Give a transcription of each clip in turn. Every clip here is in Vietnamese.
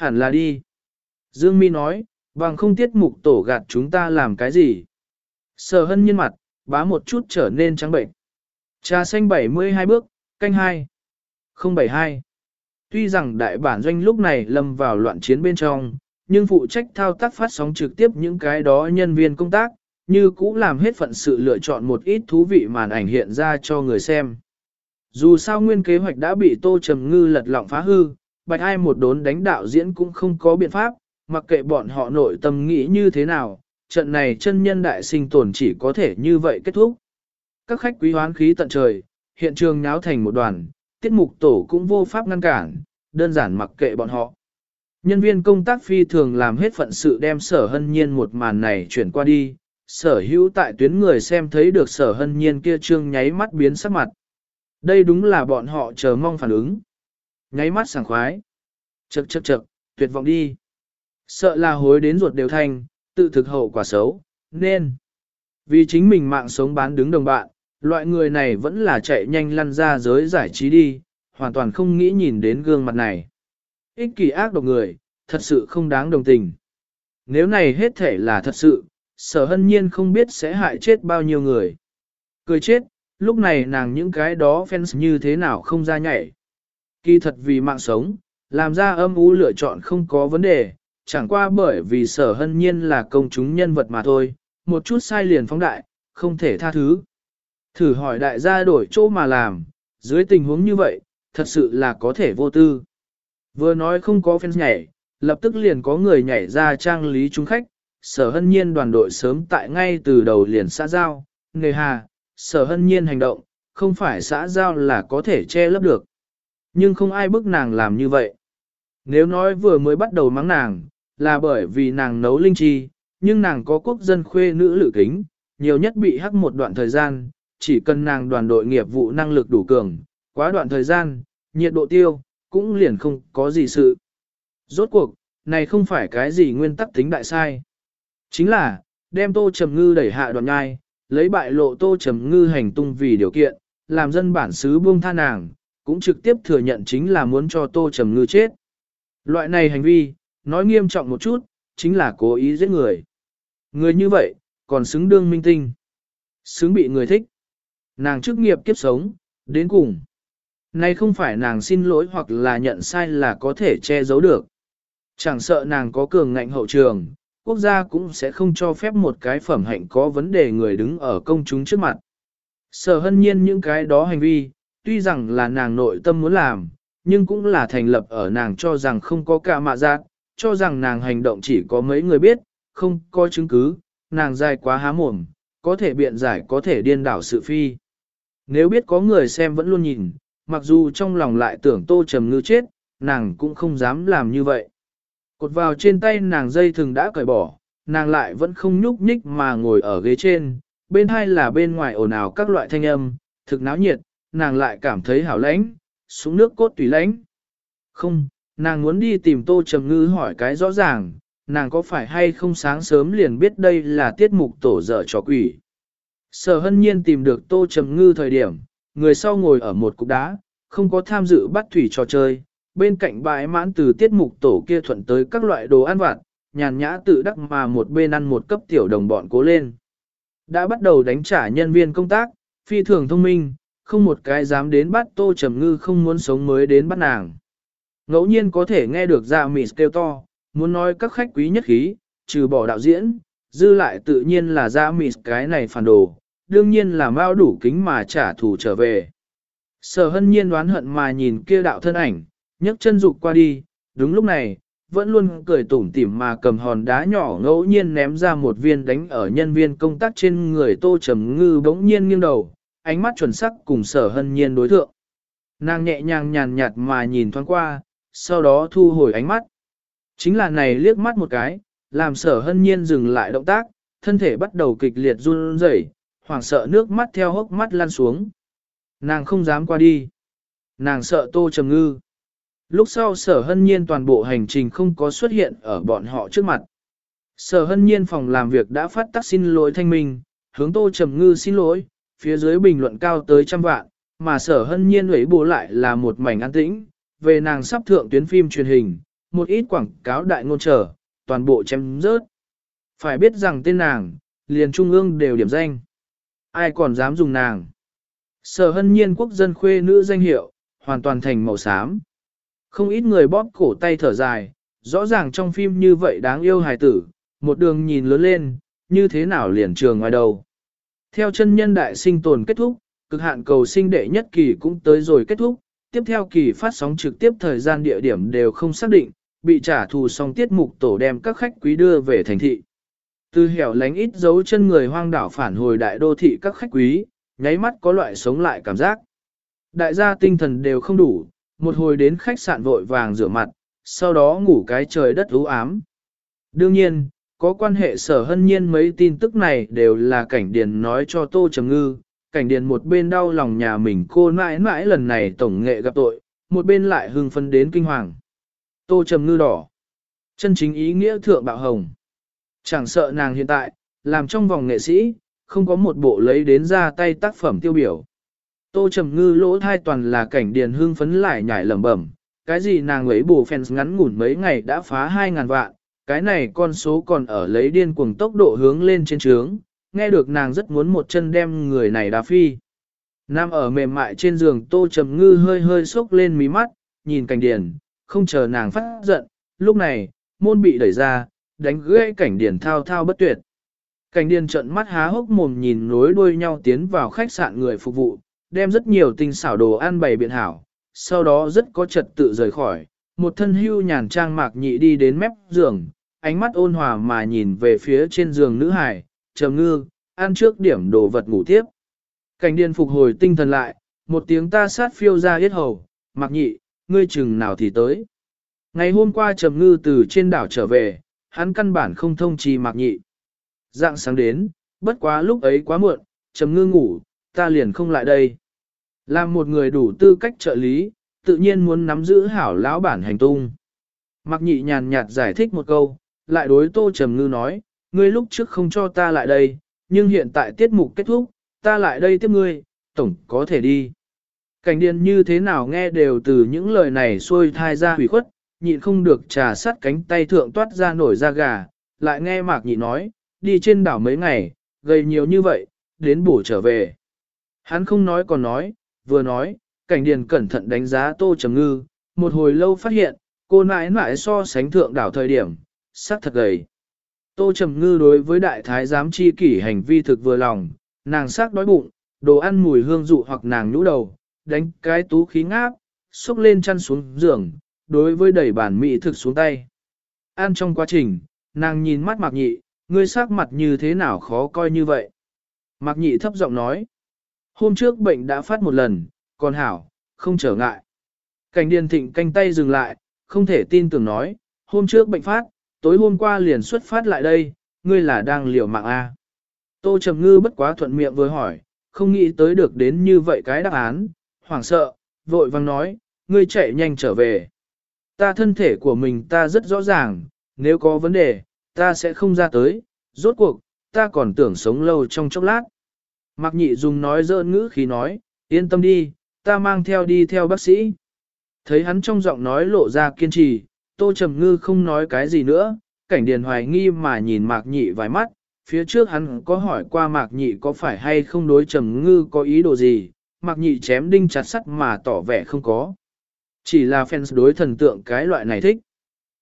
Hẳn là đi. Dương Mi nói, bằng không tiết mục tổ gạt chúng ta làm cái gì. Sở hân nhiên mặt, bá một chút trở nên trắng bệnh. Trà xanh 72 bước, canh 2. 072. Tuy rằng đại bản doanh lúc này lâm vào loạn chiến bên trong, nhưng phụ trách thao tác phát sóng trực tiếp những cái đó nhân viên công tác, như cũ làm hết phận sự lựa chọn một ít thú vị màn ảnh hiện ra cho người xem. Dù sao nguyên kế hoạch đã bị Tô Trầm Ngư lật lọng phá hư, bạch ai một đốn đánh đạo diễn cũng không có biện pháp, mặc kệ bọn họ nội tâm nghĩ như thế nào, trận này chân nhân đại sinh tồn chỉ có thể như vậy kết thúc. Các khách quý hoán khí tận trời, hiện trường nháo thành một đoàn, tiết mục tổ cũng vô pháp ngăn cản, đơn giản mặc kệ bọn họ. Nhân viên công tác phi thường làm hết phận sự đem sở hân nhiên một màn này chuyển qua đi, sở hữu tại tuyến người xem thấy được sở hân nhiên kia trương nháy mắt biến sắc mặt. Đây đúng là bọn họ chờ mong phản ứng. Nháy mắt sảng khoái. Chậc chậc chậc, tuyệt vọng đi. Sợ là hối đến ruột đều thanh, tự thực hậu quả xấu, nên. Vì chính mình mạng sống bán đứng đồng bạn, loại người này vẫn là chạy nhanh lăn ra giới giải trí đi, hoàn toàn không nghĩ nhìn đến gương mặt này. Ích kỷ ác độc người, thật sự không đáng đồng tình. Nếu này hết thể là thật sự, sở hân nhiên không biết sẽ hại chết bao nhiêu người. Cười chết, lúc này nàng những cái đó fans như thế nào không ra nhảy. Kỳ thật vì mạng sống, làm ra âm u lựa chọn không có vấn đề, chẳng qua bởi vì sở hân nhiên là công chúng nhân vật mà thôi, một chút sai liền phóng đại, không thể tha thứ. Thử hỏi đại gia đổi chỗ mà làm, dưới tình huống như vậy, thật sự là có thể vô tư. Vừa nói không có fans nhảy, lập tức liền có người nhảy ra trang lý chúng khách, sở hân nhiên đoàn đội sớm tại ngay từ đầu liền xã giao, nghề hà, sở hân nhiên hành động, không phải xã giao là có thể che lấp được. Nhưng không ai bức nàng làm như vậy. Nếu nói vừa mới bắt đầu mắng nàng, là bởi vì nàng nấu linh chi, nhưng nàng có quốc dân khuê nữ lự kính, nhiều nhất bị hắc một đoạn thời gian, chỉ cần nàng đoàn đội nghiệp vụ năng lực đủ cường, quá đoạn thời gian, nhiệt độ tiêu, cũng liền không có gì sự. Rốt cuộc, này không phải cái gì nguyên tắc tính đại sai. Chính là, đem tô trầm ngư đẩy hạ đoạn nhai, lấy bại lộ tô trầm ngư hành tung vì điều kiện, làm dân bản xứ buông tha nàng, cũng trực tiếp thừa nhận chính là muốn cho tô trầm ngư chết. Loại này hành vi, nói nghiêm trọng một chút, chính là cố ý giết người. Người như vậy, còn xứng đương minh tinh. Xứng bị người thích. Nàng chức nghiệp kiếp sống, đến cùng. nay không phải nàng xin lỗi hoặc là nhận sai là có thể che giấu được. Chẳng sợ nàng có cường ngạnh hậu trường, quốc gia cũng sẽ không cho phép một cái phẩm hạnh có vấn đề người đứng ở công chúng trước mặt. Sở hân nhiên những cái đó hành vi, tuy rằng là nàng nội tâm muốn làm, nhưng cũng là thành lập ở nàng cho rằng không có cả mạ giác, cho rằng nàng hành động chỉ có mấy người biết, không có chứng cứ, nàng dài quá há mồm, có thể biện giải có thể điên đảo sự phi. Nếu biết có người xem vẫn luôn nhìn, mặc dù trong lòng lại tưởng tô trầm ngư chết, nàng cũng không dám làm như vậy. Cột vào trên tay nàng dây thừng đã cởi bỏ, nàng lại vẫn không nhúc nhích mà ngồi ở ghế trên, bên hai là bên ngoài ồn ào các loại thanh âm, thực náo nhiệt, nàng lại cảm thấy hảo lãnh, xuống nước cốt tùy lãnh. Không, nàng muốn đi tìm tô trầm ngư hỏi cái rõ ràng, nàng có phải hay không sáng sớm liền biết đây là tiết mục tổ dở trò quỷ. Sở hân nhiên tìm được tô trầm ngư thời điểm, người sau ngồi ở một cục đá, không có tham dự bắt thủy trò chơi, bên cạnh bãi mãn từ tiết mục tổ kia thuận tới các loại đồ ăn vặt, nhàn nhã tự đắc mà một bên ăn một cấp tiểu đồng bọn cố lên. Đã bắt đầu đánh trả nhân viên công tác, phi thường thông minh, không một cái dám đến bắt tô trầm ngư không muốn sống mới đến bắt nàng. Ngẫu nhiên có thể nghe được dạ mị kêu to, muốn nói các khách quý nhất khí, trừ bỏ đạo diễn, dư lại tự nhiên là dạ mị cái này phản đồ, đương nhiên là mau đủ kính mà trả thù trở về. Sở hân nhiên đoán hận mà nhìn kia đạo thân ảnh, nhấc chân dục qua đi, đúng lúc này, vẫn luôn cười tủm tỉm mà cầm hòn đá nhỏ ngẫu nhiên ném ra một viên đánh ở nhân viên công tác trên người tô trầm ngư bỗng nhiên nghiêng đầu, ánh mắt chuẩn sắc cùng sở hân nhiên đối thượng. Nàng nhẹ nhàng nhàn nhạt mà nhìn thoáng qua, sau đó thu hồi ánh mắt. Chính là này liếc mắt một cái, làm sở hân nhiên dừng lại động tác, thân thể bắt đầu kịch liệt run rẩy, hoảng sợ nước mắt theo hốc mắt lan xuống. Nàng không dám qua đi. Nàng sợ tô trầm ngư. Lúc sau sở hân nhiên toàn bộ hành trình không có xuất hiện ở bọn họ trước mặt. Sở hân nhiên phòng làm việc đã phát tác xin lỗi thanh minh, hướng tô trầm ngư xin lỗi, phía dưới bình luận cao tới trăm vạn, mà sở hân nhiên ấy bố lại là một mảnh an tĩnh, về nàng sắp thượng tuyến phim truyền hình, một ít quảng cáo đại ngôn trở, toàn bộ chém rớt. Phải biết rằng tên nàng, liền trung ương đều điểm danh. Ai còn dám dùng nàng? Sở hân nhiên quốc dân khuê nữ danh hiệu, hoàn toàn thành màu xám. Không ít người bóp cổ tay thở dài, rõ ràng trong phim như vậy đáng yêu hài tử, một đường nhìn lớn lên, như thế nào liền trường ngoài đầu. Theo chân nhân đại sinh tồn kết thúc, cực hạn cầu sinh đệ nhất kỳ cũng tới rồi kết thúc, tiếp theo kỳ phát sóng trực tiếp thời gian địa điểm đều không xác định, bị trả thù xong tiết mục tổ đem các khách quý đưa về thành thị. Từ hẻo lánh ít dấu chân người hoang đảo phản hồi đại đô thị các khách quý, nháy mắt có loại sống lại cảm giác. Đại gia tinh thần đều không đủ, một hồi đến khách sạn vội vàng rửa mặt, sau đó ngủ cái trời đất u ám. Đương nhiên, có quan hệ sở hân nhiên mấy tin tức này đều là cảnh điền nói cho Tô Trầm Ngư, cảnh điền một bên đau lòng nhà mình cô mãi mãi lần này tổng nghệ gặp tội, một bên lại hưng phấn đến kinh hoàng. Tô Trầm Ngư đỏ, chân chính ý nghĩa thượng bạo hồng. Chẳng sợ nàng hiện tại, làm trong vòng nghệ sĩ, không có một bộ lấy đến ra tay tác phẩm tiêu biểu. Tô Trầm Ngư lỗ thai toàn là cảnh điền hưng phấn lại nhảy lẩm bẩm, cái gì nàng ấy bù fans ngắn ngủn mấy ngày đã phá 2.000 vạn, cái này con số còn ở lấy điên cuồng tốc độ hướng lên trên trướng, nghe được nàng rất muốn một chân đem người này đá phi. Nam ở mềm mại trên giường Tô Trầm Ngư hơi hơi sốc lên mí mắt, nhìn cảnh điển không chờ nàng phát giận, lúc này, môn bị đẩy ra, đánh gãy cảnh điển thao thao bất tuyệt. Cảnh điền trận mắt há hốc mồm nhìn nối đuôi nhau tiến vào khách sạn người phục vụ, đem rất nhiều tinh xảo đồ ăn bày biện hảo, sau đó rất có trật tự rời khỏi, một thân hưu nhàn trang mạc nhị đi đến mép giường, ánh mắt ôn hòa mà nhìn về phía trên giường nữ hải, trầm ngư, ăn trước điểm đồ vật ngủ tiếp. Cảnh điền phục hồi tinh thần lại, một tiếng ta sát phiêu ra yết hầu, Mặc nhị, ngươi chừng nào thì tới. Ngày hôm qua trầm ngư từ trên đảo trở về, hắn căn bản không thông trì Mặc nhị. Dạng sáng đến, bất quá lúc ấy quá muộn, trầm ngư ngủ, ta liền không lại đây. Làm một người đủ tư cách trợ lý, tự nhiên muốn nắm giữ hảo lão bản hành tung. Mặc nhị nhàn nhạt giải thích một câu, lại đối tô trầm ngư nói, ngươi lúc trước không cho ta lại đây, nhưng hiện tại tiết mục kết thúc, ta lại đây tiếp ngươi, tổng có thể đi. Cảnh điền như thế nào nghe đều từ những lời này xuôi thai ra hủy khuất, nhịn không được trà sắt cánh tay thượng toát ra nổi da gà, lại nghe mạc nhị nói, đi trên đảo mấy ngày, gầy nhiều như vậy, đến bổ trở về. Hắn không nói còn nói, vừa nói, cảnh điền cẩn thận đánh giá tô trầm ngư, một hồi lâu phát hiện, cô nãi nãi so sánh thượng đảo thời điểm, sắc thật gầy. Tô trầm ngư đối với đại thái giám chi kỷ hành vi thực vừa lòng, nàng sắc đói bụng, đồ ăn mùi hương dụ hoặc nàng nhũ đầu, đánh cái tú khí ngáp, xúc lên chăn xuống giường, đối với đẩy bản mỹ thực xuống tay. Ăn trong quá trình, nàng nhìn mắt mạc nhị, ngươi sắc mặt như thế nào khó coi như vậy. Mạc nhị thấp giọng nói, hôm trước bệnh đã phát một lần, còn hảo, không trở ngại. Cảnh điền thịnh canh tay dừng lại, không thể tin tưởng nói, hôm trước bệnh phát, tối hôm qua liền xuất phát lại đây, ngươi là đang liều mạng A. À? Tô Trầm Ngư bất quá thuận miệng với hỏi, không nghĩ tới được đến như vậy cái đáp án, hoảng sợ, vội vang nói, ngươi chạy nhanh trở về. Ta thân thể của mình ta rất rõ ràng, nếu có vấn đề, ta sẽ không ra tới, rốt cuộc, ta còn tưởng sống lâu trong chốc lát. Mạc nhị dùng nói dỡn ngữ khí nói, yên tâm đi, ta mang theo đi theo bác sĩ. Thấy hắn trong giọng nói lộ ra kiên trì, tô trầm ngư không nói cái gì nữa, cảnh điền hoài nghi mà nhìn mạc nhị vài mắt, phía trước hắn có hỏi qua mạc nhị có phải hay không đối trầm ngư có ý đồ gì, mạc nhị chém đinh chặt sắt mà tỏ vẻ không có. Chỉ là fans đối thần tượng cái loại này thích.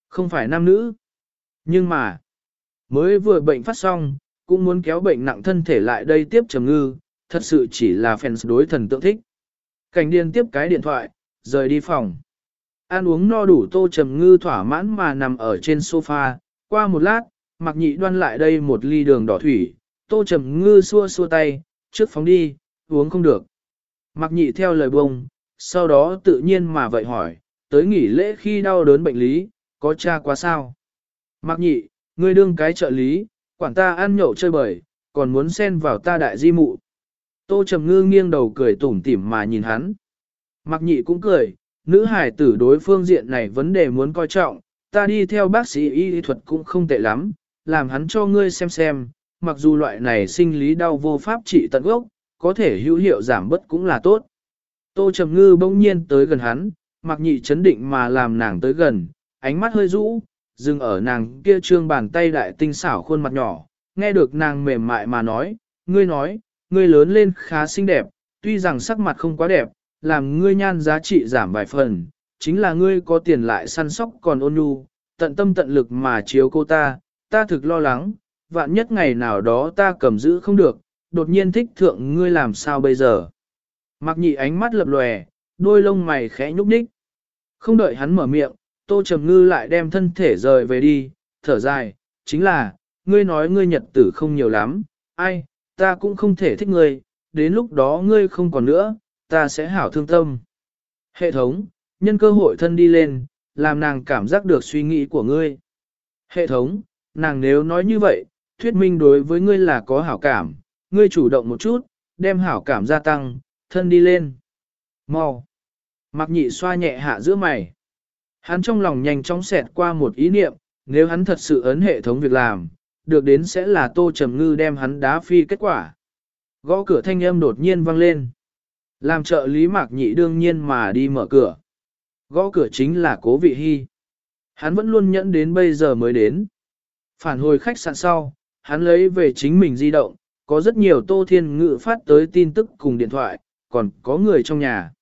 Không phải nam nữ. Nhưng mà, mới vừa bệnh phát xong, cũng muốn kéo bệnh nặng thân thể lại đây tiếp trầm ngư, thật sự chỉ là fans đối thần tượng thích. Cảnh Điền tiếp cái điện thoại, rời đi phòng. Ăn uống no đủ tô trầm ngư thỏa mãn mà nằm ở trên sofa, qua một lát, mặc nhị đoan lại đây một ly đường đỏ thủy, tô trầm ngư xua xua tay, trước phóng đi, uống không được. Mặc nhị theo lời bông, sau đó tự nhiên mà vậy hỏi, tới nghỉ lễ khi đau đớn bệnh lý, có cha quá sao? Mặc nhị, ngươi đương cái trợ lý, quản ta ăn nhậu chơi bời, còn muốn xen vào ta đại di mụ. Tô Trầm Ngư nghiêng đầu cười tủm tỉm mà nhìn hắn. Mặc nhị cũng cười, nữ hải tử đối phương diện này vấn đề muốn coi trọng, ta đi theo bác sĩ y thuật cũng không tệ lắm, làm hắn cho ngươi xem xem, mặc dù loại này sinh lý đau vô pháp trị tận gốc, có thể hữu hiệu giảm bớt cũng là tốt. Tô Trầm Ngư bỗng nhiên tới gần hắn, mặc nhị chấn định mà làm nàng tới gần, ánh mắt hơi rũ, dừng ở nàng kia trương bàn tay đại tinh xảo khuôn mặt nhỏ, nghe được nàng mềm mại mà nói, ngươi nói, ngươi lớn lên khá xinh đẹp, tuy rằng sắc mặt không quá đẹp, làm ngươi nhan giá trị giảm vài phần, chính là ngươi có tiền lại săn sóc còn ôn nhu, tận tâm tận lực mà chiếu cô ta, ta thực lo lắng, vạn nhất ngày nào đó ta cầm giữ không được, đột nhiên thích thượng ngươi làm sao bây giờ. Mặc nhị ánh mắt lập lòe, đôi lông mày khẽ nhúc nhích. Không đợi hắn mở miệng, tô trầm ngư lại đem thân thể rời về đi, thở dài, chính là, ngươi nói ngươi nhật tử không nhiều lắm, ai, ta cũng không thể thích ngươi, đến lúc đó ngươi không còn nữa, ta sẽ hảo thương tâm. Hệ thống, nhân cơ hội thân đi lên, làm nàng cảm giác được suy nghĩ của ngươi. Hệ thống, nàng nếu nói như vậy, thuyết minh đối với ngươi là có hảo cảm, ngươi chủ động một chút, đem hảo cảm gia tăng, thân đi lên. Mau. Mạc nhị xoa nhẹ hạ giữa mày. Hắn trong lòng nhanh chóng xẹt qua một ý niệm, nếu hắn thật sự ấn hệ thống việc làm, được đến sẽ là tô trầm ngư đem hắn đá phi kết quả. Gõ cửa thanh âm đột nhiên vang lên. Làm trợ lý mạc nhị đương nhiên mà đi mở cửa. Gõ cửa chính là cố vị hy. Hắn vẫn luôn nhẫn đến bây giờ mới đến. Phản hồi khách sạn sau, hắn lấy về chính mình di động, có rất nhiều tô thiên ngự phát tới tin tức cùng điện thoại, còn có người trong nhà.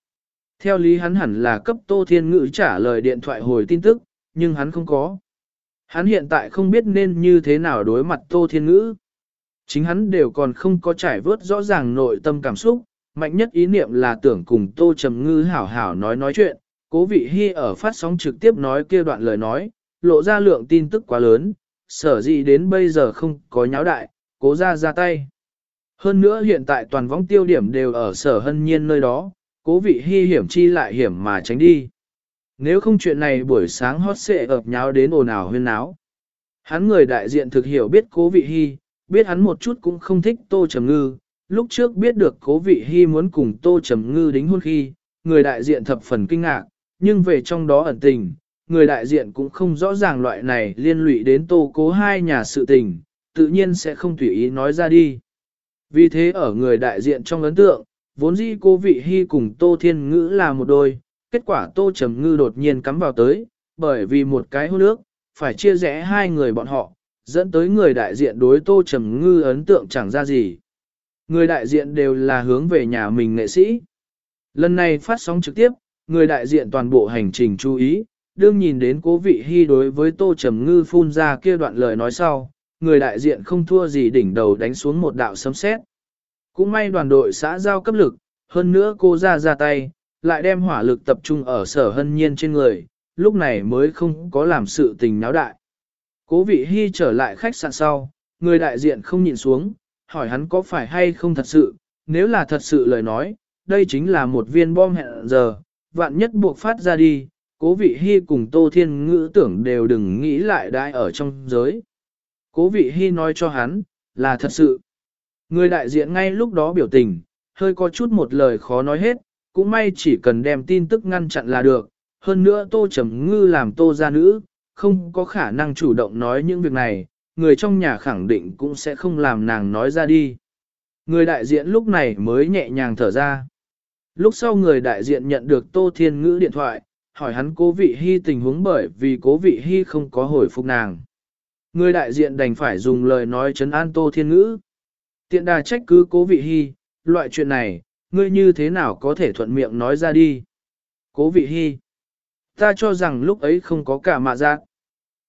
Theo lý hắn hẳn là cấp tô thiên ngự trả lời điện thoại hồi tin tức, nhưng hắn không có. Hắn hiện tại không biết nên như thế nào đối mặt tô thiên ngữ. Chính hắn đều còn không có trải vớt rõ ràng nội tâm cảm xúc, mạnh nhất ý niệm là tưởng cùng tô trầm ngư hảo hảo nói nói chuyện, cố vị hy ở phát sóng trực tiếp nói kia đoạn lời nói, lộ ra lượng tin tức quá lớn, sở dĩ đến bây giờ không có nháo đại, cố ra ra tay. Hơn nữa hiện tại toàn võng tiêu điểm đều ở sở hân nhiên nơi đó, cố vị hy hiểm chi lại hiểm mà tránh đi. Nếu không chuyện này buổi sáng hot xệ ập nháo đến ồn ào huyên náo. Hắn người đại diện thực hiểu biết cố vị hy, biết hắn một chút cũng không thích tô trầm ngư. Lúc trước biết được cố vị hy muốn cùng tô trầm ngư đính hôn khi, người đại diện thập phần kinh ngạc, nhưng về trong đó ẩn tình, người đại diện cũng không rõ ràng loại này liên lụy đến tô cố hai nhà sự tình, tự nhiên sẽ không tùy ý nói ra đi. Vì thế ở người đại diện trong ấn tượng, vốn dĩ cô vị hy cùng tô thiên ngữ là một đôi, kết quả tô trầm ngư đột nhiên cắm vào tới, bởi vì một cái hôn nước, phải chia rẽ hai người bọn họ, dẫn tới người đại diện đối tô trầm ngư ấn tượng chẳng ra gì. Người đại diện đều là hướng về nhà mình nghệ sĩ. Lần này phát sóng trực tiếp, người đại diện toàn bộ hành trình chú ý, đương nhìn đến cố vị hy đối với tô trầm ngư phun ra kia đoạn lời nói sau, người đại diện không thua gì đỉnh đầu đánh xuống một đạo sấm sét. Cũng may đoàn đội xã giao cấp lực, hơn nữa cô ra ra tay, lại đem hỏa lực tập trung ở sở hân nhiên trên người, lúc này mới không có làm sự tình náo đại. Cố vị hy trở lại khách sạn sau, người đại diện không nhìn xuống, hỏi hắn có phải hay không thật sự, nếu là thật sự lời nói, đây chính là một viên bom hẹn giờ, vạn nhất buộc phát ra đi, cố vị hy cùng Tô Thiên Ngữ tưởng đều đừng nghĩ lại đại ở trong giới. Cố vị hy nói cho hắn, là thật sự. Người đại diện ngay lúc đó biểu tình, hơi có chút một lời khó nói hết, cũng may chỉ cần đem tin tức ngăn chặn là được. Hơn nữa Tô Trầm Ngư làm Tô gia nữ, không có khả năng chủ động nói những việc này, người trong nhà khẳng định cũng sẽ không làm nàng nói ra đi. Người đại diện lúc này mới nhẹ nhàng thở ra. Lúc sau người đại diện nhận được Tô Thiên Ngữ điện thoại, hỏi hắn cố vị hy tình huống bởi vì cố vị hy không có hồi phục nàng. Người đại diện đành phải dùng lời nói chấn an Tô Thiên Ngữ. Tiện đà trách cứ cố vị hy, loại chuyện này, ngươi như thế nào có thể thuận miệng nói ra đi. Cố vị hy. Ta cho rằng lúc ấy không có cả mạ giác.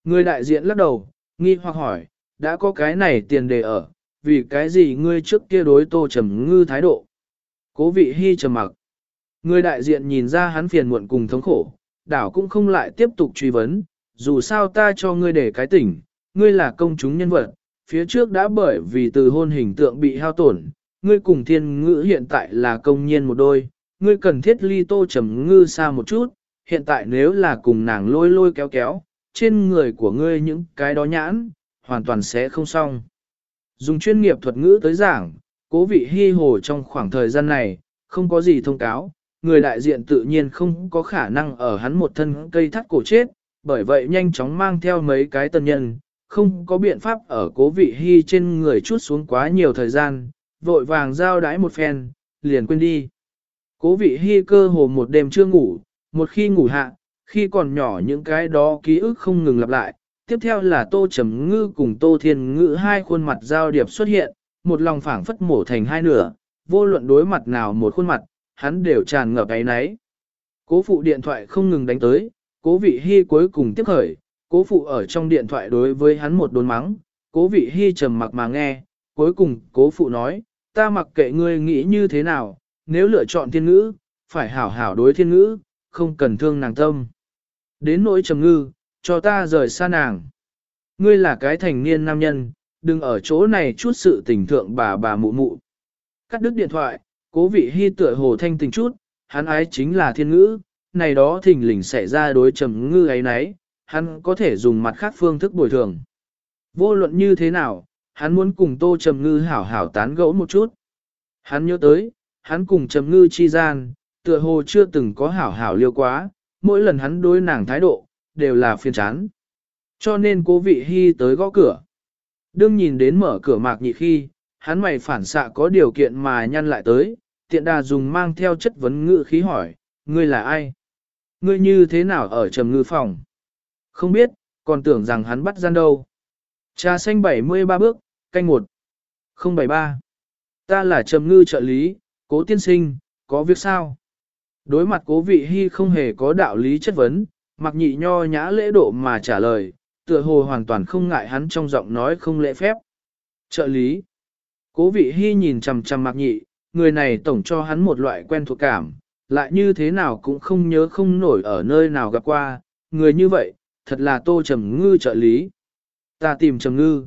Người đại diện lắc đầu, nghi hoặc hỏi, đã có cái này tiền đề ở, vì cái gì ngươi trước kia đối tô trầm ngư thái độ. Cố vị hy trầm mặc. Người đại diện nhìn ra hắn phiền muộn cùng thống khổ, đảo cũng không lại tiếp tục truy vấn, dù sao ta cho ngươi để cái tỉnh, ngươi là công chúng nhân vật, phía trước đã bởi vì từ hôn hình tượng bị hao tổn, ngươi cùng thiên ngữ hiện tại là công nhiên một đôi, ngươi cần thiết ly tô trầm ngư xa một chút, hiện tại nếu là cùng nàng lôi lôi kéo kéo, trên người của ngươi những cái đó nhãn, hoàn toàn sẽ không xong. Dùng chuyên nghiệp thuật ngữ tới giảng, cố vị hy hồ trong khoảng thời gian này, không có gì thông cáo, người đại diện tự nhiên không có khả năng ở hắn một thân cây thắt cổ chết, bởi vậy nhanh chóng mang theo mấy cái tân nhân, không có biện pháp ở cố vị hy trên người chút xuống quá nhiều thời gian, vội vàng giao đái một phen, liền quên đi. Cố vị hy cơ hồ một đêm chưa ngủ, một khi ngủ hạ, khi còn nhỏ những cái đó ký ức không ngừng lặp lại. Tiếp theo là Tô Trầm Ngư cùng Tô Thiên Ngữ hai khuôn mặt giao điệp xuất hiện, một lòng phảng phất mổ thành hai nửa, vô luận đối mặt nào một khuôn mặt, hắn đều tràn ngập ấy náy. Cố phụ điện thoại không ngừng đánh tới, cố vị hy cuối cùng tiếp khởi, cố phụ ở trong điện thoại đối với hắn một đồn mắng, cố vị hy trầm mặc mà nghe, cuối cùng cố phụ nói, ta mặc kệ ngươi nghĩ như thế nào, nếu lựa chọn thiên ngữ, phải hảo hảo đối thiên ngữ, không cần thương nàng tâm. Đến nỗi trầm ngư, cho ta rời xa nàng. Ngươi là cái thành niên nam nhân, đừng ở chỗ này chút sự tình thượng bà bà mụ mụ. Cắt đứt điện thoại, cố vị hy tựa hồ thanh tình chút, hắn ái chính là thiên ngữ, này đó thình lình xảy ra đối trầm ngư ấy nấy, hắn có thể dùng mặt khác phương thức bồi thường. Vô luận như thế nào, hắn muốn cùng tô trầm ngư hảo hảo tán gẫu một chút. Hắn nhớ tới, hắn cùng trầm ngư chi gian, tựa hồ chưa từng có hảo hảo liêu quá, mỗi lần hắn đối nàng thái độ, đều là phiền chán. Cho nên cố vị hy tới gõ cửa. Đương nhìn đến mở cửa mạc nhị khi, hắn mày phản xạ có điều kiện mà nhăn lại tới, tiện đà dùng mang theo chất vấn ngữ khí hỏi, ngươi là ai? Ngươi như thế nào ở trầm ngư phòng? Không biết, còn tưởng rằng hắn bắt gian đâu. Trà xanh 73 bước, canh 1. 073. Ta là trầm ngư trợ lý, cố tiên sinh, có việc sao? Đối mặt cố vị hy không hề có đạo lý chất vấn, mặc nhị nho nhã lễ độ mà trả lời, tựa hồ hoàn toàn không ngại hắn trong giọng nói không lễ phép. Trợ lý. Cố vị hy nhìn chằm chằm mặc nhị, người này tổng cho hắn một loại quen thuộc cảm, lại như thế nào cũng không nhớ không nổi ở nơi nào gặp qua, người như vậy, thật là tô trầm ngư trợ lý. Ta tìm trầm ngư.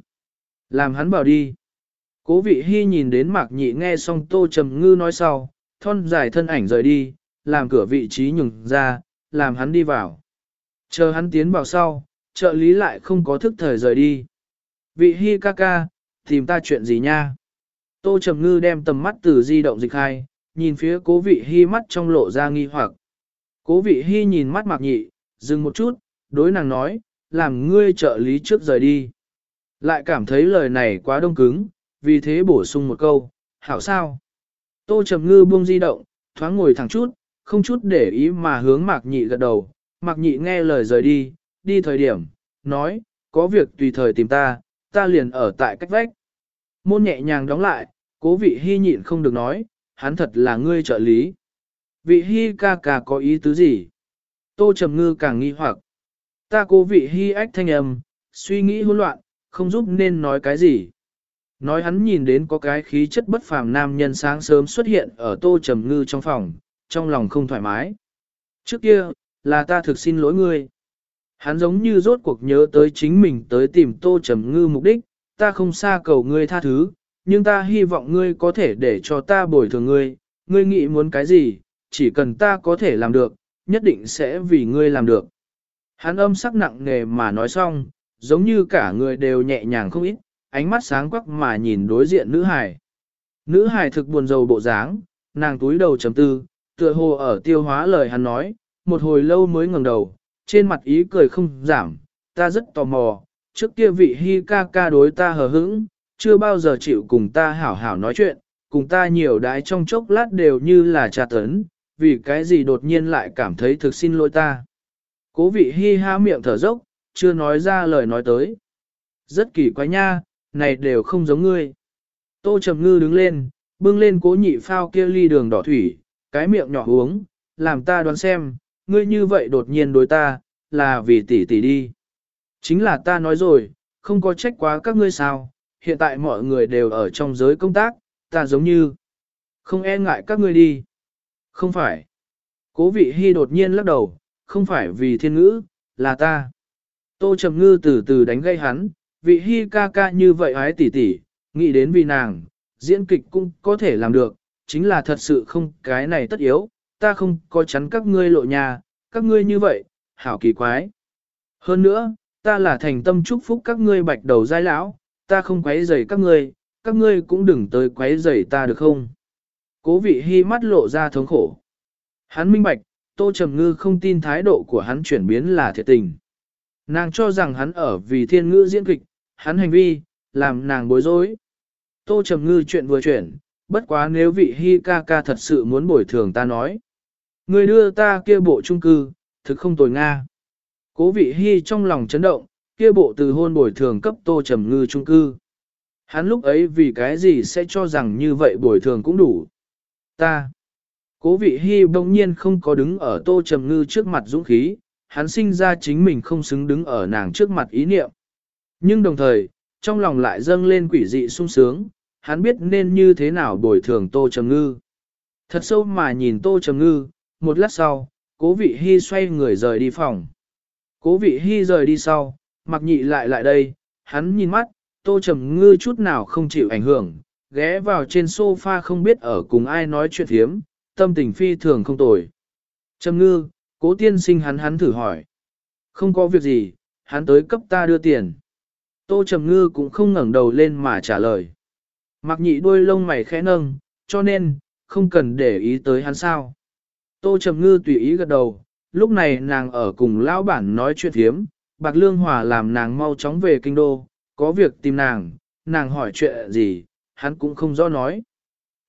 Làm hắn bảo đi. Cố vị hy nhìn đến mạc nhị nghe xong tô trầm ngư nói sau, thon dài thân ảnh rời đi, làm cửa vị trí nhường ra, làm hắn đi vào. Chờ hắn tiến vào sau, trợ lý lại không có thức thời rời đi. Vị Hi ca ca, tìm ta chuyện gì nha? Tô Trầm Ngư đem tầm mắt từ di động dịch hai, nhìn phía cố vị Hi mắt trong lộ ra nghi hoặc. Cố vị Hi nhìn mắt mạc nhị, dừng một chút, đối nàng nói, làm ngươi trợ lý trước rời đi. Lại cảm thấy lời này quá đông cứng, vì thế bổ sung một câu, hảo sao? Tô Trầm Ngư buông di động, thoáng ngồi thẳng chút, không chút để ý mà hướng mạc nhị gật đầu. Mạc nhị nghe lời rời đi, đi thời điểm, nói, có việc tùy thời tìm ta, ta liền ở tại cách vách. Môn nhẹ nhàng đóng lại, cố vị hy nhịn không được nói, hắn thật là ngươi trợ lý. Vị hy ca ca có ý tứ gì? Tô Trầm Ngư càng nghi hoặc. Ta cố vị hy ách thanh âm, suy nghĩ hỗn loạn, không giúp nên nói cái gì. Nói hắn nhìn đến có cái khí chất bất phàm nam nhân sáng sớm xuất hiện ở Tô Trầm Ngư trong phòng, trong lòng không thoải mái. Trước kia, là ta thực xin lỗi ngươi. Hắn giống như rốt cuộc nhớ tới chính mình tới tìm Tô Trầm Ngư mục đích, ta không xa cầu ngươi tha thứ, nhưng ta hy vọng ngươi có thể để cho ta bồi thường ngươi, ngươi nghĩ muốn cái gì, chỉ cần ta có thể làm được, nhất định sẽ vì ngươi làm được. Hắn âm sắc nặng nề mà nói xong, giống như cả người đều nhẹ nhàng không ít, ánh mắt sáng quắc mà nhìn đối diện nữ hài. Nữ hài thực buồn rầu bộ dáng, nàng túi đầu chấm tư, tựa hồ ở tiêu hóa lời hắn nói, một hồi lâu mới ngẩng đầu, trên mặt ý cười không giảm, ta rất tò mò, trước kia vị hi ca ca đối ta hờ hững, chưa bao giờ chịu cùng ta hảo hảo nói chuyện, cùng ta nhiều đái trong chốc lát đều như là trà tấn, vì cái gì đột nhiên lại cảm thấy thực xin lỗi ta. Cố vị hi ha miệng thở dốc, chưa nói ra lời nói tới. Rất kỳ quái nha, này đều không giống ngươi. Tô Trầm Ngư đứng lên, bưng lên cố nhị phao kia ly đường đỏ thủy, cái miệng nhỏ uống, làm ta đoán xem, ngươi như vậy đột nhiên đối ta, là vì tỷ tỷ đi. Chính là ta nói rồi, không có trách quá các ngươi sao, hiện tại mọi người đều ở trong giới công tác, ta giống như không e ngại các ngươi đi. Không phải. Cố vị hy đột nhiên lắc đầu, không phải vì thiên ngữ, là ta. Tô Trầm Ngư từ từ đánh gây hắn, vị hy ca ca như vậy ái tỷ tỷ, nghĩ đến vì nàng, diễn kịch cũng có thể làm được, chính là thật sự không cái này tất yếu, ta không có chắn các ngươi lộ nhà, các ngươi như vậy, hảo kỳ quái. Hơn nữa, ta là thành tâm chúc phúc các ngươi bạch đầu giai lão, ta không quấy rầy các ngươi, các ngươi cũng đừng tới quấy rầy ta được không? Cố vị hy mắt lộ ra thống khổ. Hắn minh bạch, Tô Trầm Ngư không tin thái độ của hắn chuyển biến là thiệt tình. Nàng cho rằng hắn ở vì thiên ngữ diễn kịch, hắn hành vi, làm nàng bối rối. Tô Trầm Ngư chuyện vừa chuyển, bất quá nếu vị hi ca ca thật sự muốn bồi thường ta nói. Người đưa ta kia bộ trung cư, thực không tồi Nga. Cố vị hi trong lòng chấn động, kia bộ từ hôn bồi thường cấp tô trầm ngư trung cư. Hắn lúc ấy vì cái gì sẽ cho rằng như vậy bồi thường cũng đủ. Ta. Cố vị hi bỗng nhiên không có đứng ở tô trầm ngư trước mặt dũng khí, hắn sinh ra chính mình không xứng đứng ở nàng trước mặt ý niệm. Nhưng đồng thời, trong lòng lại dâng lên quỷ dị sung sướng, hắn biết nên như thế nào bồi thường tô trầm ngư. Thật sâu mà nhìn tô trầm ngư, một lát sau, cố vị hy xoay người rời đi phòng. Cố vị hy rời đi sau, mặc nhị lại lại đây, hắn nhìn mắt, tô trầm ngư chút nào không chịu ảnh hưởng, ghé vào trên sofa không biết ở cùng ai nói chuyện thiếm, tâm tình phi thường không tồi. Trầm ngư, cố tiên sinh hắn hắn thử hỏi. Không có việc gì, hắn tới cấp ta đưa tiền. Tô trầm ngư cũng không ngẩng đầu lên mà trả lời. Mạc nhị đôi lông mày khẽ nâng, cho nên, không cần để ý tới hắn sao. Tô trầm ngư tùy ý gật đầu, lúc này nàng ở cùng lão bản nói chuyện thiếm, bạc lương hòa làm nàng mau chóng về kinh đô, có việc tìm nàng, nàng hỏi chuyện gì, hắn cũng không rõ nói.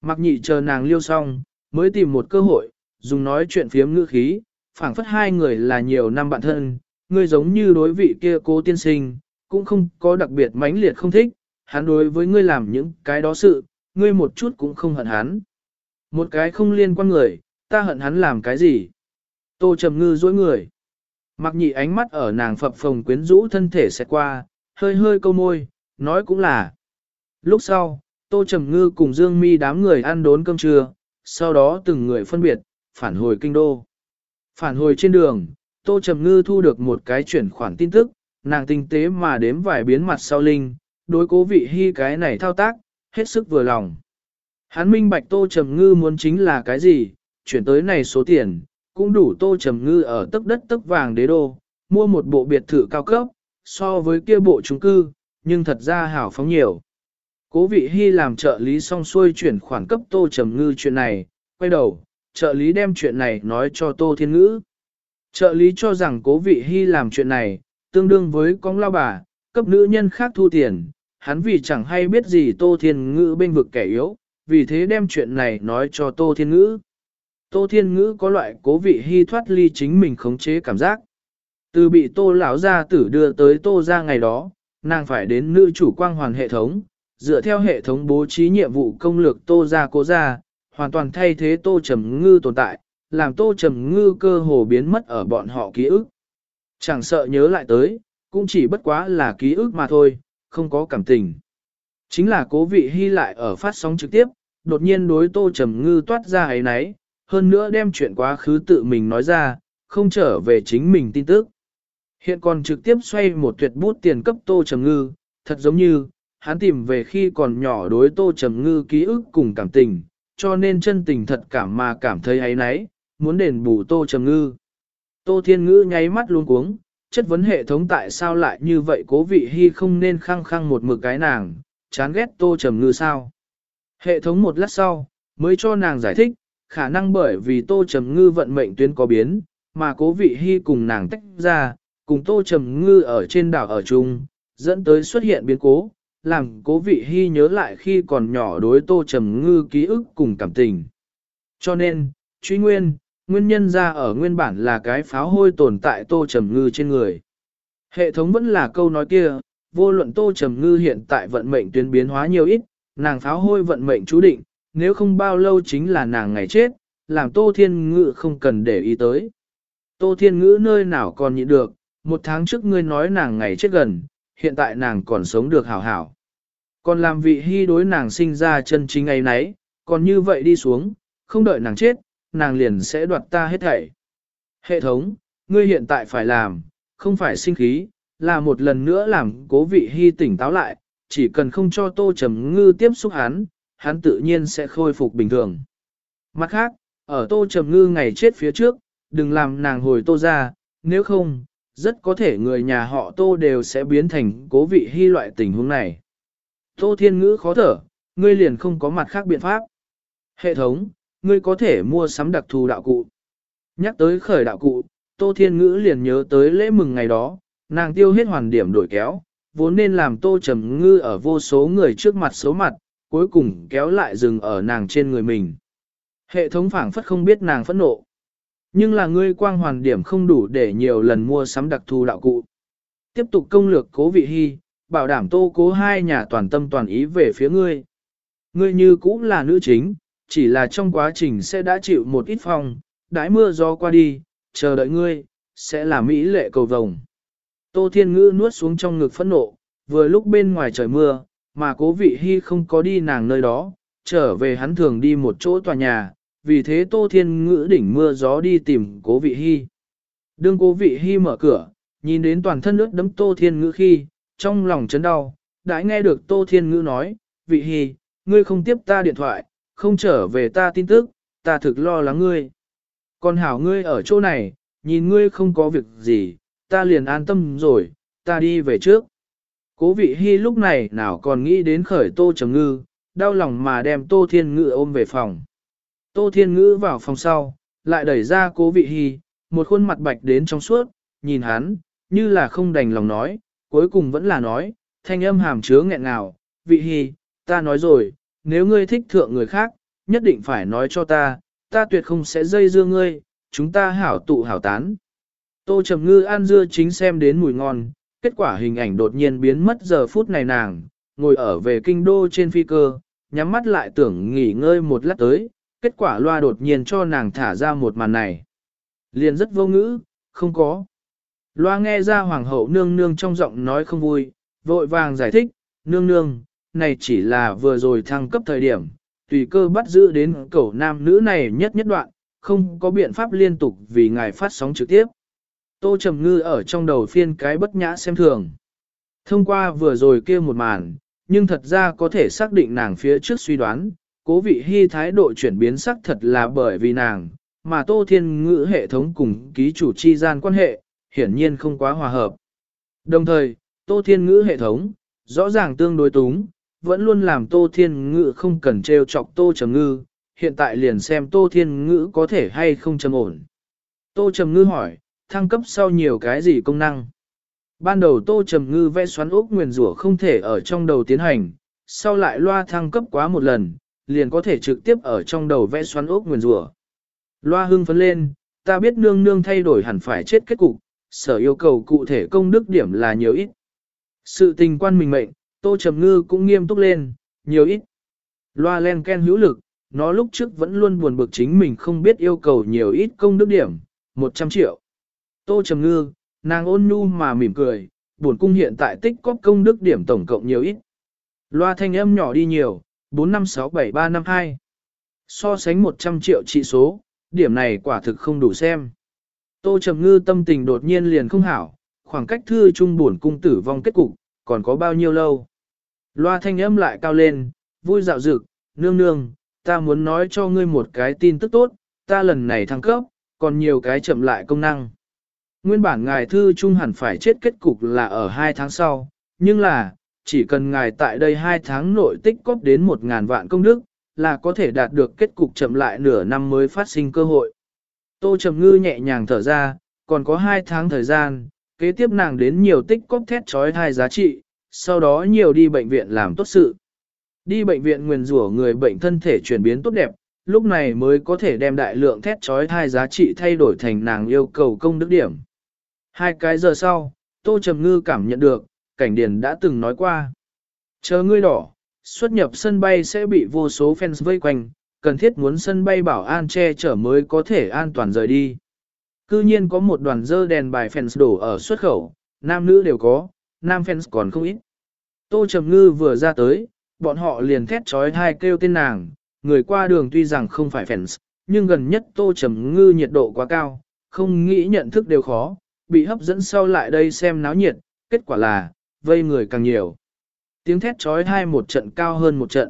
Mạc nhị chờ nàng liêu xong, mới tìm một cơ hội, dùng nói chuyện phiếm ngữ khí, phảng phất hai người là nhiều năm bạn thân, người giống như đối vị kia cố tiên sinh, cũng không có đặc biệt mãnh liệt không thích, hắn đối với ngươi làm những cái đó sự, ngươi một chút cũng không hận hắn. Một cái không liên quan người, ta hận hắn làm cái gì? Tô Trầm Ngư dối người. Mặc nhị ánh mắt ở nàng phập phồng quyến rũ thân thể xẹt qua, hơi hơi câu môi, nói cũng là. Lúc sau, Tô Trầm Ngư cùng Dương Mi đám người ăn đốn cơm trưa, sau đó từng người phân biệt, phản hồi kinh đô. Phản hồi trên đường, Tô Trầm Ngư thu được một cái chuyển khoản tin tức, nàng tinh tế mà đếm vài biến mặt sau linh, đối cố vị hy cái này thao tác, hết sức vừa lòng. Hắn minh bạch Tô Trầm Ngư muốn chính là cái gì, chuyển tới này số tiền, cũng đủ Tô Trầm Ngư ở tấc đất tấc vàng đế đô, mua một bộ biệt thự cao cấp, so với kia bộ trung cư, nhưng thật ra hảo phóng nhiều. Cố vị hy làm trợ lý xong xuôi chuyển khoản cấp Tô Trầm Ngư chuyện này, quay đầu, trợ lý đem chuyện này nói cho Tô Thiên Ngữ. Trợ lý cho rằng cố vị hy làm chuyện này, tương đương với con lao bà, cấp nữ nhân khác thu tiền, hắn vì chẳng hay biết gì Tô Thiên Ngữ bên vực kẻ yếu, vì thế đem chuyện này nói cho Tô Thiên Ngữ. Tô Thiên Ngữ có loại cố vị hy thoát ly chính mình khống chế cảm giác. Từ bị Tô lão gia tử đưa tới Tô ra ngày đó, nàng phải đến nữ chủ quang hoàn hệ thống, dựa theo hệ thống bố trí nhiệm vụ công lược Tô ra cố ra, hoàn toàn thay thế Tô Trầm Ngư tồn tại, làm Tô Trầm Ngư cơ hồ biến mất ở bọn họ ký ức. Chẳng sợ nhớ lại tới, cũng chỉ bất quá là ký ức mà thôi, không có cảm tình. Chính là cố vị hy lại ở phát sóng trực tiếp, đột nhiên đối Tô Trầm Ngư toát ra ấy nấy, hơn nữa đem chuyện quá khứ tự mình nói ra, không trở về chính mình tin tức. Hiện còn trực tiếp xoay một tuyệt bút tiền cấp Tô Trầm Ngư, thật giống như, hắn tìm về khi còn nhỏ đối Tô Trầm Ngư ký ức cùng cảm tình, cho nên chân tình thật cảm mà cảm thấy ấy nấy, muốn đền bù Tô Trầm Ngư. Tô Thiên Ngữ nháy mắt luôn cuống, chất vấn hệ thống tại sao lại như vậy cố vị hy không nên khăng khăng một mực cái nàng, chán ghét Tô Trầm Ngư sao. Hệ thống một lát sau, mới cho nàng giải thích, khả năng bởi vì Tô Trầm Ngư vận mệnh tuyến có biến, mà cố vị hy cùng nàng tách ra, cùng Tô Trầm Ngư ở trên đảo ở chung, dẫn tới xuất hiện biến cố, làm cố vị hy nhớ lại khi còn nhỏ đối Tô Trầm Ngư ký ức cùng cảm tình. Cho nên, truy nguyên, nguyên nhân ra ở nguyên bản là cái pháo hôi tồn tại Tô Trầm Ngư trên người. Hệ thống vẫn là câu nói kia, vô luận Tô Trầm Ngư hiện tại vận mệnh tuyến biến hóa nhiều ít, nàng pháo hôi vận mệnh chú định, nếu không bao lâu chính là nàng ngày chết, làm Tô Thiên Ngữ không cần để ý tới. Tô Thiên Ngữ nơi nào còn nhịn được, một tháng trước ngươi nói nàng ngày chết gần, hiện tại nàng còn sống được hảo hảo. Còn làm vị hy đối nàng sinh ra chân chính ấy nấy, còn như vậy đi xuống, không đợi nàng chết, nàng liền sẽ đoạt ta hết thảy. Hệ thống, ngươi hiện tại phải làm, không phải sinh khí, là một lần nữa làm cố vị hy tỉnh táo lại, chỉ cần không cho tô trầm ngư tiếp xúc hắn, hắn tự nhiên sẽ khôi phục bình thường. Mặt khác, ở tô trầm ngư ngày chết phía trước, đừng làm nàng hồi tô ra, nếu không, rất có thể người nhà họ tô đều sẽ biến thành cố vị hy loại tình huống này. Tô thiên ngữ khó thở, ngươi liền không có mặt khác biện pháp. Hệ thống, ngươi có thể mua sắm đặc thù đạo cụ. Nhắc tới khởi đạo cụ, Tô Thiên Ngữ liền nhớ tới lễ mừng ngày đó, nàng tiêu hết hoàn điểm đổi kéo, vốn nên làm Tô Trầm Ngư ở vô số người trước mặt xấu mặt, cuối cùng kéo lại dừng ở nàng trên người mình. Hệ thống phảng phất không biết nàng phẫn nộ. Nhưng là ngươi quang hoàn điểm không đủ để nhiều lần mua sắm đặc thù đạo cụ. Tiếp tục công lược cố vị hy, bảo đảm tô cố hai nhà toàn tâm toàn ý về phía ngươi. Ngươi như cũng là nữ chính, chỉ là trong quá trình sẽ đã chịu một ít phong, đãi mưa gió qua đi, chờ đợi ngươi, sẽ là mỹ lệ cầu vồng. Tô Thiên Ngữ nuốt xuống trong ngực phẫn nộ, vừa lúc bên ngoài trời mưa, mà cố vị hy không có đi nàng nơi đó, trở về hắn thường đi một chỗ tòa nhà, vì thế Tô Thiên Ngữ đỉnh mưa gió đi tìm cố vị hy. Đương cố vị hy mở cửa, nhìn đến toàn thân ướt đấm Tô Thiên Ngữ khi, trong lòng chấn đau, đã nghe được Tô Thiên Ngữ nói, vị hy, ngươi không tiếp ta điện thoại, không trở về ta tin tức, ta thực lo lắng ngươi. Còn hảo ngươi ở chỗ này, nhìn ngươi không có việc gì, ta liền an tâm rồi, ta đi về trước. Cố vị hy lúc này nào còn nghĩ đến khởi tô trầm ngư, đau lòng mà đem tô thiên ngữ ôm về phòng. Tô thiên ngữ vào phòng sau, lại đẩy ra cố vị hy, một khuôn mặt bạch đến trong suốt, nhìn hắn, như là không đành lòng nói, cuối cùng vẫn là nói, thanh âm hàm chứa nghẹn ngào, vị hy, ta nói rồi, nếu ngươi thích thượng người khác, nhất định phải nói cho ta, ta tuyệt không sẽ dây dưa ngươi, chúng ta hảo tụ hảo tán. Tô Trầm Ngư ăn dưa chính xem đến mùi ngon, kết quả hình ảnh đột nhiên biến mất giờ phút này nàng, ngồi ở về kinh đô trên phi cơ, nhắm mắt lại tưởng nghỉ ngơi một lát tới, kết quả loa đột nhiên cho nàng thả ra một màn này. Liền rất vô ngữ, không có. Loa nghe ra hoàng hậu nương nương trong giọng nói không vui, vội vàng giải thích, nương nương, này chỉ là vừa rồi thăng cấp thời điểm, tùy cơ bắt giữ đến cẩu nam nữ này nhất nhất đoạn, không có biện pháp liên tục vì ngài phát sóng trực tiếp. Tô Trầm Ngư ở trong đầu phiên cái bất nhã xem thường. Thông qua vừa rồi kia một màn, nhưng thật ra có thể xác định nàng phía trước suy đoán, cố vị hy thái độ chuyển biến sắc thật là bởi vì nàng, mà Tô Thiên Ngữ hệ thống cùng ký chủ chi gian quan hệ, hiển nhiên không quá hòa hợp. Đồng thời, Tô Thiên Ngữ hệ thống, rõ ràng tương đối túng, vẫn luôn làm Tô Thiên Ngữ không cần trêu chọc Tô Trầm Ngư, hiện tại liền xem Tô Thiên Ngữ có thể hay không trầm ổn. Tô Trầm Ngư hỏi, thăng cấp sau nhiều cái gì công năng? Ban đầu Tô Trầm Ngư vẽ xoắn ốc nguyền rủa không thể ở trong đầu tiến hành, sau lại loa thăng cấp quá một lần, liền có thể trực tiếp ở trong đầu vẽ xoắn ốc nguyền rủa. Loa hưng phấn lên, ta biết nương nương thay đổi hẳn phải chết kết cục, sở yêu cầu cụ thể công đức điểm là nhiều ít. Sự tình quan mình mệnh, Tô Trầm Ngư cũng nghiêm túc lên, nhiều ít. Loa len ken hữu lực, nó lúc trước vẫn luôn buồn bực chính mình không biết yêu cầu nhiều ít công đức điểm, 100 triệu. Tô Trầm Ngư, nàng ôn nhu mà mỉm cười, buồn cung hiện tại tích cóp công đức điểm tổng cộng nhiều ít. Loa thanh âm nhỏ đi nhiều, 456752. So sánh 100 triệu trị số, điểm này quả thực không đủ xem. Tô Trầm Ngư tâm tình đột nhiên liền không hảo, khoảng cách thư trung buồn cung tử vong kết cục, còn có bao nhiêu lâu. Loa thanh âm lại cao lên, vui dạo dực, nương nương, ta muốn nói cho ngươi một cái tin tức tốt, ta lần này thăng cấp, còn nhiều cái chậm lại công năng. Nguyên bản ngài thư trung hẳn phải chết kết cục là ở 2 tháng sau, nhưng là, chỉ cần ngài tại đây 2 tháng nội tích cóp đến 1.000 vạn công đức, là có thể đạt được kết cục chậm lại nửa năm mới phát sinh cơ hội. Tô Trầm Ngư nhẹ nhàng thở ra, còn có 2 tháng thời gian, kế tiếp nàng đến nhiều tích cóp thét trói thai giá trị, sau đó nhiều đi bệnh viện làm tốt sự. Đi bệnh viện nguyền rủa người bệnh thân thể chuyển biến tốt đẹp, lúc này mới có thể đem đại lượng thét trói thai giá trị thay đổi thành nàng yêu cầu công đức điểm. Hai cái giờ sau, Tô Trầm Ngư cảm nhận được, cảnh điền đã từng nói qua. Chờ ngươi đỏ, xuất nhập sân bay sẽ bị vô số fans vây quanh, cần thiết muốn sân bay bảo an che chở mới có thể an toàn rời đi. Cư nhiên có một đoàn dơ đèn bài fans đổ ở xuất khẩu, nam nữ đều có, nam fans còn không ít. Tô Trầm Ngư vừa ra tới, bọn họ liền thét trói thai kêu tên nàng, người qua đường tuy rằng không phải fans, nhưng gần nhất Tô Trầm Ngư nhiệt độ quá cao, không nghĩ nhận thức đều khó, bị hấp dẫn sau lại đây xem náo nhiệt, kết quả là, vây người càng nhiều. Tiếng thét trói thai một trận cao hơn một trận.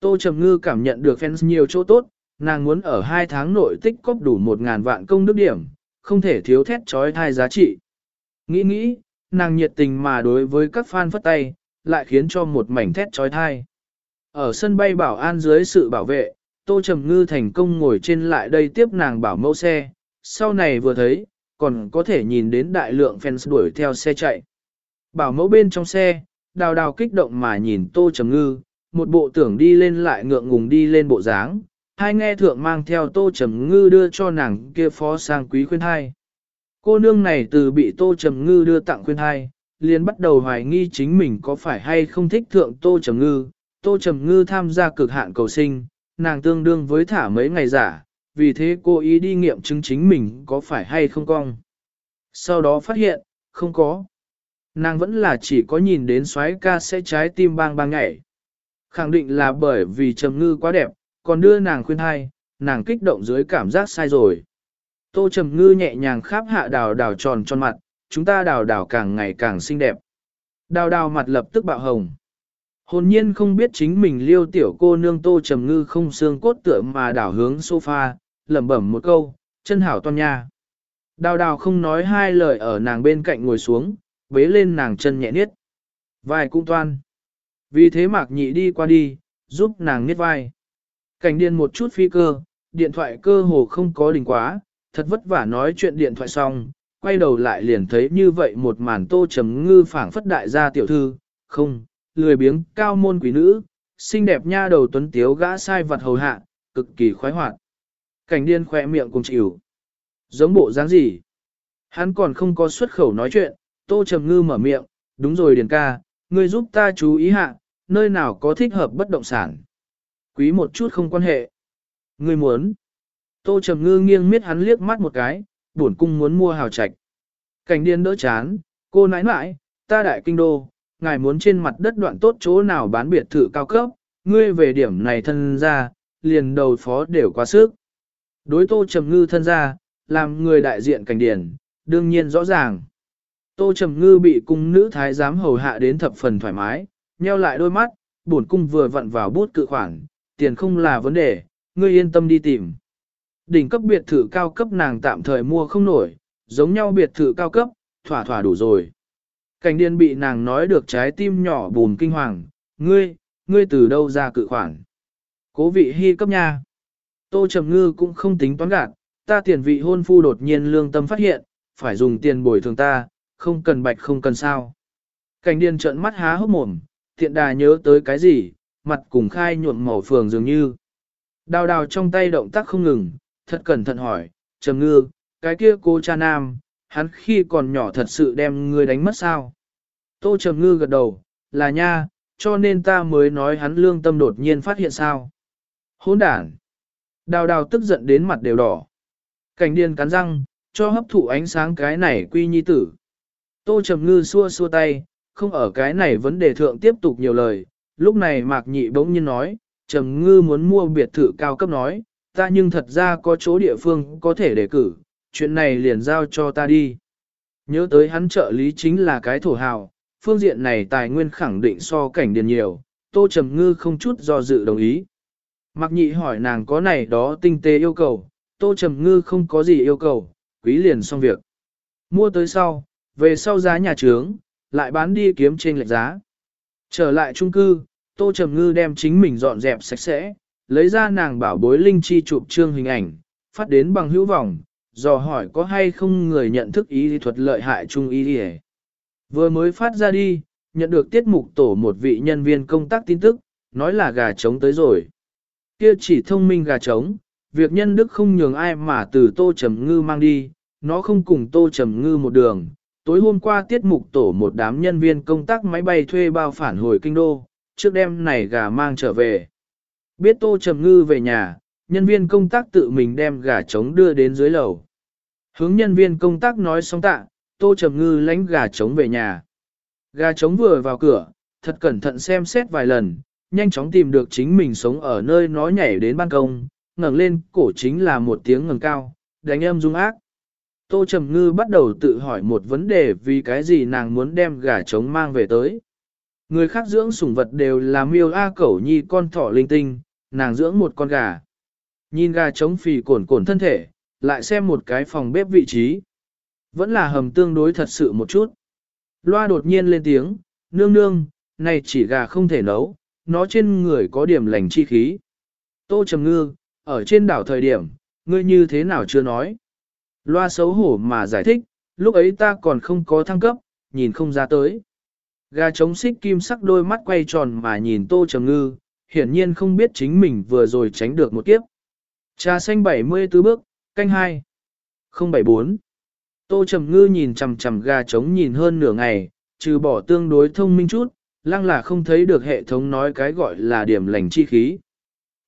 Tô Trầm Ngư cảm nhận được fans nhiều chỗ tốt, nàng muốn ở hai tháng nội tích cóp đủ một ngàn vạn công đức điểm, không thể thiếu thét trói thai giá trị. Nghĩ nghĩ, nàng nhiệt tình mà đối với các fan phất tay, lại khiến cho một mảnh thét trói thai. Ở sân bay bảo an dưới sự bảo vệ, Tô Trầm Ngư thành công ngồi trên lại đây tiếp nàng bảo mẫu xe, sau này vừa thấy, còn có thể nhìn đến đại lượng fans đuổi theo xe chạy. Bảo mẫu bên trong xe, đào đào kích động mà nhìn Tô Trầm Ngư, một bộ tưởng đi lên lại ngượng ngùng đi lên bộ dáng, hai nghe thượng mang theo tô trầm ngư đưa cho nàng kia phó sang quý khuyên hai. Cô nương này từ bị tô trầm ngư đưa tặng khuyên hai, liền bắt đầu hoài nghi chính mình có phải hay không thích thượng tô trầm ngư. Tô trầm ngư tham gia cực hạn cầu sinh, nàng tương đương với thả mấy ngày giả, vì thế cô ý đi nghiệm chứng chính mình có phải hay không cong. Sau đó phát hiện, không có. Nàng vẫn là chỉ có nhìn đến xoáy ca sẽ trái tim bang bang nhảy. Khẳng định là bởi vì trầm ngư quá đẹp, còn đưa nàng khuyên hai, nàng kích động dưới cảm giác sai rồi. Tô trầm ngư nhẹ nhàng kháp hạ đào đào tròn tròn mặt, chúng ta đào đào càng ngày càng xinh đẹp. Đào đào mặt lập tức bạo hồng. Hồn nhiên không biết chính mình liêu tiểu cô nương tô trầm ngư không xương cốt tựa mà đảo hướng sofa, lẩm bẩm một câu, chân hảo toan nha. Đào đào không nói hai lời ở nàng bên cạnh ngồi xuống, bế lên nàng chân nhẹ niết. Vai cũng toan. Vì thế mạc nhị đi qua đi, giúp nàng niết vai. Cảnh điên một chút phi cơ, điện thoại cơ hồ không có đỉnh quá, thật vất vả nói chuyện điện thoại xong, quay đầu lại liền thấy như vậy một màn tô trầm ngư phảng phất đại gia tiểu thư, không, lười biếng cao môn quý nữ, xinh đẹp nha đầu tuấn tiếu gã sai vật hầu hạ, cực kỳ khoái hoạt. Cảnh điên khỏe miệng cùng chịu. Giống bộ dáng gì? Hắn còn không có xuất khẩu nói chuyện, tô trầm ngư mở miệng, đúng rồi điền ca, ngươi giúp ta chú ý hạ, nơi nào có thích hợp bất động sản. Quý một chút không quan hệ. Ngươi muốn. Tô trầm ngư nghiêng miết hắn liếc mắt một cái, buồn cung muốn mua hào trạch. Cảnh điên đỡ chán, cô nãi nãi, ta đại kinh đô, ngài muốn trên mặt đất đoạn tốt chỗ nào bán biệt thự cao cấp, ngươi về điểm này thân ra, liền đầu phó đều quá sức. Đối tô trầm ngư thân ra, làm người đại diện cảnh điển, đương nhiên rõ ràng. Tô trầm ngư bị cung nữ thái giám hầu hạ đến thập phần thoải mái, nheo lại đôi mắt, bổn cung vừa vặn vào bút cự khoản, tiền không là vấn đề, ngươi yên tâm đi tìm. Đỉnh cấp biệt thự cao cấp nàng tạm thời mua không nổi, giống nhau biệt thự cao cấp, thỏa thỏa đủ rồi. Cảnh điên bị nàng nói được trái tim nhỏ bùn kinh hoàng, ngươi, ngươi từ đâu ra cự khoản. Cố vị hy cấp nha. Tô Trầm Ngư cũng không tính toán gạt, ta tiền vị hôn phu đột nhiên lương tâm phát hiện, phải dùng tiền bồi thường ta, không cần bạch không cần sao. Cảnh điên trợn mắt há hốc mồm, tiện đà nhớ tới cái gì, mặt cùng khai nhuộm màu phường dường như. Đào đào trong tay động tác không ngừng, thật cẩn thận hỏi, Trầm Ngư, cái kia cô cha nam, hắn khi còn nhỏ thật sự đem ngươi đánh mất sao? Tô Trầm Ngư gật đầu, là nha, cho nên ta mới nói hắn lương tâm đột nhiên phát hiện sao. Hỗn đản. Đào đào tức giận đến mặt đều đỏ. Cảnh điên cắn răng, cho hấp thụ ánh sáng cái này quy nhi tử. Tô Trầm Ngư xua xua tay, không ở cái này vấn đề thượng tiếp tục nhiều lời. Lúc này Mạc Nhị bỗng nhiên nói, Trầm Ngư muốn mua biệt thự cao cấp nói, ta nhưng thật ra có chỗ địa phương có thể đề cử, chuyện này liền giao cho ta đi. Nhớ tới hắn trợ lý chính là cái thổ hào, phương diện này tài nguyên khẳng định so cảnh điền nhiều, Tô Trầm Ngư không chút do dự đồng ý. Mặc nhị hỏi nàng có này đó tinh tế yêu cầu, Tô Trầm Ngư không có gì yêu cầu, quý liền xong việc. Mua tới sau, về sau giá nhà trướng, lại bán đi kiếm trên lệch giá. Trở lại trung cư, Tô Trầm Ngư đem chính mình dọn dẹp sạch sẽ, lấy ra nàng bảo bối linh chi chụp trương hình ảnh, phát đến bằng hữu vọng, dò hỏi có hay không người nhận thức ý lý thuật lợi hại trung ý đi Vừa mới phát ra đi, nhận được tiết mục tổ một vị nhân viên công tác tin tức, nói là gà trống tới rồi. Kia chỉ thông minh gà trống, việc nhân đức không nhường ai mà từ tô trầm ngư mang đi, nó không cùng tô trầm ngư một đường. Tối hôm qua tiết mục tổ một đám nhân viên công tác máy bay thuê bao phản hồi kinh đô, trước đêm này gà mang trở về. Biết tô trầm ngư về nhà, nhân viên công tác tự mình đem gà trống đưa đến dưới lầu. Hướng nhân viên công tác nói xong tạ, tô trầm ngư lánh gà trống về nhà. Gà trống vừa vào cửa, thật cẩn thận xem xét vài lần, nhanh chóng tìm được chính mình sống ở nơi nó nhảy đến ban công, ngẩng lên cổ chính là một tiếng ngẩng cao, đánh âm dung ác. Tô Trầm Ngư bắt đầu tự hỏi một vấn đề vì cái gì nàng muốn đem gà trống mang về tới. Người khác dưỡng sủng vật đều là miêu A cẩu nhi con thỏ linh tinh, nàng dưỡng một con gà. Nhìn gà trống phì cổn cổn thân thể, lại xem một cái phòng bếp vị trí. Vẫn là hầm tương đối thật sự một chút. Loa đột nhiên lên tiếng, nương nương, này chỉ gà không thể nấu, nó trên người có điểm lành chi khí. Tô Trầm Ngư, ở trên đảo thời điểm, ngươi như thế nào chưa nói. Loa xấu hổ mà giải thích, lúc ấy ta còn không có thăng cấp, nhìn không ra tới. Gà trống xích kim sắc đôi mắt quay tròn mà nhìn Tô Trầm Ngư, hiển nhiên không biết chính mình vừa rồi tránh được một kiếp. Trà xanh 74 bước, canh 2. 074. Tô Trầm Ngư nhìn chằm chằm gà trống nhìn hơn nửa ngày, trừ bỏ tương đối thông minh chút, lăng là không thấy được hệ thống nói cái gọi là điểm lành chi khí.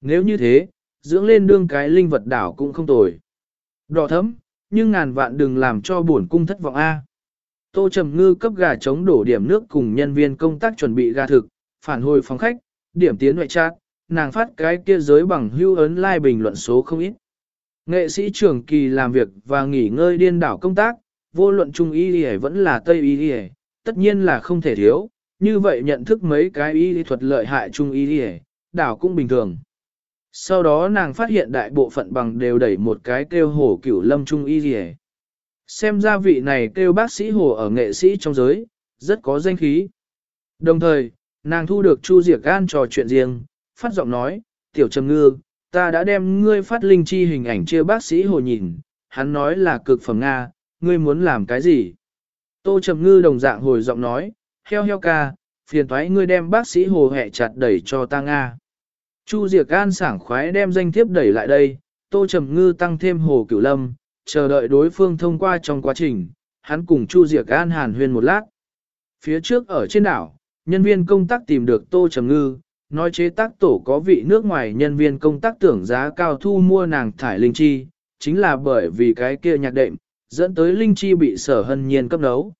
Nếu như thế, dưỡng lên đương cái linh vật đảo cũng không tồi. Đỏ thấm, nhưng ngàn vạn đừng làm cho bổn cung thất vọng A. Tô Trầm Ngư cấp gà trống đổ điểm nước cùng nhân viên công tác chuẩn bị gà thực, phản hồi phòng khách, điểm tiến ngoại trát, nàng phát cái kia giới bằng hưu ấn like bình luận số không ít. Nghệ sĩ trưởng kỳ làm việc và nghỉ ngơi điên đảo công tác, vô luận trung y y vẫn là tây y y, tất nhiên là không thể thiếu, như vậy nhận thức mấy cái y thuật lợi hại trung y y, đảo cũng bình thường. Sau đó nàng phát hiện đại bộ phận bằng đều đẩy một cái kêu hổ cửu lâm trung y y. Xem ra vị này kêu bác sĩ hồ ở nghệ sĩ trong giới, rất có danh khí. Đồng thời, nàng thu được Chu Diệc Gan trò chuyện riêng, phát giọng nói, tiểu trầm ngư, ta đã đem ngươi phát linh chi hình ảnh chia bác sĩ hồ nhìn, hắn nói là cực phẩm Nga, ngươi muốn làm cái gì? Tô trầm ngư đồng dạng hồi giọng nói, heo heo ca, phiền thoái ngươi đem bác sĩ hồ hẹ chặt đẩy cho ta Nga. Chu Diệc Gan sảng khoái đem danh thiếp đẩy lại đây, Tô Trầm Ngư tăng thêm hồ cửu lâm, chờ đợi đối phương thông qua trong quá trình, hắn cùng Chu Diệc Gan hàn huyên một lát. Phía trước ở trên đảo, nhân viên công tác tìm được Tô Trầm Ngư, nói chế tác tổ có vị nước ngoài nhân viên công tác tưởng giá cao thu mua nàng thải linh chi, chính là bởi vì cái kia nhạc đệm, dẫn tới linh chi bị sở hân nhiên cấp nấu.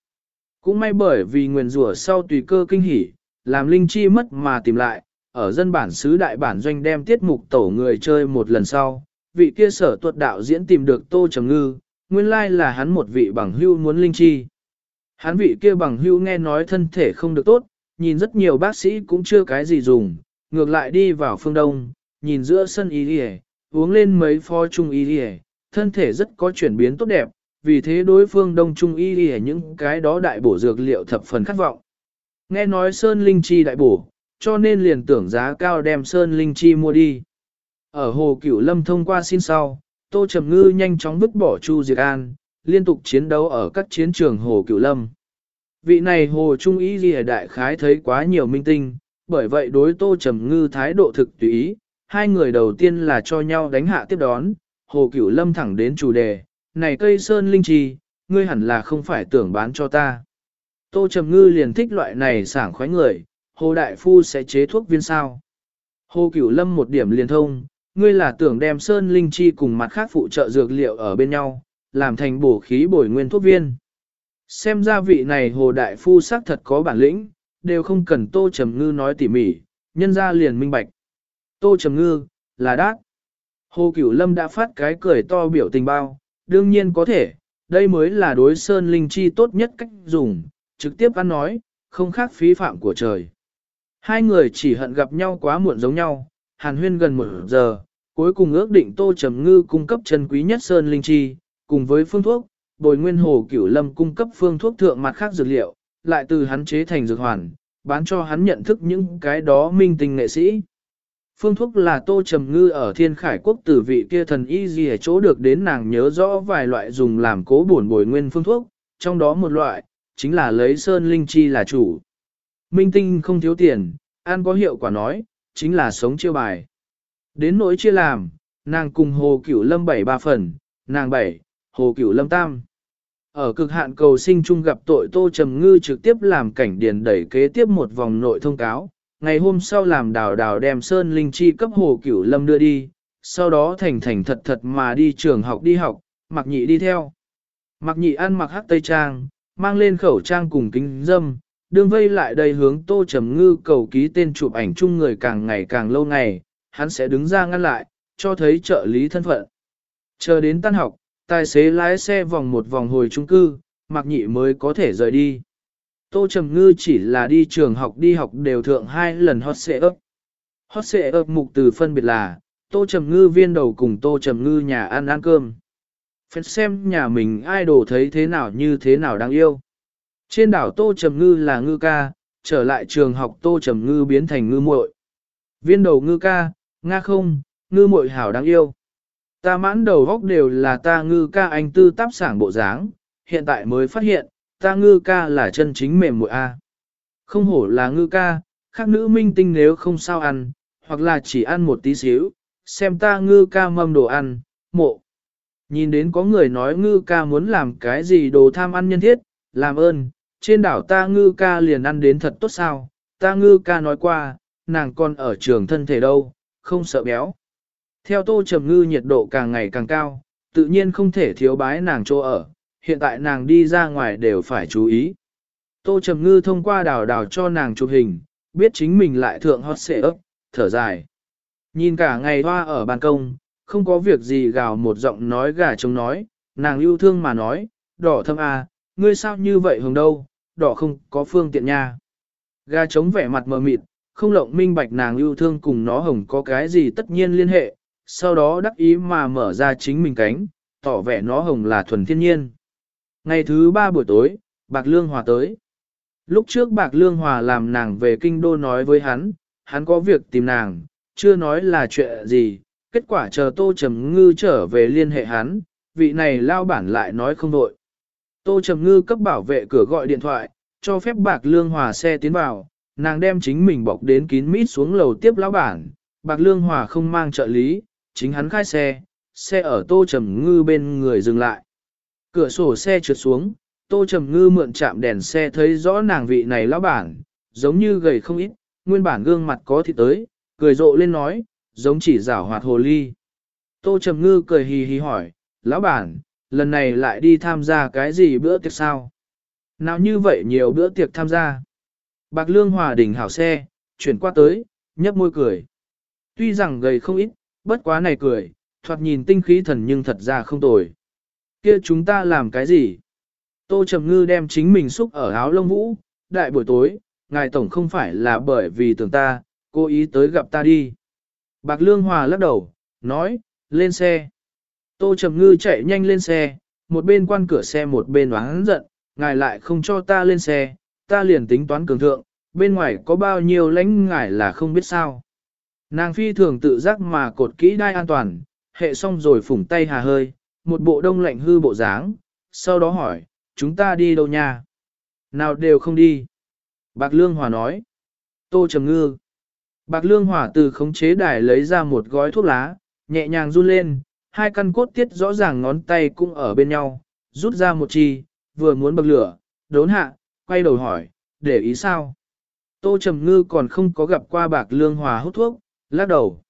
Cũng may bởi vì nguyền rủa sau tùy cơ kinh hỉ, làm linh chi mất mà tìm lại, ở dân bản xứ đại bản doanh đem tiết mục tổ người chơi một lần sau, vị kia sở tuột đạo diễn tìm được Tô Trầm Ngư, nguyên lai là hắn một vị bằng hưu muốn linh chi. Hắn vị kia bằng hưu nghe nói thân thể không được tốt, nhìn rất nhiều bác sĩ cũng chưa cái gì dùng, ngược lại đi vào phương đông, nhìn giữa sân y đi uống lên mấy pho trung y đi thân thể rất có chuyển biến tốt đẹp, vì thế đối phương đông trung y đi những cái đó đại bổ dược liệu thập phần khát vọng. Nghe nói Sơn Linh Chi đại bổ, cho nên liền tưởng giá cao đem Sơn Linh Chi mua đi. Ở Hồ Cửu Lâm thông qua xin sau, Tô Trầm Ngư nhanh chóng vứt bỏ Chu Diệt An, liên tục chiến đấu ở các chiến trường Hồ Cửu Lâm. Vị này Hồ Trung Ý Ghi Đại Khái thấy quá nhiều minh tinh, bởi vậy đối Tô Trầm Ngư thái độ thực tùy ý, hai người đầu tiên là cho nhau đánh hạ tiếp đón, Hồ Cửu Lâm thẳng đến chủ đề, này cây Sơn Linh Chi, ngươi hẳn là không phải tưởng bán cho ta. Tô Trầm Ngư liền thích loại này sảng khoái người, Hồ Đại Phu sẽ chế thuốc viên sao. Hồ Cửu Lâm một điểm liền thông, ngươi là tưởng đem sơn linh chi cùng mặt khác phụ trợ dược liệu ở bên nhau, làm thành bổ khí bồi nguyên thuốc viên. Xem ra vị này hồ đại phu xác thật có bản lĩnh, đều không cần tô trầm ngư nói tỉ mỉ, nhân ra liền minh bạch. Tô trầm ngư, là đát. Hồ Cửu Lâm đã phát cái cười to biểu tình bao, đương nhiên có thể, đây mới là đối sơn linh chi tốt nhất cách dùng, trực tiếp ăn nói, không khác phí phạm của trời. Hai người chỉ hận gặp nhau quá muộn giống nhau, hàn huyên gần một giờ, cuối cùng ước định Tô Trầm Ngư cung cấp chân quý nhất Sơn Linh Chi, cùng với phương thuốc, bồi nguyên hồ cửu lâm cung cấp phương thuốc thượng mặt khác dược liệu, lại từ hắn chế thành dược hoàn, bán cho hắn nhận thức những cái đó minh tình nghệ sĩ. Phương thuốc là Tô Trầm Ngư ở Thiên Khải Quốc tử vị kia thần y gì ở chỗ được đến nàng nhớ rõ vài loại dùng làm cố bổn bồi nguyên phương thuốc, trong đó một loại, chính là lấy Sơn Linh Chi là chủ. Minh tinh không thiếu tiền, ăn có hiệu quả nói, chính là sống chiêu bài. Đến nỗi chia làm, nàng cùng Hồ Cửu Lâm bảy ba phần, nàng bảy, Hồ Cửu Lâm tam. Ở cực hạn cầu sinh chung gặp tội Tô Trầm Ngư trực tiếp làm cảnh điền đẩy kế tiếp một vòng nội thông cáo. Ngày hôm sau làm đào đào đem Sơn Linh Chi cấp Hồ Cửu Lâm đưa đi, sau đó thành thành thật thật mà đi trường học đi học, mặc nhị đi theo. Mặc nhị ăn mặc hắc tây trang, mang lên khẩu trang cùng kính dâm, đương vây lại đây hướng tô trầm ngư cầu ký tên chụp ảnh chung người càng ngày càng lâu ngày, hắn sẽ đứng ra ngăn lại, cho thấy trợ lý thân phận. Chờ đến tan học, tài xế lái xe vòng một vòng hồi trung cư, mặc nhị mới có thể rời đi. Tô Trầm Ngư chỉ là đi trường học đi học đều thượng hai lần hot xệ ấp. Hot xệ ấp mục từ phân biệt là, Tô Trầm Ngư viên đầu cùng Tô Trầm Ngư nhà ăn ăn cơm. Phép xem nhà mình idol thấy thế nào như thế nào đáng yêu. Trên đảo Tô Trầm Ngư là ngư ca, trở lại trường học Tô Trầm Ngư biến thành ngư muội. Viên đầu ngư ca, nga không, ngư muội hảo đáng yêu. Ta mãn đầu góc đều là ta ngư ca anh tư táp sảng bộ dáng, hiện tại mới phát hiện, ta ngư ca là chân chính mềm muội A. Không hổ là ngư ca, khác nữ minh tinh nếu không sao ăn, hoặc là chỉ ăn một tí xíu, xem ta ngư ca mâm đồ ăn, mộ. Nhìn đến có người nói ngư ca muốn làm cái gì đồ tham ăn nhân thiết, làm ơn, trên đảo ta ngư ca liền ăn đến thật tốt sao, ta ngư ca nói qua, nàng còn ở trường thân thể đâu, không sợ béo. Theo tô trầm ngư nhiệt độ càng ngày càng cao, tự nhiên không thể thiếu bái nàng chỗ ở, hiện tại nàng đi ra ngoài đều phải chú ý. Tô trầm ngư thông qua đào đào cho nàng chụp hình, biết chính mình lại thượng hot xệ ấp, thở dài. Nhìn cả ngày hoa ở ban công, không có việc gì gào một giọng nói gà trống nói, nàng yêu thương mà nói, đỏ thâm à, ngươi sao như vậy hồng đâu, đỏ không có phương tiện nha. Gà trống vẻ mặt mờ mịt, không lộng minh bạch nàng yêu thương cùng nó hồng có cái gì tất nhiên liên hệ, sau đó đắc ý mà mở ra chính mình cánh, tỏ vẻ nó hồng là thuần thiên nhiên. Ngày thứ ba buổi tối, Bạc Lương Hòa tới. Lúc trước Bạc Lương Hòa làm nàng về kinh đô nói với hắn, hắn có việc tìm nàng, chưa nói là chuyện gì, kết quả chờ Tô Trầm Ngư trở về liên hệ hắn, vị này lao bản lại nói không đội. Tô Trầm Ngư cấp bảo vệ cửa gọi điện thoại, cho phép Bạc Lương Hòa xe tiến vào, nàng đem chính mình bọc đến kín mít xuống lầu tiếp lão bản, Bạc Lương Hòa không mang trợ lý, chính hắn khai xe, xe ở Tô Trầm Ngư bên người dừng lại. Cửa sổ xe trượt xuống, Tô Trầm Ngư mượn chạm đèn xe thấy rõ nàng vị này lão bản, giống như gầy không ít, nguyên bản gương mặt có thịt tới, cười rộ lên nói, giống chỉ rảo hoạt hồ ly. Tô Trầm Ngư cười hì hì hỏi, lão bản, lần này lại đi tham gia cái gì bữa tiệc sao? Nào như vậy nhiều bữa tiệc tham gia. Bạc Lương Hòa đỉnh hảo xe, chuyển qua tới, nhấp môi cười. Tuy rằng gầy không ít, bất quá này cười, thoạt nhìn tinh khí thần nhưng thật ra không tồi. Kia chúng ta làm cái gì? Tô Trầm Ngư đem chính mình xúc ở áo lông vũ, đại buổi tối, ngài tổng không phải là bởi vì tưởng ta, cố ý tới gặp ta đi. Bạc Lương Hòa lắc đầu, nói, lên xe. Tô Trầm Ngư chạy nhanh lên xe, một bên quan cửa xe một bên oán giận, ngài lại không cho ta lên xe, ta liền tính toán cường thượng, bên ngoài có bao nhiêu lãnh ngài là không biết sao. Nàng phi thường tự giác mà cột kỹ đai an toàn, hệ xong rồi phủng tay hà hơi, một bộ đông lạnh hư bộ dáng, sau đó hỏi, chúng ta đi đâu nha? Nào đều không đi. Bạc Lương Hòa nói. Tô Trầm Ngư. Bạc Lương Hòa từ khống chế đài lấy ra một gói thuốc lá, nhẹ nhàng run lên, hai căn cốt tiết rõ ràng ngón tay cũng ở bên nhau, rút ra một chi, vừa muốn bậc lửa, đốn hạ, quay đầu hỏi, để ý sao? Tô Trầm Ngư còn không có gặp qua Bạc Lương Hòa hút thuốc, lắc đầu.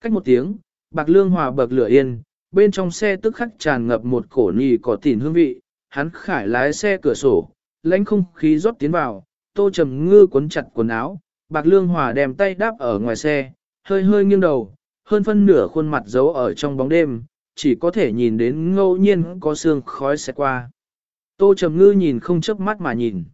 Cách một tiếng, Bạc Lương Hòa bậc lửa yên, bên trong xe tức khắc tràn ngập một cổ nì cỏ tỉn hương vị, hắn khải lái xe cửa sổ, lãnh không khí rót tiến vào, Tô Trầm Ngư cuốn chặt quần áo, Bạc Lương Hòa đem tay đáp ở ngoài xe, hơi hơi nghiêng đầu, hơn phân nửa khuôn mặt giấu ở trong bóng đêm, chỉ có thể nhìn đến ngẫu nhiên có sương khói xe qua. Tô Trầm Ngư nhìn không chớp mắt mà nhìn.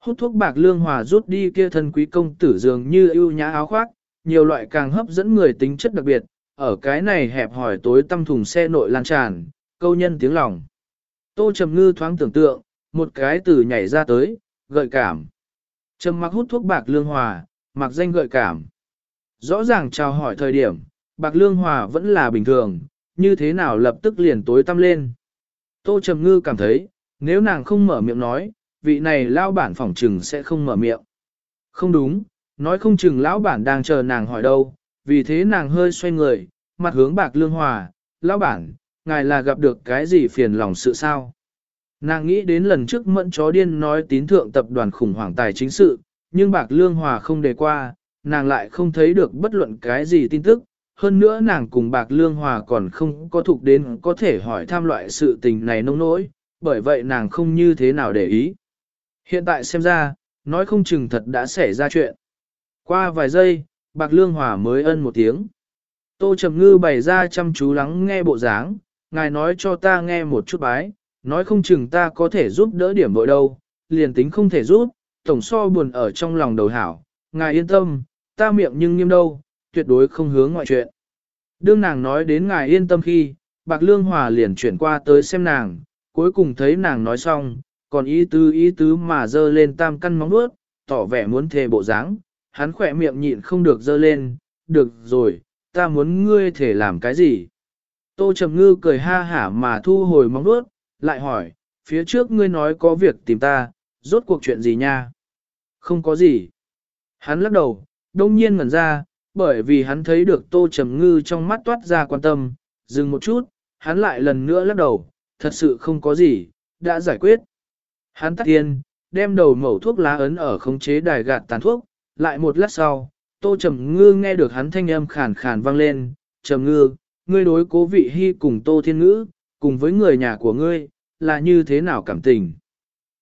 Hút thuốc bạc lương hòa rút đi kia thân quý công tử dường như ưu nhã áo khoác, nhiều loại càng hấp dẫn người tính chất đặc biệt, ở cái này hẹp hỏi tối tâm thùng xe nội lan tràn, câu nhân tiếng lòng. Tô Trầm Ngư thoáng tưởng tượng, một cái từ nhảy ra tới, gợi cảm. Trầm mặc hút thuốc bạc lương hòa, mặc danh gợi cảm. Rõ ràng chào hỏi thời điểm, bạc lương hòa vẫn là bình thường, như thế nào lập tức liền tối tăm lên. Tô Trầm Ngư cảm thấy, nếu nàng không mở miệng nói, vị này lao bản phỏng trừng sẽ không mở miệng. Không đúng, nói không chừng lão bản đang chờ nàng hỏi đâu, vì thế nàng hơi xoay người, mặt hướng bạc lương hòa, lão bản, ngài là gặp được cái gì phiền lòng sự sao? Nàng nghĩ đến lần trước mẫn chó điên nói tín thượng tập đoàn khủng hoảng tài chính sự, nhưng bạc lương hòa không đề qua, nàng lại không thấy được bất luận cái gì tin tức, hơn nữa nàng cùng bạc lương hòa còn không có thuộc đến có thể hỏi tham loại sự tình này nông nỗi, bởi vậy nàng không như thế nào để ý. Hiện tại xem ra, nói không chừng thật đã xảy ra chuyện. Qua vài giây, bạc lương hòa mới ân một tiếng. Tô Trầm Ngư bày ra chăm chú lắng nghe bộ dáng, ngài nói cho ta nghe một chút bái, nói không chừng ta có thể giúp đỡ điểm bội đâu, liền tính không thể giúp, tổng so buồn ở trong lòng đầu hảo, ngài yên tâm, ta miệng nhưng nghiêm đâu, tuyệt đối không hướng ngoại chuyện. Đương nàng nói đến ngài yên tâm khi, Bạc Lương Hòa liền chuyển qua tới xem nàng, cuối cùng thấy nàng nói xong, còn ý tứ ý tứ mà dơ lên tam căn móng nuốt, tỏ vẻ muốn thề bộ dáng, hắn khỏe miệng nhịn không được dơ lên, được rồi, ta muốn ngươi thể làm cái gì. Tô Trầm Ngư cười ha hả mà thu hồi móng nuốt, lại hỏi, phía trước ngươi nói có việc tìm ta, rốt cuộc chuyện gì nha? Không có gì. Hắn lắc đầu, đông nhiên ngẩn ra, bởi vì hắn thấy được Tô Trầm Ngư trong mắt toát ra quan tâm, dừng một chút, hắn lại lần nữa lắc đầu, thật sự không có gì, đã giải quyết. Hắn tắt tiên, đem đầu mẩu thuốc lá ấn ở khống chế đài gạt tàn thuốc, lại một lát sau, Tô Trầm Ngư nghe được hắn thanh âm khàn khàn vang lên, Trầm Ngư, ngươi đối cố vị hy cùng Tô Thiên Ngữ, cùng với người nhà của ngươi, là như thế nào cảm tình.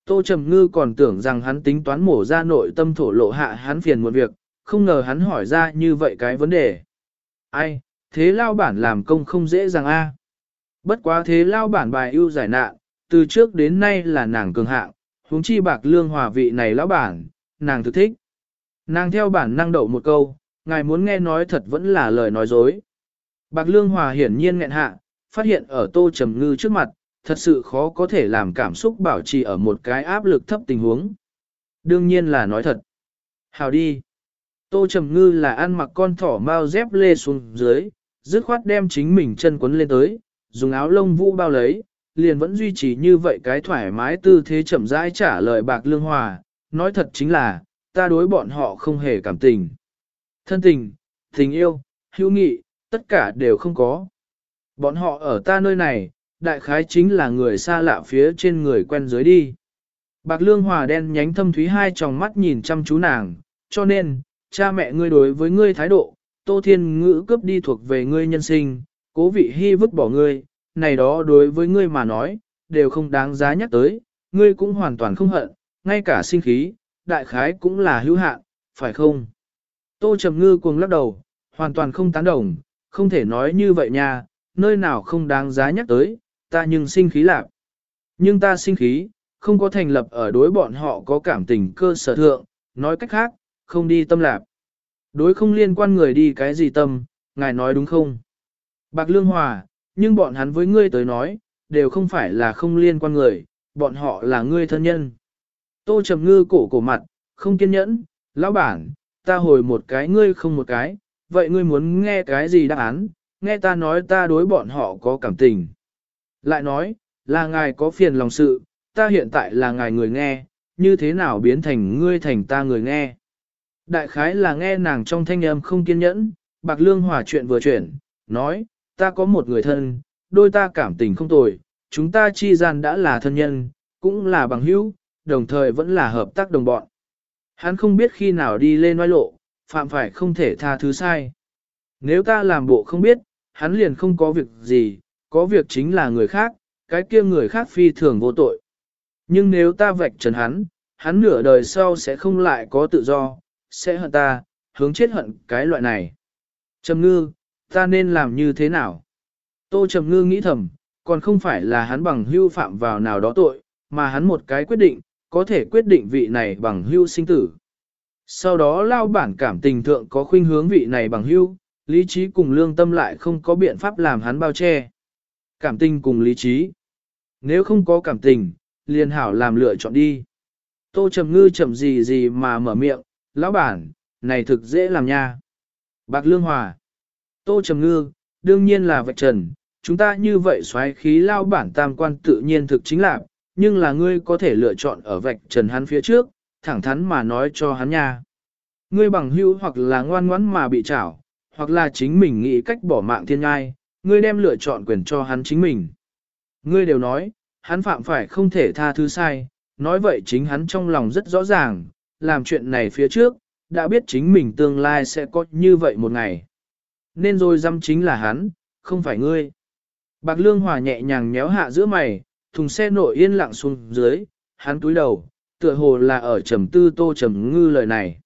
Tô Trầm Ngư còn tưởng rằng hắn tính toán mổ ra nội tâm thổ lộ hạ hắn phiền một việc, không ngờ hắn hỏi ra như vậy cái vấn đề. Ai, thế lao bản làm công không dễ dàng a. Bất quá thế lao bản bài ưu giải nạn, từ trước đến nay là nàng cường hạng, huống chi bạc lương hòa vị này lão bản, nàng thực thích. Nàng theo bản năng đậu một câu, ngài muốn nghe nói thật vẫn là lời nói dối. Bạc lương hòa hiển nhiên nghẹn hạ, phát hiện ở tô trầm ngư trước mặt, thật sự khó có thể làm cảm xúc bảo trì ở một cái áp lực thấp tình huống. Đương nhiên là nói thật. Hào đi. Tô Trầm Ngư là ăn mặc con thỏ mau dép lê xuống dưới, dứt khoát đem chính mình chân quấn lên tới, dùng áo lông vũ bao lấy, liền vẫn duy trì như vậy cái thoải mái tư thế chậm rãi trả lời bạc lương hòa, nói thật chính là, ta đối bọn họ không hề cảm tình. Thân tình, tình yêu, hữu nghị, tất cả đều không có. Bọn họ ở ta nơi này, đại khái chính là người xa lạ phía trên người quen dưới đi. Bạc lương hòa đen nhánh thâm thúy hai tròng mắt nhìn chăm chú nàng, cho nên, cha mẹ ngươi đối với ngươi thái độ, tô thiên ngữ cướp đi thuộc về ngươi nhân sinh, cố vị hy vứt bỏ ngươi, này đó đối với ngươi mà nói, đều không đáng giá nhắc tới, ngươi cũng hoàn toàn không hận, ngay cả sinh khí, đại khái cũng là hữu hạn, phải không? Tô Trầm Ngư cuồng lắc đầu, hoàn toàn không tán đồng, không thể nói như vậy nha, nơi nào không đáng giá nhắc tới, ta nhưng sinh khí lạc. Nhưng ta sinh khí, không có thành lập ở đối bọn họ có cảm tình cơ sở thượng, nói cách khác, không đi tâm lạc. Đối không liên quan người đi cái gì tâm, ngài nói đúng không? Bạc Lương Hòa, nhưng bọn hắn với ngươi tới nói, đều không phải là không liên quan người, bọn họ là ngươi thân nhân. Tô Trầm Ngư cổ cổ mặt, không kiên nhẫn, lão bản, ta hồi một cái ngươi không một cái, vậy ngươi muốn nghe cái gì đáp án, nghe ta nói ta đối bọn họ có cảm tình. Lại nói, là ngài có phiền lòng sự, ta hiện tại là ngài người nghe, như thế nào biến thành ngươi thành ta người nghe. Đại khái là nghe nàng trong thanh âm không kiên nhẫn, bạc lương hòa chuyện vừa chuyển, nói, ta có một người thân, đôi ta cảm tình không tồi, chúng ta chi gian đã là thân nhân, cũng là bằng hữu, đồng thời vẫn là hợp tác đồng bọn. Hắn không biết khi nào đi lên nói lộ, phạm phải không thể tha thứ sai. Nếu ta làm bộ không biết, hắn liền không có việc gì, có việc chính là người khác, cái kia người khác phi thường vô tội. Nhưng nếu ta vạch trần hắn, hắn nửa đời sau sẽ không lại có tự do, sẽ hận ta, hướng chết hận cái loại này. Trầm ngư, ta nên làm như thế nào? Tô Trầm ngư nghĩ thầm, còn không phải là hắn bằng hưu phạm vào nào đó tội, mà hắn một cái quyết định, có thể quyết định vị này bằng hưu sinh tử. Sau đó lao bản cảm tình thượng có khuynh hướng vị này bằng hưu, lý trí cùng lương tâm lại không có biện pháp làm hắn bao che. Cảm tình cùng lý trí. Nếu không có cảm tình, liền hảo làm lựa chọn đi. Tô Trầm Ngư chậm gì gì mà mở miệng, lão bản, này thực dễ làm nha. Bạc Lương Hòa. Tô Trầm Ngư, đương nhiên là vạch trần, chúng ta như vậy xoáy khí lao bản tam quan tự nhiên thực chính là, nhưng là ngươi có thể lựa chọn ở vạch trần hắn phía trước, thẳng thắn mà nói cho hắn nha. Ngươi bằng hữu hoặc là ngoan ngoãn mà bị trảo, hoặc là chính mình nghĩ cách bỏ mạng thiên ngai, ngươi đem lựa chọn quyền cho hắn chính mình. Ngươi đều nói, hắn phạm phải không thể tha thứ sai, nói vậy chính hắn trong lòng rất rõ ràng, làm chuyện này phía trước, đã biết chính mình tương lai sẽ có như vậy một ngày. Nên rồi dăm chính là hắn, không phải ngươi. Bạc Lương Hòa nhẹ nhàng nhéo hạ giữa mày, thùng xe nội yên lặng xuống dưới, hắn túi đầu, tựa hồ là ở trầm tư tô trầm ngư lời này.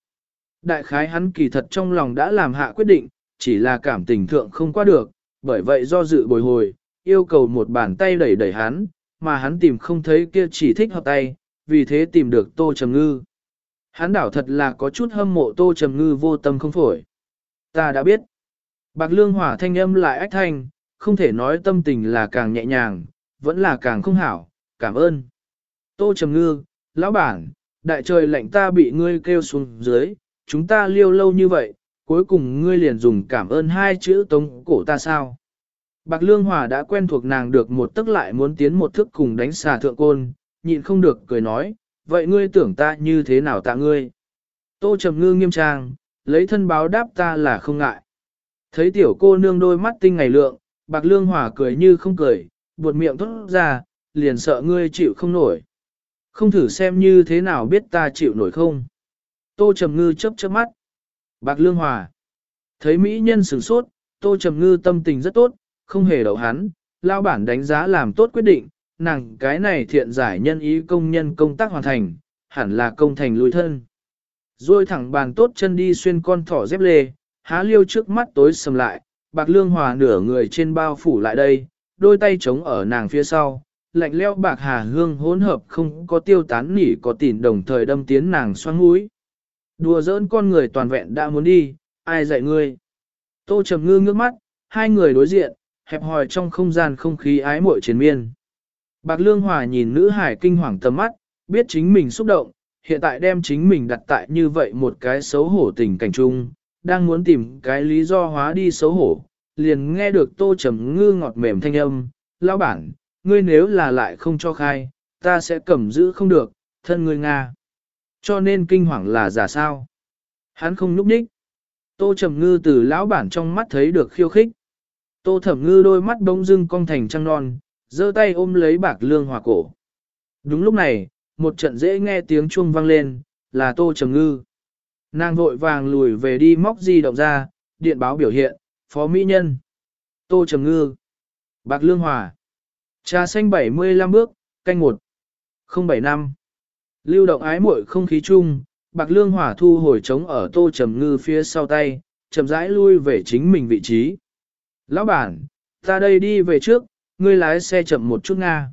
Đại khái hắn kỳ thật trong lòng đã làm hạ quyết định, chỉ là cảm tình thượng không qua được, bởi vậy do dự bồi hồi, yêu cầu một bàn tay đẩy đẩy hắn, mà hắn tìm không thấy kia chỉ thích hợp tay, vì thế tìm được tô trầm ngư. Hắn đảo thật là có chút hâm mộ tô trầm ngư vô tâm không phổi. Ta đã biết. Bạc lương hỏa thanh âm lại ách thanh, không thể nói tâm tình là càng nhẹ nhàng, vẫn là càng không hảo, cảm ơn. Tô Trầm Ngư, lão bản, đại trời lạnh ta bị ngươi kêu xuống dưới, chúng ta liêu lâu như vậy, cuối cùng ngươi liền dùng cảm ơn hai chữ tống cổ ta sao. Bạc Lương Hòa đã quen thuộc nàng được một tức lại muốn tiến một thức cùng đánh xà thượng côn, nhịn không được cười nói, vậy ngươi tưởng ta như thế nào tạ ngươi. Tô Trầm Ngư nghiêm trang, lấy thân báo đáp ta là không ngại. Thấy tiểu cô nương đôi mắt tinh ngày lượng, bạc lương hỏa cười như không cười, buột miệng thốt ra, liền sợ ngươi chịu không nổi. Không thử xem như thế nào biết ta chịu nổi không. Tô Trầm Ngư chớp chớp mắt. Bạc Lương Hòa. Thấy Mỹ nhân sửng sốt, Tô Trầm Ngư tâm tình rất tốt, không hề đậu hắn, lao bản đánh giá làm tốt quyết định, nàng cái này thiện giải nhân ý công nhân công tác hoàn thành, hẳn là công thành lùi thân. Rồi thẳng bàn tốt chân đi xuyên con thỏ dép lê, há liêu trước mắt tối sầm lại, bạc lương hòa nửa người trên bao phủ lại đây, đôi tay chống ở nàng phía sau, lạnh leo bạc hà hương hỗn hợp không có tiêu tán nỉ có tỉn đồng thời đâm tiến nàng xoang mũi. Đùa giỡn con người toàn vẹn đã muốn đi, ai dạy ngươi. Tô trầm ngư ngước mắt, hai người đối diện, hẹp hòi trong không gian không khí ái muội triền miên. Bạc Lương Hòa nhìn nữ hải kinh hoàng tầm mắt, biết chính mình xúc động, hiện tại đem chính mình đặt tại như vậy một cái xấu hổ tình cảnh chung, đang muốn tìm cái lý do hóa đi xấu hổ, liền nghe được tô trầm ngư ngọt mềm thanh âm, lão bản, ngươi nếu là lại không cho khai, ta sẽ cầm giữ không được, thân ngươi Nga. Cho nên kinh hoàng là giả sao. Hắn không núp nhích. Tô trầm ngư từ lão bản trong mắt thấy được khiêu khích. Tô thẩm ngư đôi mắt bỗng dưng cong thành trăng non, giơ tay ôm lấy bạc lương hòa cổ. Đúng lúc này, một trận dễ nghe tiếng chuông vang lên, là tô trầm ngư. Nàng vội vàng lùi về đi móc di động ra, điện báo biểu hiện, phó mỹ nhân. Tô trầm ngư. Bạc lương hòa. Trà xanh 75 bước, canh 1. 075. Lưu động ái muội không khí chung, bạc lương hòa thu hồi trống ở tô trầm ngư phía sau tay, chậm rãi lui về chính mình vị trí. Lão bản, ta đây đi về trước, ngươi lái xe chậm một chút Nga.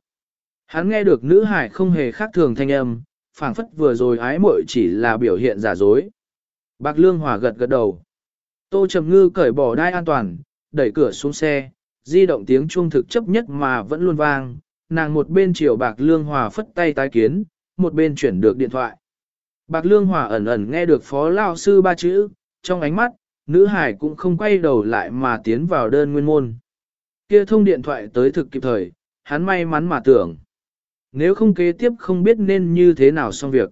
Hắn nghe được nữ hải không hề khác thường thanh âm, phảng phất vừa rồi ái muội chỉ là biểu hiện giả dối. Bạc Lương Hòa gật gật đầu. Tô Trầm Ngư cởi bỏ đai an toàn, đẩy cửa xuống xe, di động tiếng chuông thực chấp nhất mà vẫn luôn vang, nàng một bên chiều Bạc Lương Hòa phất tay tái kiến, một bên chuyển được điện thoại. Bạc Lương Hòa ẩn ẩn nghe được phó lao sư ba chữ, trong ánh mắt, nữ hải cũng không quay đầu lại mà tiến vào đơn nguyên môn. Kia thông điện thoại tới thực kịp thời, hắn may mắn mà tưởng. Nếu không kế tiếp không biết nên như thế nào xong việc.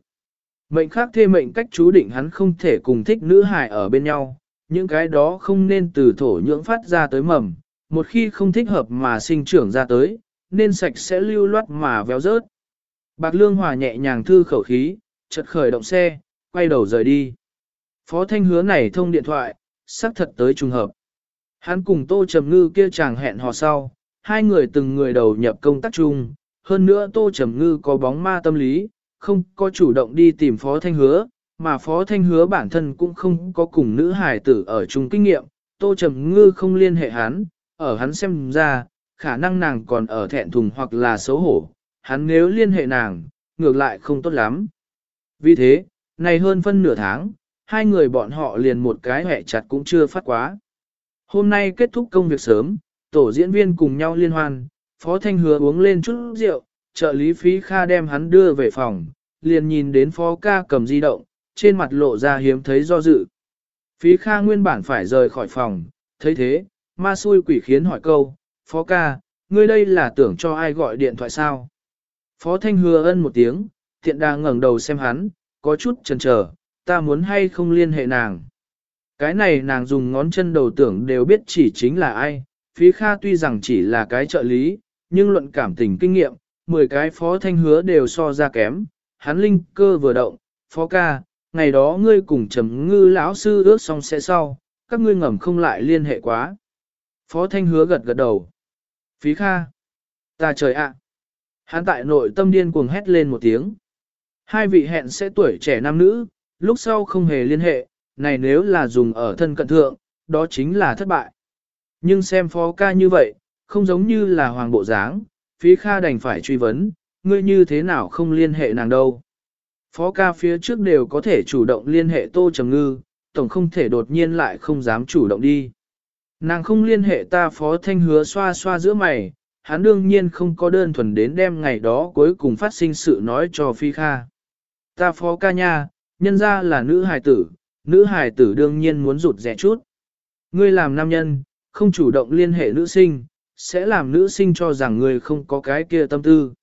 Mệnh khác thê mệnh cách chú định hắn không thể cùng thích nữ hải ở bên nhau, những cái đó không nên từ thổ nhưỡng phát ra tới mầm, một khi không thích hợp mà sinh trưởng ra tới, nên sạch sẽ lưu loát mà véo rớt. Bạc Lương Hòa nhẹ nhàng thư khẩu khí, chợt khởi động xe, quay đầu rời đi. Phó Thanh hứa này thông điện thoại, xác thật tới trùng hợp. Hắn cùng Tô Trầm Ngư kia chàng hẹn hò sau, hai người từng người đầu nhập công tác chung, hơn nữa Tô Trầm Ngư có bóng ma tâm lý, không có chủ động đi tìm Phó Thanh Hứa, mà Phó Thanh Hứa bản thân cũng không có cùng nữ hài tử ở chung kinh nghiệm, Tô Trầm Ngư không liên hệ hắn, ở hắn xem ra, khả năng nàng còn ở thẹn thùng hoặc là xấu hổ, hắn nếu liên hệ nàng, ngược lại không tốt lắm. Vì thế, này hơn phân nửa tháng, hai người bọn họ liền một cái hẹ chặt cũng chưa phát quá. Hôm nay kết thúc công việc sớm, tổ diễn viên cùng nhau liên hoan, Phó Thanh hứa uống lên chút rượu, trợ lý phí Kha đem hắn đưa về phòng, liền nhìn đến Phó ca cầm di động, trên mặt lộ ra hiếm thấy do dự. Phí Kha nguyên bản phải rời khỏi phòng, thấy thế, ma xui quỷ khiến hỏi câu, Phó ca, ngươi đây là tưởng cho ai gọi điện thoại sao? Phó Thanh hứa ân một tiếng, thiện đang ngẩng đầu xem hắn, có chút chần chờ, ta muốn hay không liên hệ nàng. Cái này nàng dùng ngón chân đầu tưởng đều biết chỉ chính là ai, phí kha tuy rằng chỉ là cái trợ lý, nhưng luận cảm tình kinh nghiệm, 10 cái phó thanh hứa đều so ra kém, hắn linh cơ vừa động, phó ca, ngày đó ngươi cùng trầm ngư lão sư ước xong sẽ sau, các ngươi ngầm không lại liên hệ quá. Phó thanh hứa gật gật đầu. Phí kha. Ta trời ạ. Hắn tại nội tâm điên cuồng hét lên một tiếng. Hai vị hẹn sẽ tuổi trẻ nam nữ, lúc sau không hề liên hệ, này nếu là dùng ở thân cận thượng, đó chính là thất bại. Nhưng xem phó ca như vậy, không giống như là hoàng bộ dáng, phí kha đành phải truy vấn, ngươi như thế nào không liên hệ nàng đâu. Phó ca phía trước đều có thể chủ động liên hệ tô trầm ngư, tổng không thể đột nhiên lại không dám chủ động đi. Nàng không liên hệ ta phó thanh hứa xoa xoa giữa mày, hắn đương nhiên không có đơn thuần đến đem ngày đó cuối cùng phát sinh sự nói cho phi kha. Ta phó ca nha, nhân ra là nữ hài tử, nữ hài tử đương nhiên muốn rụt rẻ chút. Ngươi làm nam nhân, không chủ động liên hệ nữ sinh, sẽ làm nữ sinh cho rằng ngươi không có cái kia tâm tư.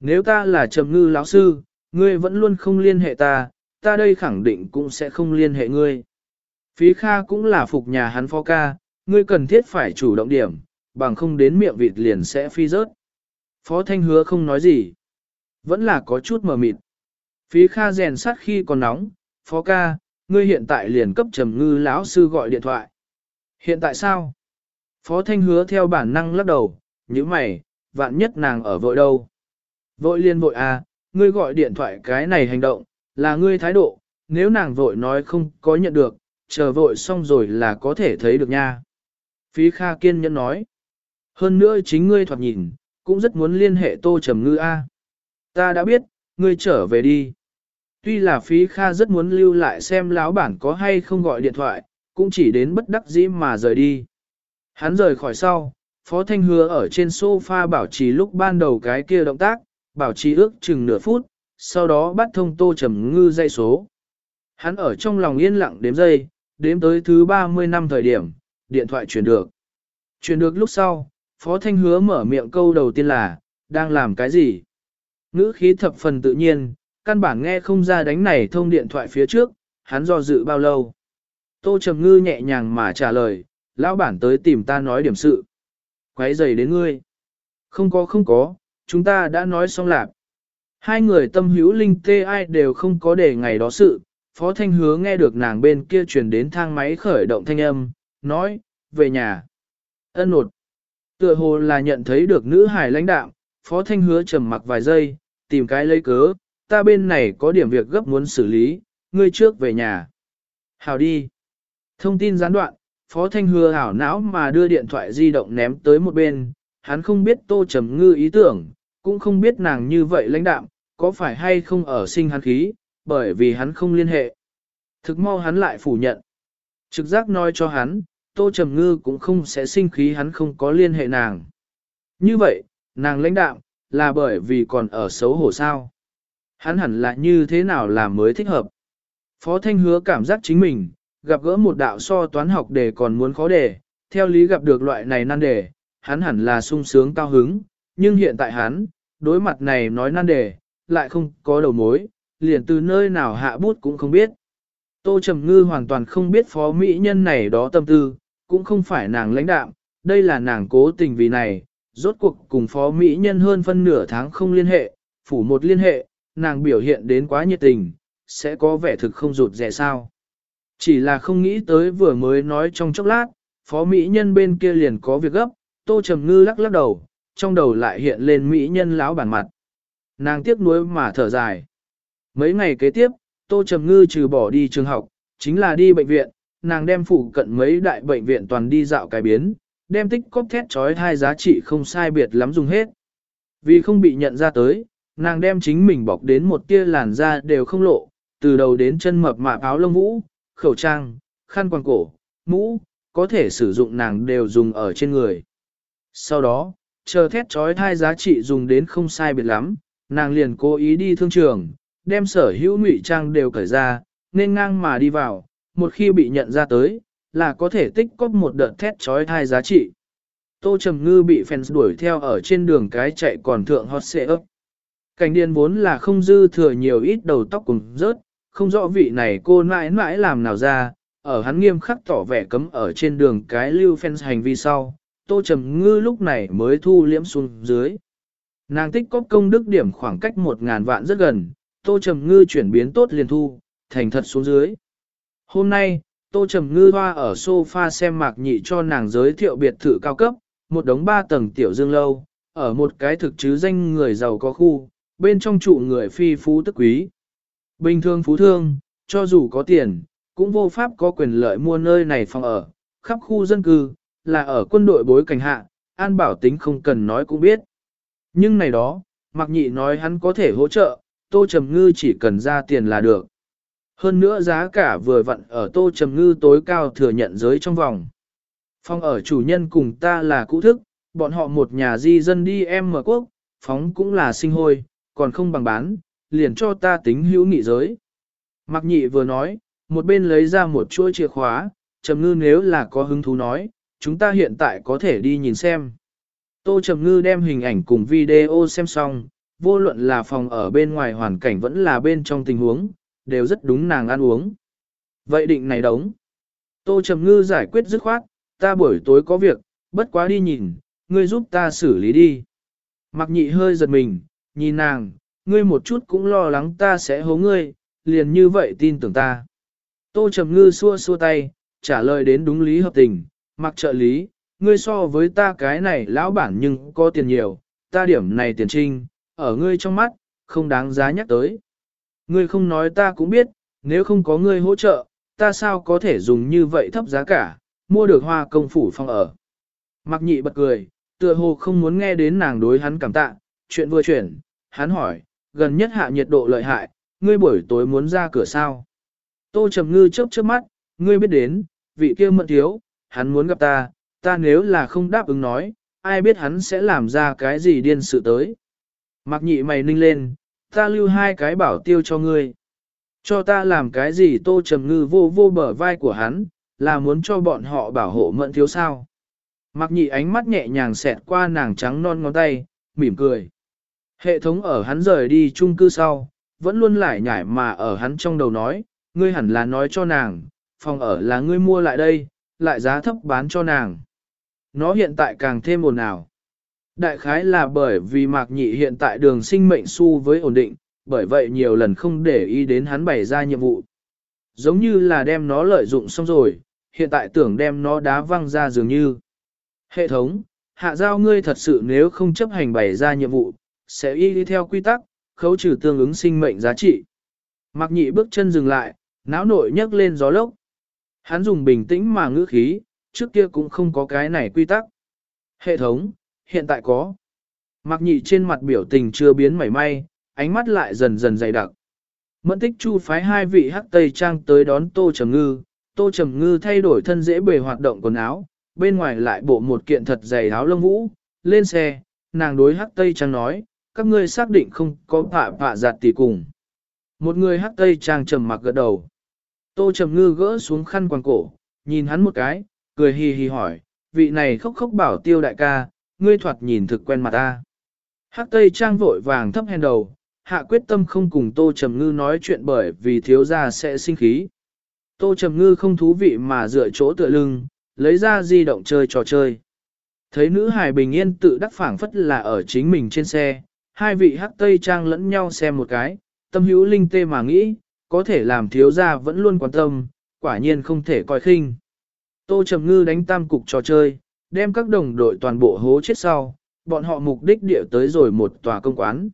Nếu ta là trầm ngư lão sư, ngươi vẫn luôn không liên hệ ta, ta đây khẳng định cũng sẽ không liên hệ ngươi. Phí Kha cũng là phục nhà hắn phó ca, ngươi cần thiết phải chủ động điểm, bằng không đến miệng vịt liền sẽ phi rớt. Phó Thanh hứa không nói gì. Vẫn là có chút mờ mịt. Phí Kha rèn sát khi còn nóng, phó ca, ngươi hiện tại liền cấp trầm ngư lão sư gọi điện thoại. Hiện tại sao? Phó Thanh hứa theo bản năng lắc đầu, như mày, vạn nhất nàng ở vội đâu. Vội liền vội à, ngươi gọi điện thoại cái này hành động, là ngươi thái độ, nếu nàng vội nói không có nhận được, chờ vội xong rồi là có thể thấy được nha. Phí Kha kiên nhẫn nói. Hơn nữa chính ngươi thoạt nhìn, cũng rất muốn liên hệ Tô Trầm Ngư A. Ta đã biết, ngươi trở về đi. Tuy là Phí Kha rất muốn lưu lại xem lão bản có hay không gọi điện thoại, cũng chỉ đến bất đắc dĩ mà rời đi. Hắn rời khỏi sau, Phó Thanh Hứa ở trên sofa bảo trì lúc ban đầu cái kia động tác, bảo trì ước chừng nửa phút, sau đó bắt thông Tô Trầm Ngư dây số. Hắn ở trong lòng yên lặng đếm giây, đếm tới thứ 30 năm thời điểm, điện thoại chuyển được. Chuyển được lúc sau, Phó Thanh Hứa mở miệng câu đầu tiên là, đang làm cái gì? Ngữ khí thập phần tự nhiên, căn bản nghe không ra đánh này thông điện thoại phía trước, hắn do dự bao lâu. Tô Trầm Ngư nhẹ nhàng mà trả lời, lão bản tới tìm ta nói điểm sự. Quấy giày đến ngươi. Không có không có, chúng ta đã nói xong lạc. Hai người tâm hữu linh tê ai đều không có để ngày đó sự, Phó Thanh Hứa nghe được nàng bên kia truyền đến thang máy khởi động thanh âm, nói, về nhà. Ân nột. Tựa hồ là nhận thấy được nữ hải lãnh đạo, Phó Thanh Hứa trầm mặc vài giây, tìm cái lấy cớ, ta bên này có điểm việc gấp muốn xử lý, ngươi trước về nhà. Hào đi. Thông tin gián đoạn, Phó Thanh Hứa hảo não mà đưa điện thoại di động ném tới một bên, hắn không biết Tô Trầm Ngư ý tưởng, cũng không biết nàng như vậy lãnh đạm, có phải hay không ở sinh hắn khí, bởi vì hắn không liên hệ. Thực mau hắn lại phủ nhận. Trực giác nói cho hắn, Tô Trầm Ngư cũng không sẽ sinh khí hắn không có liên hệ nàng. Như vậy, nàng lãnh đạm, là bởi vì còn ở xấu hổ sao. Hắn hẳn là như thế nào làm mới thích hợp. Phó Thanh hứa cảm giác chính mình, gặp gỡ một đạo so toán học đề còn muốn khó đề, theo lý gặp được loại này nan đề, hắn hẳn là sung sướng cao hứng, nhưng hiện tại hắn, đối mặt này nói nan đề, lại không có đầu mối, liền từ nơi nào hạ bút cũng không biết. Tô Trầm Ngư hoàn toàn không biết phó mỹ nhân này đó tâm tư, cũng không phải nàng lãnh đạm, đây là nàng cố tình vì này, rốt cuộc cùng phó mỹ nhân hơn phân nửa tháng không liên hệ, phủ một liên hệ, nàng biểu hiện đến quá nhiệt tình, sẽ có vẻ thực không rụt rẻ sao. Chỉ là không nghĩ tới vừa mới nói trong chốc lát, phó mỹ nhân bên kia liền có việc gấp, tô trầm ngư lắc lắc đầu, trong đầu lại hiện lên mỹ nhân lão bản mặt. Nàng tiếc nuối mà thở dài. Mấy ngày kế tiếp, tô trầm ngư trừ bỏ đi trường học, chính là đi bệnh viện, nàng đem phụ cận mấy đại bệnh viện toàn đi dạo cái biến, đem tích cóp thét trói hai giá trị không sai biệt lắm dùng hết. Vì không bị nhận ra tới, nàng đem chính mình bọc đến một tia làn da đều không lộ, từ đầu đến chân mập mạp áo lông vũ, khẩu trang, khăn quàng cổ, mũ, có thể sử dụng nàng đều dùng ở trên người. Sau đó, chờ thét trói thai giá trị dùng đến không sai biệt lắm, nàng liền cố ý đi thương trường, đem sở hữu ngụy trang đều cởi ra, nên ngang mà đi vào, một khi bị nhận ra tới, là có thể tích cóp một đợt thét trói thai giá trị. Tô Trầm Ngư bị fans đuổi theo ở trên đường cái chạy còn thượng hot xe ấp. Cảnh điên vốn là không dư thừa nhiều ít đầu tóc cùng rớt, không rõ vị này cô mãi mãi làm nào ra, ở hắn nghiêm khắc tỏ vẻ cấm ở trên đường cái lưu fans hành vi sau, Tô Trầm Ngư lúc này mới thu liễm xuống dưới. Nàng tích cóp công đức điểm khoảng cách một ngàn vạn rất gần, Tô Trầm Ngư chuyển biến tốt liền thu, thành thật xuống dưới. Hôm nay, Tô Trầm Ngư hoa ở sofa xem mạc nhị cho nàng giới thiệu biệt thự cao cấp, một đống ba tầng tiểu dương lâu, ở một cái thực chứ danh người giàu có khu, bên trong trụ người phi phú tức quý. Bình thường phú thương, cho dù có tiền, cũng vô pháp có quyền lợi mua nơi này phòng ở, khắp khu dân cư, là ở quân đội bối cảnh hạ, an bảo tính không cần nói cũng biết. Nhưng này đó, Mạc Nhị nói hắn có thể hỗ trợ, Tô Trầm Ngư chỉ cần ra tiền là được. Hơn nữa giá cả vừa vặn ở Tô Trầm Ngư tối cao thừa nhận giới trong vòng. phong ở chủ nhân cùng ta là cũ thức, bọn họ một nhà di dân đi em mở quốc, phóng cũng là sinh hôi, còn không bằng bán, liền cho ta tính hữu nghị giới. Mạc Nhị vừa nói, một bên lấy ra một chuỗi chìa khóa, Trầm Ngư nếu là có hứng thú nói, chúng ta hiện tại có thể đi nhìn xem. Tô Trầm Ngư đem hình ảnh cùng video xem xong, vô luận là phòng ở bên ngoài hoàn cảnh vẫn là bên trong tình huống, đều rất đúng nàng ăn uống. Vậy định này đóng. Tô Trầm Ngư giải quyết dứt khoát, ta buổi tối có việc, bất quá đi nhìn, ngươi giúp ta xử lý đi. Mặc nhị hơi giật mình, nhìn nàng, ngươi một chút cũng lo lắng ta sẽ hố ngươi, liền như vậy tin tưởng ta. Tô Trầm Ngư xua xua tay, trả lời đến đúng lý hợp tình, mặc trợ lý, ngươi so với ta cái này lão bản nhưng có tiền nhiều, ta điểm này tiền trinh, ở ngươi trong mắt, không đáng giá nhắc tới. Ngươi không nói ta cũng biết, nếu không có ngươi hỗ trợ, ta sao có thể dùng như vậy thấp giá cả, mua được hoa công phủ phong ở. Mặc nhị bật cười, tựa hồ không muốn nghe đến nàng đối hắn cảm tạ, chuyện vừa chuyển, hắn hỏi, gần nhất hạ nhiệt độ lợi hại, ngươi buổi tối muốn ra cửa sao? Tô Trầm Ngư chớp chớp mắt, ngươi biết đến, vị kia mận thiếu, hắn muốn gặp ta, ta nếu là không đáp ứng nói, ai biết hắn sẽ làm ra cái gì điên sự tới. Mặc nhị mày ninh lên, ta lưu hai cái bảo tiêu cho ngươi. Cho ta làm cái gì tô trầm ngư vô vô bờ vai của hắn, là muốn cho bọn họ bảo hộ mận thiếu sao. Mặc nhị ánh mắt nhẹ nhàng xẹt qua nàng trắng non ngón tay, mỉm cười. Hệ thống ở hắn rời đi chung cư sau, vẫn luôn lại nhải mà ở hắn trong đầu nói, ngươi hẳn là nói cho nàng, phòng ở là ngươi mua lại đây, lại giá thấp bán cho nàng. Nó hiện tại càng thêm ồn ào. Đại khái là bởi vì mạc nhị hiện tại đường sinh mệnh su với ổn định, bởi vậy nhiều lần không để ý đến hắn bày ra nhiệm vụ. Giống như là đem nó lợi dụng xong rồi, hiện tại tưởng đem nó đá văng ra dường như. Hệ thống, hạ giao ngươi thật sự nếu không chấp hành bày ra nhiệm vụ, sẽ y đi theo quy tắc, khấu trừ tương ứng sinh mệnh giá trị. Mạc nhị bước chân dừng lại, não nội nhấc lên gió lốc. Hắn dùng bình tĩnh mà ngữ khí, trước kia cũng không có cái này quy tắc. Hệ thống, hiện tại có. Mạc nhị trên mặt biểu tình chưa biến mảy may, ánh mắt lại dần dần dày đặc. Mẫn tích chu phái hai vị hắc tây trang tới đón tô trầm ngư, tô trầm ngư thay đổi thân dễ bề hoạt động quần áo, bên ngoài lại bộ một kiện thật dày áo lông vũ, lên xe, nàng đối hắc tây trang nói, các ngươi xác định không có phạ phạ giặt tỷ cùng. Một người hắc tây trang trầm mặc gật đầu. Tô trầm ngư gỡ xuống khăn quàng cổ, nhìn hắn một cái, cười hì hì hỏi, vị này khóc khóc bảo tiêu đại ca, ngươi thoạt nhìn thực quen mặt ta. Hắc tây trang vội vàng thấp hèn đầu, hạ quyết tâm không cùng tô trầm ngư nói chuyện bởi vì thiếu gia sẽ sinh khí. Tô trầm ngư không thú vị mà dựa chỗ tựa lưng, lấy ra di động chơi trò chơi. Thấy nữ hài bình yên tự đắc phảng phất là ở chính mình trên xe, hai vị hắc tây trang lẫn nhau xem một cái, tâm hữu linh tê mà nghĩ, có thể làm thiếu gia vẫn luôn quan tâm, quả nhiên không thể coi khinh. Tô Trầm Ngư đánh tam cục trò chơi, đem các đồng đội toàn bộ hố chết sau, bọn họ mục đích địa tới rồi một tòa công quán.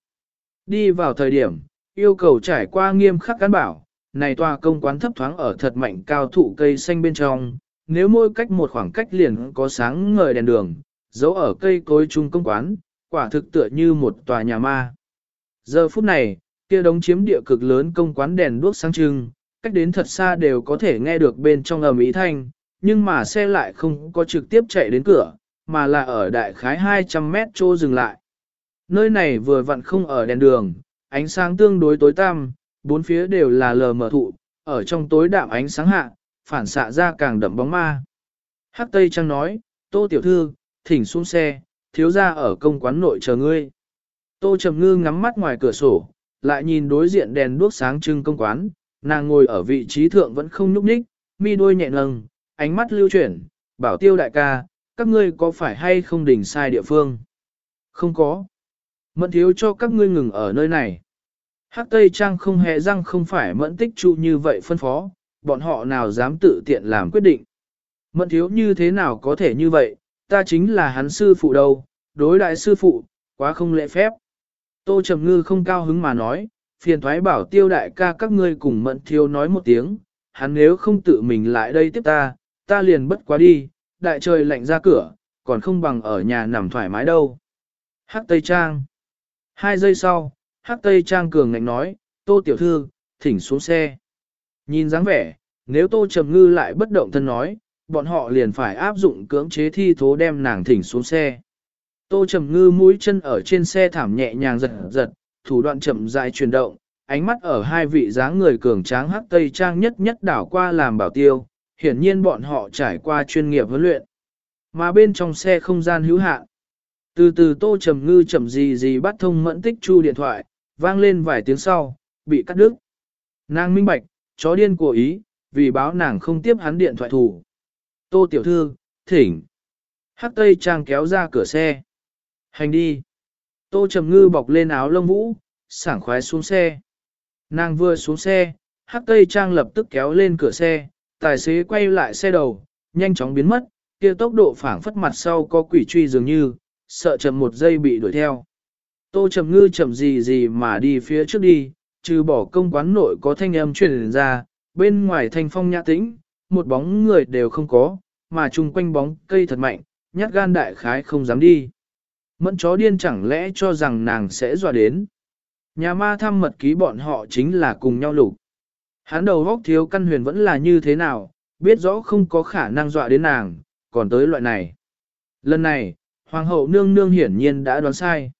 Đi vào thời điểm, yêu cầu trải qua nghiêm khắc cán bảo, này tòa công quán thấp thoáng ở thật mạnh cao thụ cây xanh bên trong, nếu mỗi cách một khoảng cách liền có sáng ngời đèn đường, giấu ở cây cối chung công quán, quả thực tựa như một tòa nhà ma. Giờ phút này, kia đống chiếm địa cực lớn công quán đèn đuốc sáng trưng, cách đến thật xa đều có thể nghe được bên trong ầm ý thanh, nhưng mà xe lại không có trực tiếp chạy đến cửa, mà là ở đại khái 200 mét chỗ dừng lại. Nơi này vừa vặn không ở đèn đường, ánh sáng tương đối tối tăm, bốn phía đều là lờ mờ thụ, ở trong tối đạm ánh sáng hạ, phản xạ ra càng đậm bóng ma. Hắc Tây Trăng nói, Tô Tiểu Thư, thỉnh xuống xe, thiếu ra ở công quán nội chờ ngươi. Tô Trầm Ngư ngắm mắt ngoài cửa sổ, lại nhìn đối diện đèn đuốc sáng trưng công quán, nàng ngồi ở vị trí thượng vẫn không nhúc nhích, mi đôi nhẹ nâng, ánh mắt lưu chuyển, bảo tiêu đại ca, các ngươi có phải hay không đỉnh sai địa phương? Không có. Mẫn thiếu cho các ngươi ngừng ở nơi này. Hắc Tây Trang không hề răng không phải mẫn tích trụ như vậy phân phó, bọn họ nào dám tự tiện làm quyết định. Mẫn thiếu như thế nào có thể như vậy, ta chính là hắn sư phụ đâu, đối đại sư phụ, quá không lễ phép. Tô Trầm Ngư không cao hứng mà nói, phiền thoái bảo tiêu đại ca các ngươi cùng mẫn thiếu nói một tiếng, hắn nếu không tự mình lại đây tiếp ta, ta liền bất quá đi, đại trời lạnh ra cửa, còn không bằng ở nhà nằm thoải mái đâu. Hắc Tây Trang Hai giây sau, Hắc Tây Trang cường ngạnh nói, Tô Tiểu Thư, thỉnh xuống xe. Nhìn dáng vẻ, nếu Tô Trầm Ngư lại bất động thân nói, bọn họ liền phải áp dụng cưỡng chế thi thố đem nàng thỉnh xuống xe. Tô Trầm Ngư mũi chân ở trên xe thảm nhẹ nhàng giật giật, thủ đoạn chậm rãi chuyển động, ánh mắt ở hai vị dáng người cường tráng Hắc Tây Trang nhất nhất đảo qua làm bảo tiêu, hiển nhiên bọn họ trải qua chuyên nghiệp huấn luyện. Mà bên trong xe không gian hữu hạn. Từ từ tô trầm ngư chậm gì gì bắt thông mẫn tích chu điện thoại, vang lên vài tiếng sau, bị cắt đứt. Nàng minh bạch, chó điên của ý, vì báo nàng không tiếp hắn điện thoại thủ. Tô tiểu thư, thỉnh. Hắc Tây Trang kéo ra cửa xe. Hành đi. Tô Trầm Ngư bọc lên áo lông vũ, sảng khoái xuống xe. Nàng vừa xuống xe, Hắc Tây Trang lập tức kéo lên cửa xe, tài xế quay lại xe đầu, nhanh chóng biến mất, kia tốc độ phảng phất mặt sau có quỷ truy dường như, sợ chậm một giây bị đuổi theo. Tô Trầm Ngư chậm gì gì mà đi phía trước đi, trừ bỏ công quán nội có thanh âm truyền ra, bên ngoài thanh phong nhã tĩnh, một bóng người đều không có, mà chung quanh bóng cây thật mạnh, nhát gan đại khái không dám đi. Mẫn chó điên chẳng lẽ cho rằng nàng sẽ dọa đến. Nhà ma thăm mật ký bọn họ chính là cùng nhau lục. Hắn đầu góc thiếu căn huyền vẫn là như thế nào, biết rõ không có khả năng dọa đến nàng, còn tới loại này. Lần này, Hoàng hậu nương nương hiển nhiên đã đoán sai.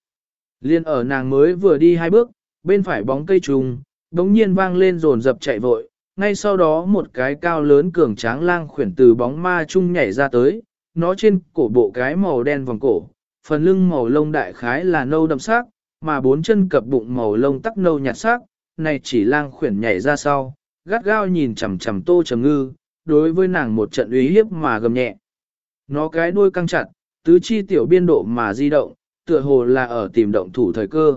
Liên ở nàng mới vừa đi hai bước, bên phải bóng cây trùng, đống nhiên vang lên rồn dập chạy vội, ngay sau đó một cái cao lớn cường tráng lang khuyển từ bóng ma chung nhảy ra tới, nó trên cổ bộ cái màu đen vòng cổ, phần lưng màu lông đại khái là nâu đậm sắc, mà bốn chân cập bụng màu lông tắc nâu nhạt sắc, này chỉ lang khuyển nhảy ra sau, gắt gao nhìn chằm chằm tô trầm ngư, đối với nàng một trận uy hiếp mà gầm nhẹ. Nó cái đuôi căng chặt, tứ chi tiểu biên độ mà di động, tựa hồ là ở tìm động thủ thời cơ.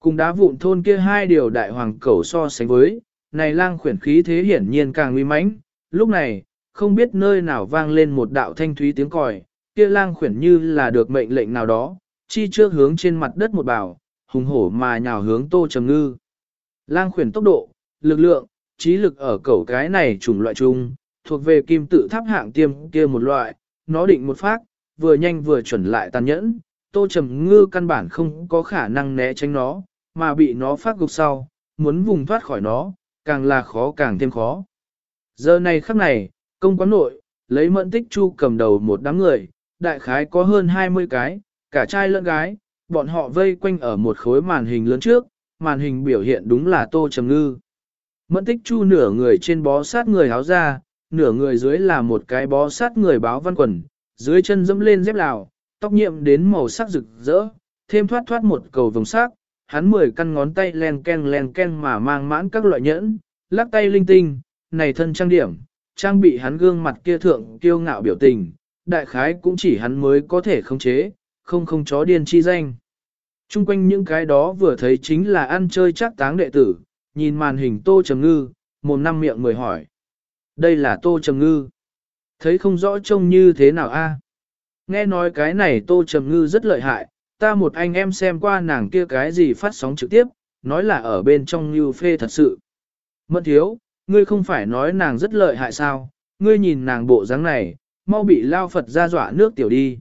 Cùng đá vụn thôn kia hai điều đại hoàng cẩu so sánh với, này lang khuyển khí thế hiển nhiên càng uy mãnh. Lúc này, không biết nơi nào vang lên một đạo thanh thúy tiếng còi, kia lang khuyển như là được mệnh lệnh nào đó, chi trước hướng trên mặt đất một bảo, hùng hổ mà nhào hướng tô trầm ngư. Lang khuyển tốc độ, lực lượng, trí lực ở cẩu cái này chủng loại chung, thuộc về kim tự tháp hạng tiêm kia một loại, nó định một phát, vừa nhanh vừa chuẩn lại tàn nhẫn, tô trầm ngư căn bản không có khả năng né tránh nó, mà bị nó phát gục sau, muốn vùng thoát khỏi nó, càng là khó càng thêm khó. Giờ này khắc này, công quán nội, lấy mẫn tích chu cầm đầu một đám người, đại khái có hơn 20 cái, cả trai lẫn gái, bọn họ vây quanh ở một khối màn hình lớn trước, màn hình biểu hiện đúng là tô trầm ngư. Mẫn tích chu nửa người trên bó sát người áo ra, nửa người dưới là một cái bó sát người báo văn quần, dưới chân dẫm lên dép lào, tóc nhiệm đến màu sắc rực rỡ, thêm thoát thoát một cầu vồng sắc, hắn mười căn ngón tay len ken len ken mà mang mãn các loại nhẫn, lắc tay linh tinh, này thân trang điểm, trang bị hắn gương mặt kia thượng kiêu ngạo biểu tình, đại khái cũng chỉ hắn mới có thể khống chế, không không chó điên chi danh. Trung quanh những cái đó vừa thấy chính là ăn chơi chắc táng đệ tử, nhìn màn hình tô trầm ngư, mồm năm miệng mười hỏi. Đây là tô trầm ngư. Thấy không rõ trông như thế nào a? Nghe nói cái này tô trầm ngư rất lợi hại, ta một anh em xem qua nàng kia cái gì phát sóng trực tiếp, nói là ở bên trong như phê thật sự. Mẫn thiếu, ngươi không phải nói nàng rất lợi hại sao, ngươi nhìn nàng bộ dáng này, mau bị lao Phật ra dọa nước tiểu đi.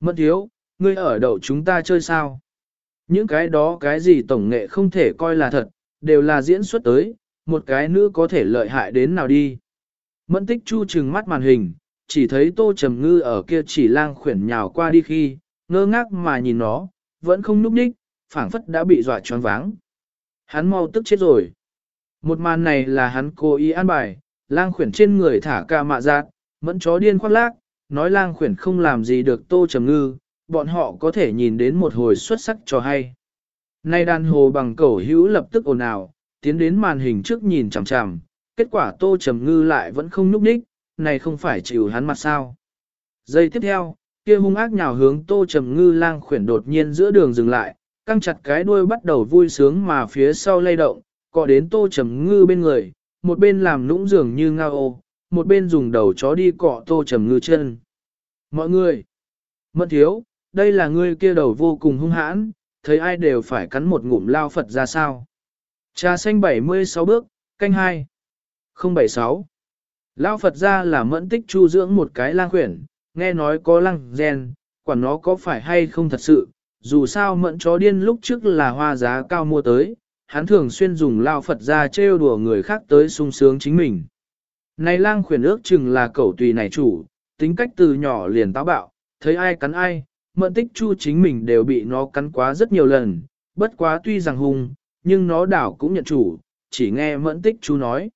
Mẫn thiếu, ngươi ở đậu chúng ta chơi sao? Những cái đó cái gì tổng nghệ không thể coi là thật, đều là diễn xuất tới, một cái nữ có thể lợi hại đến nào đi. Mẫn tích chu trừng mắt màn hình, chỉ thấy tô trầm ngư ở kia chỉ lang khuyển nhào qua đi khi, ngơ ngác mà nhìn nó, vẫn không núp đích, phảng phất đã bị dọa choáng váng. Hắn mau tức chết rồi. Một màn này là hắn cố ý an bài, lang khuyển trên người thả ca mạ giác, mẫn chó điên khoác lác, nói lang khuyển không làm gì được tô trầm ngư, bọn họ có thể nhìn đến một hồi xuất sắc cho hay. Nay đàn hồ bằng cẩu hữu lập tức ồn ào, tiến đến màn hình trước nhìn chằm chằm, kết quả tô trầm ngư lại vẫn không núp đích, này không phải chịu hắn mặt sao. Giây tiếp theo, kia hung ác nhào hướng tô trầm ngư lang khuyển đột nhiên giữa đường dừng lại, căng chặt cái đuôi bắt đầu vui sướng mà phía sau lay động, cọ đến tô trầm ngư bên người, một bên làm nũng dường như ngao ô, một bên dùng đầu chó đi cọ tô trầm ngư chân. Mọi người, mẫn thiếu, đây là ngươi kia đầu vô cùng hung hãn, thấy ai đều phải cắn một ngụm lao Phật ra sao. Trà xanh 76 bước, canh 2. 076. Lao Phật ra là mẫn tích chu dưỡng một cái lang khuyển, nghe nói có lăng gen, quản nó có phải hay không thật sự, dù sao mẫn chó điên lúc trước là hoa giá cao mua tới, hắn thường xuyên dùng lao Phật ra trêu đùa người khác tới sung sướng chính mình. Này lang khuyển ước chừng là cẩu tùy này chủ, tính cách từ nhỏ liền táo bạo, thấy ai cắn ai, mẫn tích chu chính mình đều bị nó cắn quá rất nhiều lần, bất quá tuy rằng hung, nhưng nó đảo cũng nhận chủ, chỉ nghe mẫn tích chu nói.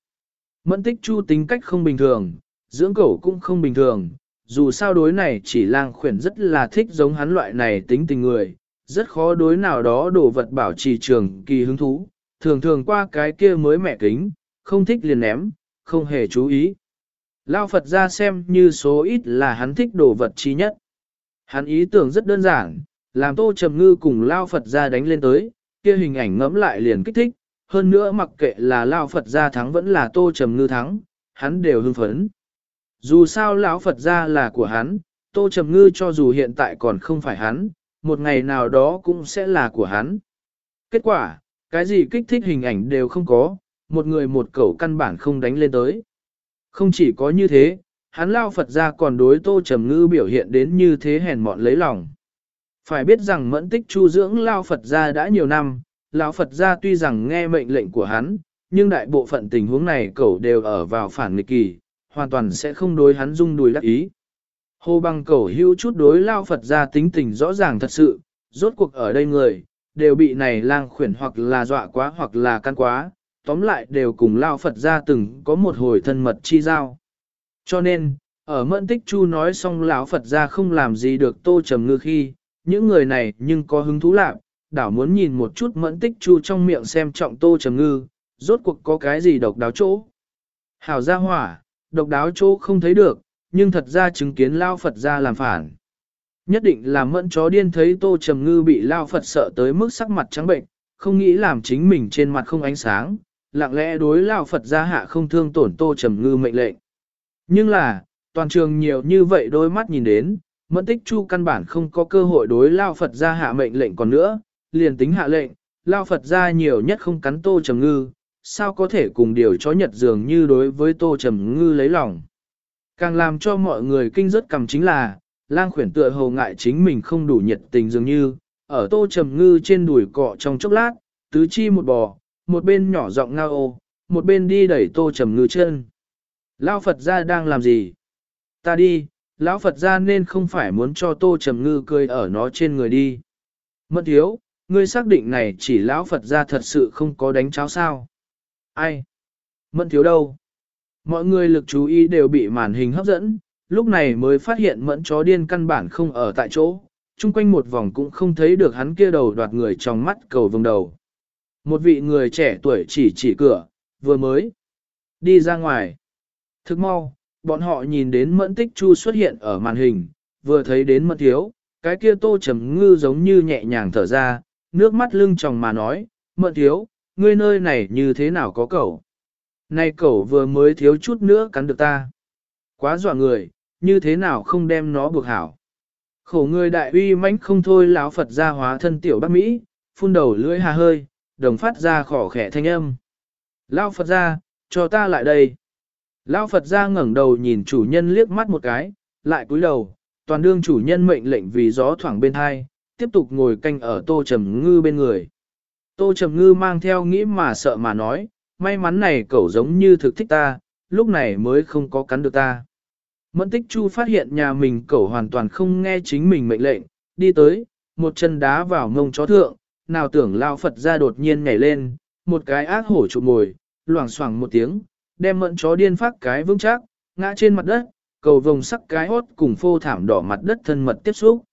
Mẫn tích chu tính cách không bình thường, dưỡng cẩu cũng không bình thường, dù sao đối này chỉ lang khuyển rất là thích giống hắn loại này tính tình người, rất khó đối nào đó đồ vật bảo trì trường kỳ hứng thú, thường thường qua cái kia mới mẹ kính, không thích liền ném, không hề chú ý. Lao Phật ra xem như số ít là hắn thích đồ vật chi nhất. Hắn ý tưởng rất đơn giản, làm Tô Trầm Ngư cùng Lao Phật ra đánh lên tới, kia hình ảnh ngẫm lại liền kích thích, hơn nữa mặc kệ là Lao Phật ra thắng vẫn là Tô Trầm Ngư thắng, hắn đều hưng phấn. Dù sao lão Phật ra là của hắn, Tô Trầm Ngư cho dù hiện tại còn không phải hắn, một ngày nào đó cũng sẽ là của hắn. Kết quả, cái gì kích thích hình ảnh đều không có, một người một cẩu căn bản không đánh lên tới. Không chỉ có như thế, hắn lao Phật ra còn đối Tô Trầm Ngư biểu hiện đến như thế hèn mọn lấy lòng. Phải biết rằng mẫn tích chu dưỡng lao Phật ra đã nhiều năm, lão Phật ra tuy rằng nghe mệnh lệnh của hắn, nhưng đại bộ phận tình huống này cẩu đều ở vào phản nghịch kỳ, hoàn toàn sẽ không đối hắn dung đùi đắc ý. Hồ bằng cẩu hữu chút đối lao Phật ra tính tình rõ ràng thật sự, rốt cuộc ở đây người, đều bị này lang khuyển hoặc là dọa quá hoặc là căn quá, tóm lại đều cùng lao Phật ra từng có một hồi thân mật chi giao. Cho nên, ở mẫn tích chu nói xong lão Phật ra không làm gì được tô trầm ngư khi, những người này nhưng có hứng thú lạc, đảo muốn nhìn một chút mẫn tích chu trong miệng xem trọng tô trầm ngư, rốt cuộc có cái gì độc đáo chỗ. Hảo gia hỏa, độc đáo chỗ không thấy được, nhưng thật ra chứng kiến lao Phật ra làm phản. Nhất định là mẫn chó điên thấy tô trầm ngư bị lao Phật sợ tới mức sắc mặt trắng bệnh, không nghĩ làm chính mình trên mặt không ánh sáng, lặng lẽ đối lao Phật gia hạ không thương tổn tô trầm ngư mệnh lệnh. Nhưng là, toàn trường nhiều như vậy đôi mắt nhìn đến, mẫn tích chu căn bản không có cơ hội đối lao Phật gia hạ mệnh lệnh còn nữa, liền tính hạ lệnh, lao Phật gia nhiều nhất không cắn tô trầm ngư, sao có thể cùng điều chó nhật dường như đối với tô trầm ngư lấy lòng. Càng làm cho mọi người kinh rất cầm chính là, lang khuyển tựa hồ ngại chính mình không đủ nhiệt tình dường như, ở tô trầm ngư trên đùi cọ trong chốc lát, tứ chi một bò, một bên nhỏ giọng ngao ô, một bên đi đẩy tô trầm ngư chân. Lão Phật gia đang làm gì? Ta đi, lão Phật gia nên không phải muốn cho tô trầm ngư cười ở nó trên người đi. Mẫn thiếu, ngươi xác định này chỉ lão Phật gia thật sự không có đánh cháo sao? Ai? Mẫn thiếu đâu? Mọi người lực chú ý đều bị màn hình hấp dẫn, lúc này mới phát hiện mẫn chó điên căn bản không ở tại chỗ, chung quanh một vòng cũng không thấy được hắn kia đầu đoạt người trong mắt cầu vồng đầu. Một vị người trẻ tuổi chỉ chỉ cửa, vừa mới đi ra ngoài. Thức mau, bọn họ nhìn đến mẫn tích chu xuất hiện ở màn hình, vừa thấy đến mẫn thiếu, cái kia tô trầm ngư giống như nhẹ nhàng thở ra, nước mắt lưng tròng mà nói, mẫn thiếu, ngươi nơi này như thế nào có cậu? Này cậu vừa mới thiếu chút nữa cắn được ta. Quá dọa người, như thế nào không đem nó buộc hảo. Khổ người đại uy mãnh không thôi lão Phật ra hóa thân tiểu Bắc Mỹ, phun đầu lưỡi hà hơi, đồng phát ra khỏ khẽ thanh âm. Lão Phật ra, cho ta lại đây. Lão Phật ra ngẩng đầu nhìn chủ nhân liếc mắt một cái, lại cúi đầu, toàn đương chủ nhân mệnh lệnh vì gió thoảng bên hai, tiếp tục ngồi canh ở tô trầm ngư bên người. Tô trầm ngư mang theo nghĩ mà sợ mà nói, may mắn này cậu giống như thực thích ta, lúc này mới không có cắn được ta. Mẫn tích chu phát hiện nhà mình cậu hoàn toàn không nghe chính mình mệnh lệnh, đi tới, một chân đá vào ngông chó thượng, nào tưởng lao Phật ra đột nhiên nhảy lên, một cái ác hổ trụ mồi, loảng xoảng một tiếng, đem mận chó điên phát cái vững chắc, ngã trên mặt đất, cầu vồng sắc cái hốt cùng phô thảm đỏ mặt đất thân mật tiếp xúc.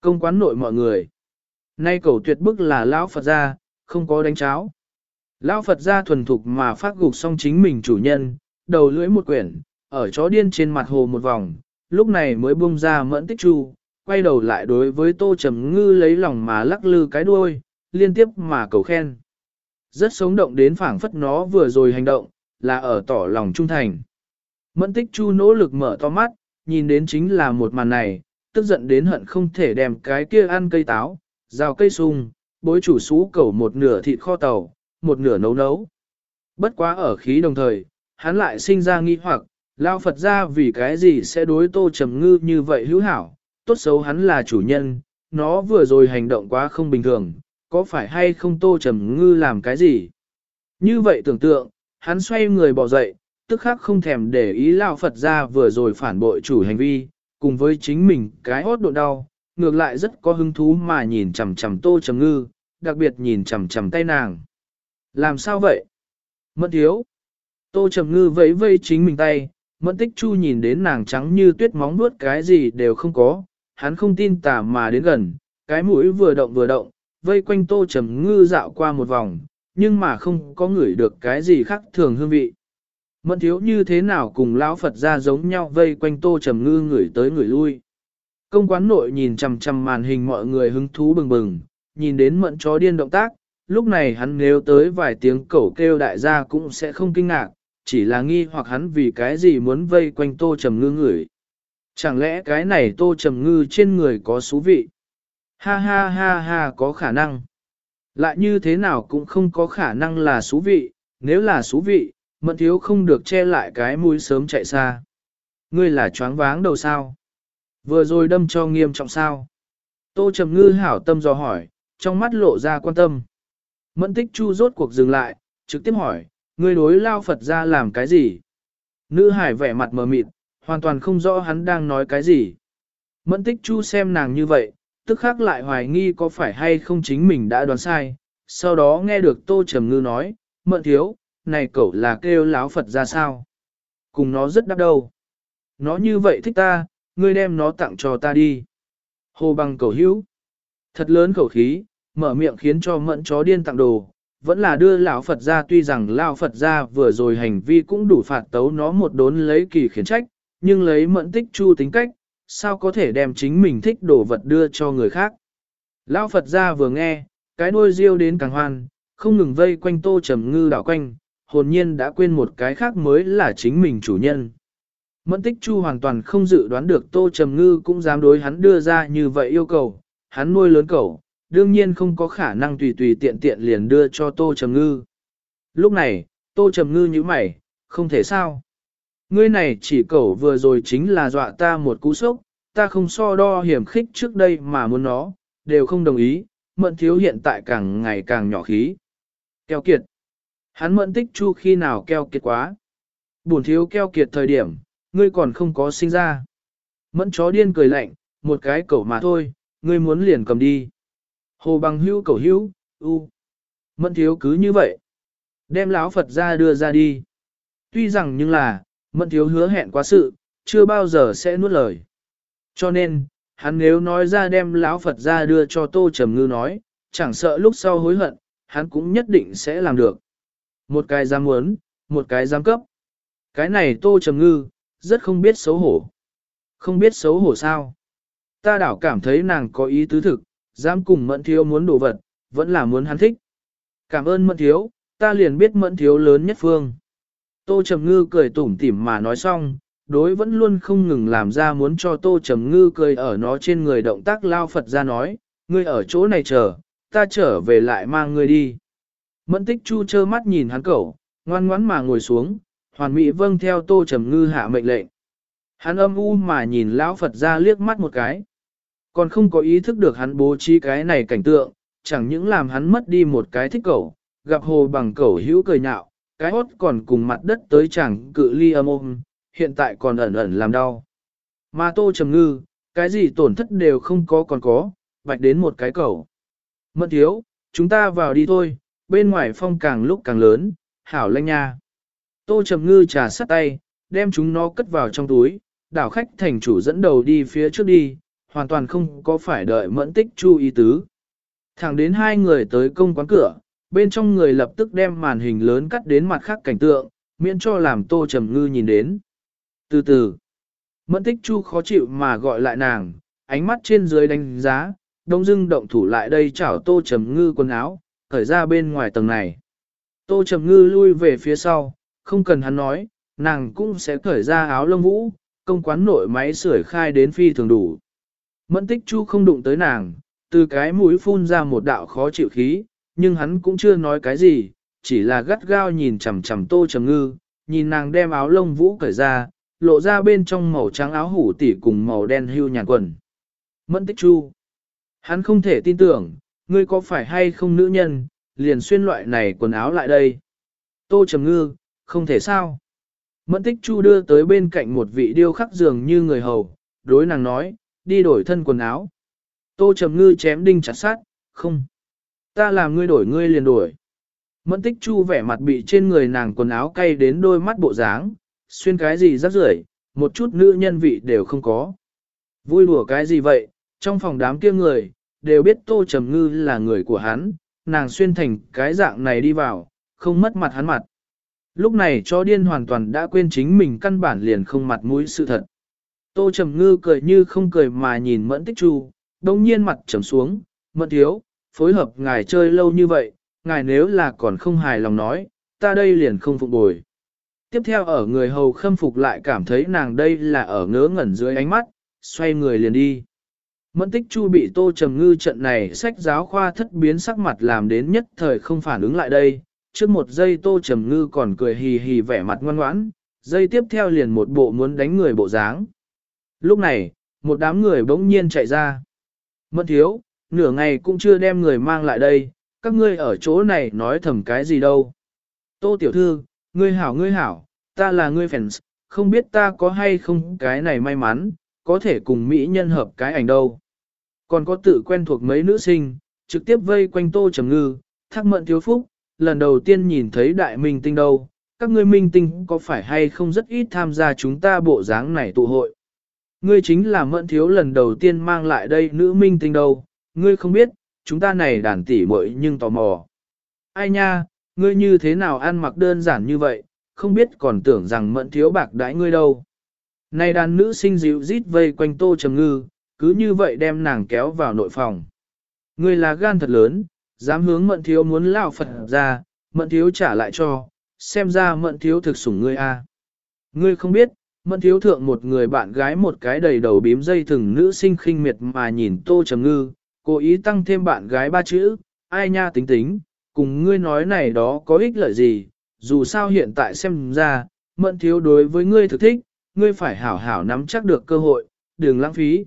Công quán nội mọi người. Nay cầu tuyệt bức là lão Phật gia, không có đánh cháo. Lão Phật gia thuần thục mà phát gục xong chính mình chủ nhân, đầu lưỡi một quyển, ở chó điên trên mặt hồ một vòng, lúc này mới bung ra mẫn tích chu, quay đầu lại đối với tô trầm ngư lấy lòng mà lắc lư cái đuôi, liên tiếp mà cầu khen. Rất sống động đến phảng phất nó vừa rồi hành động, là ở tỏ lòng trung thành. Mẫn tích chu nỗ lực mở to mắt, nhìn đến chính là một màn này, tức giận đến hận không thể đem cái kia ăn cây táo, rào cây sung, bối chủ xú cẩu một nửa thịt kho tàu, một nửa nấu nấu. Bất quá ở khí đồng thời, hắn lại sinh ra nghi hoặc, lao Phật ra vì cái gì sẽ đối tô trầm ngư như vậy hữu hảo, tốt xấu hắn là chủ nhân, nó vừa rồi hành động quá không bình thường, có phải hay không tô trầm ngư làm cái gì. Như vậy tưởng tượng, hắn xoay người bỏ dậy, tức khắc không thèm để ý lao Phật ra vừa rồi phản bội chủ hành vi, cùng với chính mình cái hốt độ đau, ngược lại rất có hứng thú mà nhìn chằm chằm tô trầm ngư, đặc biệt nhìn chằm chằm tay nàng. Làm sao vậy? Mẫn thiếu. Tô trầm ngư vẫy vây chính mình tay, mẫn tích chu nhìn đến nàng trắng như tuyết móng nuốt cái gì đều không có, hắn không tin tà mà đến gần, cái mũi vừa động vừa động, vây quanh tô trầm ngư dạo qua một vòng, nhưng mà không có ngửi được cái gì khác thường hương vị. Mẫn thiếu như thế nào cùng lão Phật ra giống nhau vây quanh tô trầm ngư ngửi tới ngửi lui. Công quán nội nhìn chằm chằm màn hình mọi người hứng thú bừng bừng, nhìn đến mẫn chó điên động tác, lúc này hắn nếu tới vài tiếng cẩu kêu đại gia cũng sẽ không kinh ngạc, chỉ là nghi hoặc hắn vì cái gì muốn vây quanh tô trầm ngư ngửi. Chẳng lẽ cái này tô trầm ngư trên người có xú vị? Ha ha ha ha có khả năng. Lại như thế nào cũng không có khả năng là xú vị, nếu là xú vị, mẫn thiếu không được che lại cái mũi sớm chạy xa. Ngươi là choáng váng đầu sao? Vừa rồi đâm cho nghiêm trọng sao? Tô Trầm Ngư hảo tâm dò hỏi, trong mắt lộ ra quan tâm. Mẫn tích chu rốt cuộc dừng lại, trực tiếp hỏi, ngươi đối lao Phật ra làm cái gì? Nữ hải vẻ mặt mờ mịt, hoàn toàn không rõ hắn đang nói cái gì. Mẫn tích chu xem nàng như vậy, tức khắc lại hoài nghi có phải hay không chính mình đã đoán sai. Sau đó nghe được Tô Trầm Ngư nói, mẫn thiếu, này cậu là kêu láo Phật ra sao? Cùng nó rất đắp đâu. Nó như vậy thích ta, ngươi đem nó tặng cho ta đi. Hồ bằng cầu hữu. Thật lớn khẩu khí, mở miệng khiến cho mẫn chó điên tặng đồ. Vẫn là đưa lão Phật ra tuy rằng lão Phật ra vừa rồi hành vi cũng đủ phạt tấu nó một đốn lấy kỳ khiển trách, nhưng lấy mẫn tích chu tính cách, sao có thể đem chính mình thích đồ vật đưa cho người khác. Lão Phật ra vừa nghe, cái đuôi riêu đến càng hoan, không ngừng vây quanh tô trầm ngư đảo quanh, hồn nhiên đã quên một cái khác mới là chính mình chủ nhân. Mẫn tích chu hoàn toàn không dự đoán được tô trầm ngư cũng dám đối hắn đưa ra như vậy yêu cầu, hắn nuôi lớn cầu, đương nhiên không có khả năng tùy tùy tiện tiện liền đưa cho tô trầm ngư. Lúc này, tô trầm ngư như mày, không thể sao. Ngươi này chỉ cẩu vừa rồi chính là dọa ta một cú sốc, ta không so đo hiểm khích trước đây mà muốn nó, đều không đồng ý, mận thiếu hiện tại càng ngày càng nhỏ khí. Keo kiệt. Hắn mận tích chu khi nào keo kiệt quá. Buồn thiếu keo kiệt thời điểm, ngươi còn không có sinh ra. Mẫn chó điên cười lạnh, một cái cẩu mà thôi, ngươi muốn liền cầm đi. Hồ bằng hưu cẩu hưu, u. Mẫn thiếu cứ như vậy. Đem lão Phật ra đưa ra đi. Tuy rằng nhưng là, Mẫn thiếu hứa hẹn quá sự, chưa bao giờ sẽ nuốt lời. Cho nên, hắn nếu nói ra đem lão Phật ra đưa cho Tô Trầm Ngư nói, chẳng sợ lúc sau hối hận, hắn cũng nhất định sẽ làm được. Một cái dám muốn, một cái dám cấp. Cái này Tô Trầm Ngư, rất không biết xấu hổ. Không biết xấu hổ sao? Ta đảo cảm thấy nàng có ý tứ thực, dám cùng mẫn thiếu muốn đồ vật, vẫn là muốn hắn thích. Cảm ơn mẫn thiếu, ta liền biết mẫn thiếu lớn nhất phương. Tô Trầm Ngư cười tủm tỉm mà nói xong, đối vẫn luôn không ngừng làm ra muốn cho Tô Trầm Ngư cười ở nó trên người động tác lao Phật ra nói, ngươi ở chỗ này chờ, ta trở về lại mang ngươi đi. Mẫn tích chu chơ mắt nhìn hắn cẩu, ngoan ngoãn mà ngồi xuống, hoàn mỹ vâng theo Tô Trầm Ngư hạ mệnh lệnh. Hắn âm u mà nhìn lão Phật ra liếc mắt một cái. Còn không có ý thức được hắn bố trí cái này cảnh tượng, chẳng những làm hắn mất đi một cái thích cẩu, gặp hồ bằng cẩu hữu cười nhạo, cái hốt còn cùng mặt đất tới chẳng cự ly âm ôm, hiện tại còn ẩn ẩn làm đau. Mà tô trầm ngư, cái gì tổn thất đều không có còn có, vạch đến một cái cầu. Mận thiếu, chúng ta vào đi thôi, bên ngoài phong càng lúc càng lớn, hảo lanh nha. Tô trầm ngư trà sắt tay, đem chúng nó cất vào trong túi, đảo khách thành chủ dẫn đầu đi phía trước đi, hoàn toàn không có phải đợi mẫn tích chu ý tứ. Thẳng đến hai người tới công quán cửa, bên trong người lập tức đem màn hình lớn cắt đến mặt khác cảnh tượng, miễn cho làm tô trầm ngư nhìn đến. Từ từ, mẫn tích chu khó chịu mà gọi lại nàng, ánh mắt trên dưới đánh giá, đông dưng động thủ lại đây chảo tô trầm ngư quần áo, khởi ra bên ngoài tầng này. Tô trầm ngư lui về phía sau, không cần hắn nói, nàng cũng sẽ khởi ra áo lông vũ, công quán nội máy sưởi khai đến phi thường đủ. Mẫn tích chu không đụng tới nàng, từ cái mũi phun ra một đạo khó chịu khí, nhưng hắn cũng chưa nói cái gì, chỉ là gắt gao nhìn chằm chằm tô trầm ngư, nhìn nàng đem áo lông vũ cởi ra, lộ ra bên trong màu trắng áo hủ tỉ cùng màu đen hưu nhàn quần. Mẫn tích chu. Hắn không thể tin tưởng, ngươi có phải hay không nữ nhân, liền xuyên loại này quần áo lại đây. Tô trầm ngư, không thể sao. Mẫn tích chu đưa tới bên cạnh một vị điêu khắc dường như người hầu, đối nàng nói, đi đổi thân quần áo. Tô trầm ngư chém đinh chặt sát, không. Ta làm ngươi đổi ngươi liền đổi. Mẫn tích chu vẻ mặt bị trên người nàng quần áo cay đến đôi mắt bộ dáng, xuyên cái gì rắc rưởi, một chút nữ nhân vị đều không có. Vui đùa cái gì vậy, trong phòng đám kia người, đều biết Tô Trầm Ngư là người của hắn, nàng xuyên thành cái dạng này đi vào, không mất mặt hắn mặt. Lúc này cho điên hoàn toàn đã quên chính mình căn bản liền không mặt mũi sự thật. Tô Trầm Ngư cười như không cười mà nhìn Mẫn Tích Chu, đồng nhiên mặt trầm xuống, Mẫn Thiếu, phối hợp ngài chơi lâu như vậy, ngài nếu là còn không hài lòng nói, ta đây liền không phục bồi. Tiếp theo ở người hầu khâm phục lại cảm thấy nàng đây là ở ngớ ngẩn dưới ánh mắt, xoay người liền đi. Mẫn tích chu bị tô trầm ngư trận này sách giáo khoa thất biến sắc mặt làm đến nhất thời không phản ứng lại đây. Trước một giây tô trầm ngư còn cười hì hì vẻ mặt ngoan ngoãn, giây tiếp theo liền một bộ muốn đánh người bộ dáng. Lúc này, một đám người bỗng nhiên chạy ra. Mẫn thiếu, nửa ngày cũng chưa đem người mang lại đây, các ngươi ở chỗ này nói thầm cái gì đâu. Tô tiểu thư, ngươi hảo ngươi hảo, ta là ngươi fans, không biết ta có hay không cái này may mắn, có thể cùng mỹ nhân hợp cái ảnh đâu. Còn có tự quen thuộc mấy nữ sinh, trực tiếp vây quanh tô trầm ngư, thắc mận thiếu phúc, lần đầu tiên nhìn thấy đại minh tinh đâu, các ngươi minh tinh có phải hay không rất ít tham gia chúng ta bộ dáng này tụ hội. Ngươi chính là mận thiếu lần đầu tiên mang lại đây nữ minh tinh đâu, ngươi không biết, chúng ta này đàn tỉ muội nhưng tò mò. Ai nha, ngươi như thế nào ăn mặc đơn giản như vậy, không biết còn tưởng rằng mẫn thiếu bạc đãi ngươi đâu. Này đàn nữ sinh dịu rít vây quanh tô trầm ngư, cứ như vậy đem nàng kéo vào nội phòng. Ngươi là gan thật lớn, dám hướng mận thiếu muốn lao Phật ra, mận thiếu trả lại cho, xem ra mận thiếu thực sủng ngươi a. Ngươi không biết, mận thiếu thượng một người bạn gái một cái đầy đầu bím dây thừng nữ sinh khinh miệt mà nhìn tô trầm ngư, cố ý tăng thêm bạn gái ba chữ, ai nha tính tính, cùng ngươi nói này đó có ích lợi gì, dù sao hiện tại xem ra, mận thiếu đối với ngươi thực thích, ngươi phải hảo hảo nắm chắc được cơ hội, đừng lãng phí.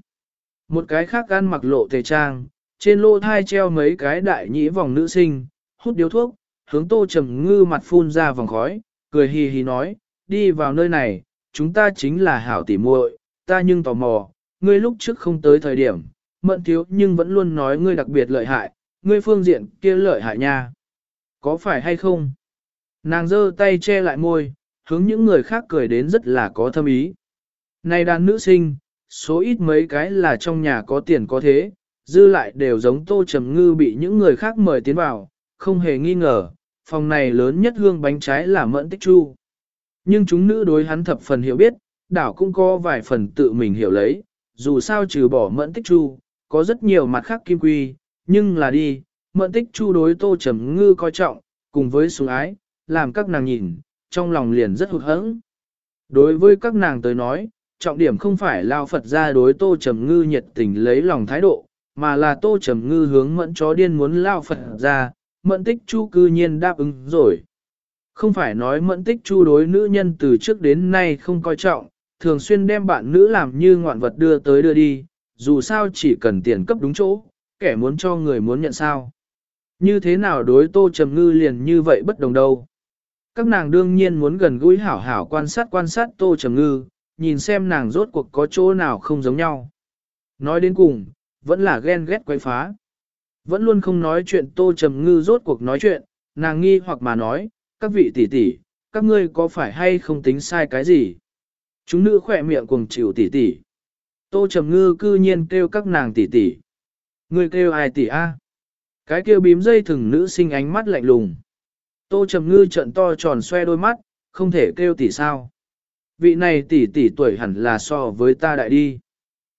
Một cái khác ăn mặc lộ tề trang, trên lô thai treo mấy cái đại nhĩ vòng nữ sinh, hút điếu thuốc, hướng tô trầm ngư mặt phun ra vòng khói, cười hì hì nói, đi vào nơi này, chúng ta chính là hảo tỉ muội, ta nhưng tò mò, ngươi lúc trước không tới thời điểm, mận thiếu nhưng vẫn luôn nói ngươi đặc biệt lợi hại, ngươi phương diện kia lợi hại nha. Có phải hay không? Nàng giơ tay che lại môi, hướng những người khác cười đến rất là có thâm ý. Này đàn nữ sinh, số ít mấy cái là trong nhà có tiền có thế, dư lại đều giống tô trầm ngư bị những người khác mời tiến vào, không hề nghi ngờ, phòng này lớn nhất hương bánh trái là mẫn tích chu. Nhưng chúng nữ đối hắn thập phần hiểu biết, đảo cũng có vài phần tự mình hiểu lấy, dù sao trừ bỏ mẫn tích chu, có rất nhiều mặt khác kim quy, nhưng là đi, mẫn tích chu đối tô trầm ngư coi trọng, cùng với sủng ái, làm các nàng nhìn, trong lòng liền rất hụt hẫng. Đối với các nàng tới nói, trọng điểm không phải lao Phật ra đối tô trầm ngư nhiệt tình lấy lòng thái độ, mà là tô trầm ngư hướng mẫn chó điên muốn lao Phật ra, mẫn tích chu cư nhiên đáp ứng rồi. Không phải nói mẫn tích chu đối nữ nhân từ trước đến nay không coi trọng, thường xuyên đem bạn nữ làm như ngoạn vật đưa tới đưa đi, dù sao chỉ cần tiền cấp đúng chỗ, kẻ muốn cho người muốn nhận sao. Như thế nào đối tô trầm ngư liền như vậy bất đồng đâu. Các nàng đương nhiên muốn gần gũi hảo hảo quan sát quan sát tô trầm ngư, nhìn xem nàng rốt cuộc có chỗ nào không giống nhau. Nói đến cùng, vẫn là ghen ghét quấy phá. Vẫn luôn không nói chuyện tô trầm ngư rốt cuộc nói chuyện, nàng nghi hoặc mà nói, các vị tỷ tỷ, các ngươi có phải hay không tính sai cái gì? Chúng nữ khỏe miệng cùng chịu tỷ tỷ. Tô trầm ngư cư nhiên kêu các nàng tỷ tỷ. người kêu ai tỷ a? Cái kêu bím dây thừng nữ sinh ánh mắt lạnh lùng. Tô trầm ngư trận to tròn xoe đôi mắt, không thể kêu tỷ sao vị này tỷ tỷ tuổi hẳn là so với ta đại đi.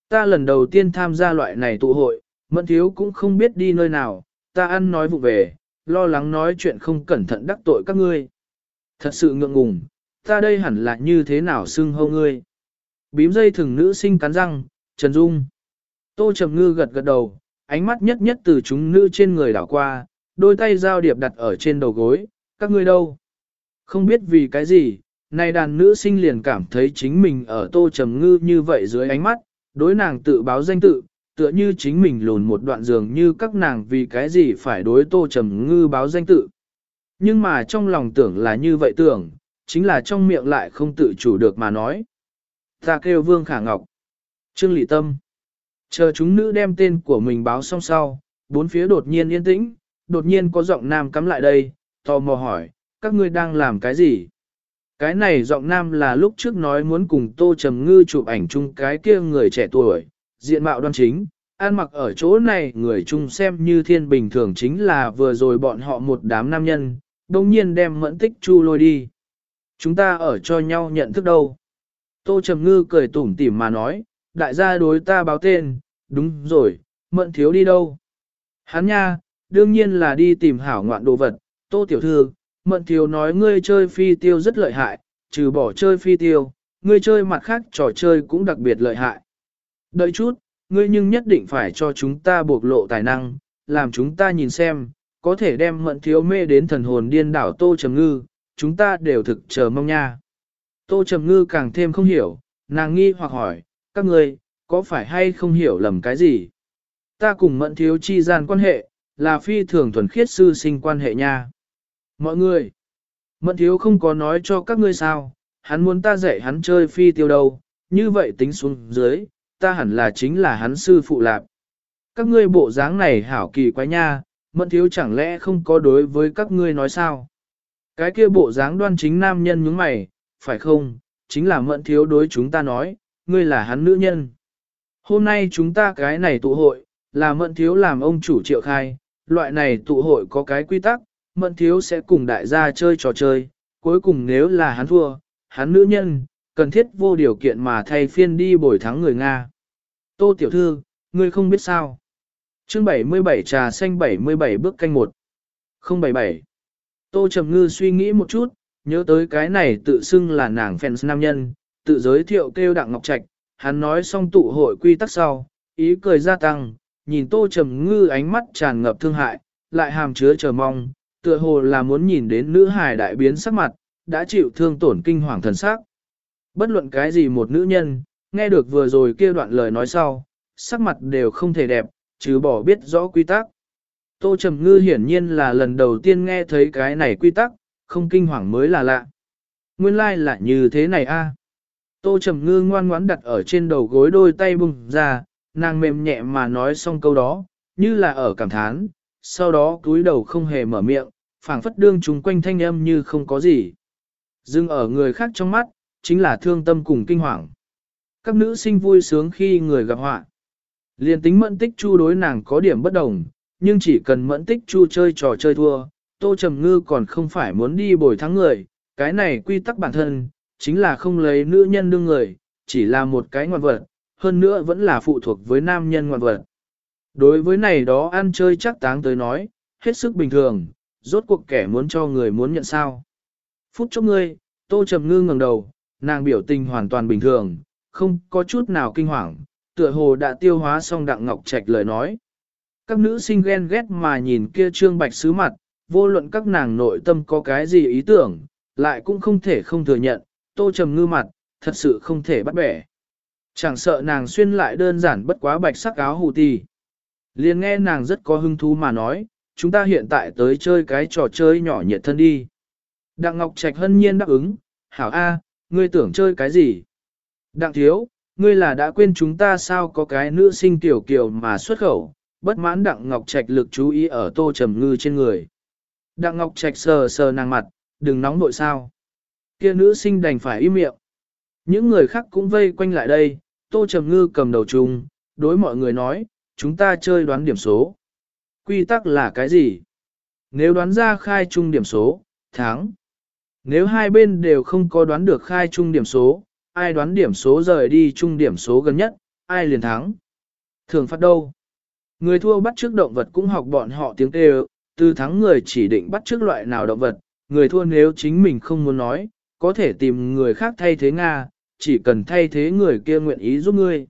Ta lần đầu tiên tham gia loại này tụ hội, mẫn thiếu cũng không biết đi nơi nào, ta ăn nói vụ về, lo lắng nói chuyện không cẩn thận đắc tội các ngươi. Thật sự ngượng ngùng, ta đây hẳn là như thế nào xưng hâu ngươi. Bím dây thừng nữ sinh cắn răng, Trần Dung. Tô Trầm Ngư gật gật đầu, ánh mắt nhất nhất từ chúng nữ trên người đảo qua, đôi tay giao điệp đặt ở trên đầu gối, các ngươi đâu? Không biết vì cái gì, này đàn nữ sinh liền cảm thấy chính mình ở tô trầm ngư như vậy dưới ánh mắt, đối nàng tự báo danh tự, tựa như chính mình lùn một đoạn giường như các nàng vì cái gì phải đối tô trầm ngư báo danh tự. Nhưng mà trong lòng tưởng là như vậy tưởng, chính là trong miệng lại không tự chủ được mà nói. Ta kêu Vương Khả Ngọc. Trương Lị Tâm. Chờ chúng nữ đem tên của mình báo xong sau, bốn phía đột nhiên yên tĩnh, đột nhiên có giọng nam cắm lại đây, tò mò hỏi, các ngươi đang làm cái gì? Cái này giọng nam là lúc trước nói muốn cùng Tô Trầm Ngư chụp ảnh chung cái kia người trẻ tuổi, diện mạo đoan chính, an mặc ở chỗ này người chung xem như thiên bình thường chính là vừa rồi bọn họ một đám nam nhân, đồng nhiên đem mẫn tích chu lôi đi. Chúng ta ở cho nhau nhận thức đâu. Tô Trầm Ngư cười tủm tỉm mà nói, đại gia đối ta báo tên, đúng rồi, mận thiếu đi đâu. Hắn nha, đương nhiên là đi tìm hảo ngoạn đồ vật, tô tiểu thư, mận thiếu nói ngươi chơi phi tiêu rất lợi hại, trừ bỏ chơi phi tiêu, ngươi chơi mặt khác trò chơi cũng đặc biệt lợi hại. Đợi chút, ngươi nhưng nhất định phải cho chúng ta bộc lộ tài năng, làm chúng ta nhìn xem, có thể đem mận thiếu mê đến thần hồn điên đảo Tô Trầm Ngư, chúng ta đều thực chờ mong nha. Tô Trầm Ngư càng thêm không hiểu, nàng nghi hoặc hỏi, các người có phải hay không hiểu lầm cái gì? Ta cùng mẫn thiếu chi gian quan hệ, là phi thường thuần khiết sư sinh quan hệ nha. Mọi người, mẫn thiếu không có nói cho các ngươi sao, hắn muốn ta dạy hắn chơi phi tiêu đâu, như vậy tính xuống dưới, ta hẳn là chính là hắn sư phụ lạp. Các ngươi bộ dáng này hảo kỳ quái nha, mẫn thiếu chẳng lẽ không có đối với các ngươi nói sao? Cái kia bộ dáng đoan chính nam nhân nhướng mày, phải không? Chính là mẫn thiếu đối chúng ta nói, ngươi là hắn nữ nhân. Hôm nay chúng ta cái này tụ hội, là mẫn thiếu làm ông chủ triệu khai, loại này tụ hội có cái quy tắc, mẫn thiếu sẽ cùng đại gia chơi trò chơi, cuối cùng nếu là hắn thua, hắn nữ nhân, cần thiết vô điều kiện mà thay phiên đi bồi thắng người Nga. Tô tiểu thư, ngươi không biết sao. chương 77 trà xanh 77 bước canh 1. 077. Tô Trầm Ngư suy nghĩ một chút, nhớ tới cái này tự xưng là nàng fans nam nhân, tự giới thiệu kêu Đặng Ngọc Trạch, hắn nói xong tụ hội quy tắc sau, ý cười gia tăng, nhìn Tô Trầm Ngư ánh mắt tràn ngập thương hại, lại hàm chứa chờ mong, tựa hồ là muốn nhìn đến nữ hài đại biến sắc mặt, đã chịu thương tổn kinh hoàng thần sắc. Bất luận cái gì một nữ nhân, nghe được vừa rồi kia đoạn lời nói sau, sắc mặt đều không thể đẹp, trừ bỏ biết rõ quy tắc. Tô Trầm Ngư hiển nhiên là lần đầu tiên nghe thấy cái này quy tắc, không kinh hoàng mới là lạ. Nguyên lai like là như thế này a. Tô Trầm Ngư ngoan ngoãn đặt ở trên đầu gối đôi tay bùng ra, nàng mềm nhẹ mà nói xong câu đó, như là ở cảm thán, sau đó cúi đầu không hề mở miệng, phảng phất đương chúng quanh thanh âm như không có gì. Dưng ở người khác trong mắt, chính là thương tâm cùng kinh hoàng. Các nữ sinh vui sướng khi người gặp họa. Liên tính mẫn tích chu đối nàng có điểm bất đồng, nhưng chỉ cần mẫn tích chu chơi trò chơi thua, Tô Trầm Ngư còn không phải muốn đi bồi thắng người, cái này quy tắc bản thân, chính là không lấy nữ nhân đương người, chỉ là một cái ngoan vật, hơn nữa vẫn là phụ thuộc với nam nhân ngoan vật. Đối với này đó ăn chơi chắc táng tới nói, hết sức bình thường, rốt cuộc kẻ muốn cho người muốn nhận sao. Phút chốc ngươi, Tô Trầm Ngư ngẩng đầu, nàng biểu tình hoàn toàn bình thường, không có chút nào kinh hoàng, tựa hồ đã tiêu hóa xong Đặng Ngọc Trạch lời nói. Các nữ sinh ghen ghét mà nhìn kia trương bạch sứ mặt, vô luận các nàng nội tâm có cái gì ý tưởng, lại cũng không thể không thừa nhận, tô trầm ngư mặt, thật sự không thể bắt bẻ. Chẳng sợ nàng xuyên lại đơn giản bất quá bạch sắc áo hù tì. Liền nghe nàng rất có hứng thú mà nói, chúng ta hiện tại tới chơi cái trò chơi nhỏ nhiệt thân đi. Đặng Ngọc Trạch hân nhiên đáp ứng, hảo A, ngươi tưởng chơi cái gì? Đặng thiếu, ngươi là đã quên chúng ta sao có cái nữ sinh tiểu kiều mà xuất khẩu, bất mãn Đặng Ngọc Trạch lực chú ý ở tô trầm ngư trên người. Đặng Ngọc Trạch sờ sờ nàng mặt, đừng nóng nội sao. Kia nữ sinh đành phải im miệng. Những người khác cũng vây quanh lại đây, tô trầm ngư cầm đầu chung, đối mọi người nói, chúng ta chơi đoán điểm số. Quy tắc là cái gì? Nếu đoán ra khai chung điểm số, thắng. Nếu hai bên đều không có đoán được khai chung điểm số, ai đoán điểm số rời đi chung điểm số gần nhất, ai liền thắng. Thường phát đâu? Người thua bắt trước động vật cũng học bọn họ tiếng kêu, từ thắng người chỉ định bắt trước loại nào động vật, người thua nếu chính mình không muốn nói, có thể tìm người khác thay thế Nga, chỉ cần thay thế người kia nguyện ý giúp ngươi.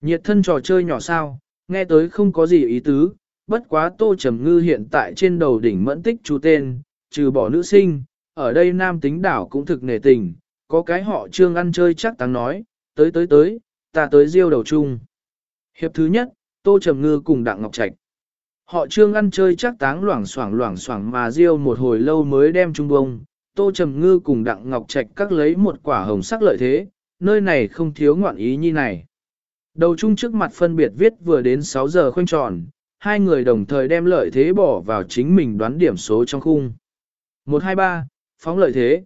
Nhiệt thân trò chơi nhỏ sao, nghe tới không có gì ý tứ, bất quá tô trầm ngư hiện tại trên đầu đỉnh mẫn tích chú tên, trừ bỏ nữ sinh, ở đây nam tính đảo cũng thực nể tình, có cái họ trương ăn chơi chắc tăng nói, tới tới tới, ta tới riêu đầu chung. Hiệp thứ nhất, Tô Trầm Ngư cùng Đặng Ngọc Trạch. Họ trương ăn chơi chắc táng loảng xoảng loảng xoảng mà riêu một hồi lâu mới đem trung bông. Tô Trầm Ngư cùng Đặng Ngọc Trạch các lấy một quả hồng sắc lợi thế, nơi này không thiếu ngoạn ý như này. Đầu chung trước mặt phân biệt viết vừa đến 6 giờ khoanh tròn, hai người đồng thời đem lợi thế bỏ vào chính mình đoán điểm số trong khung. 123, phóng lợi thế.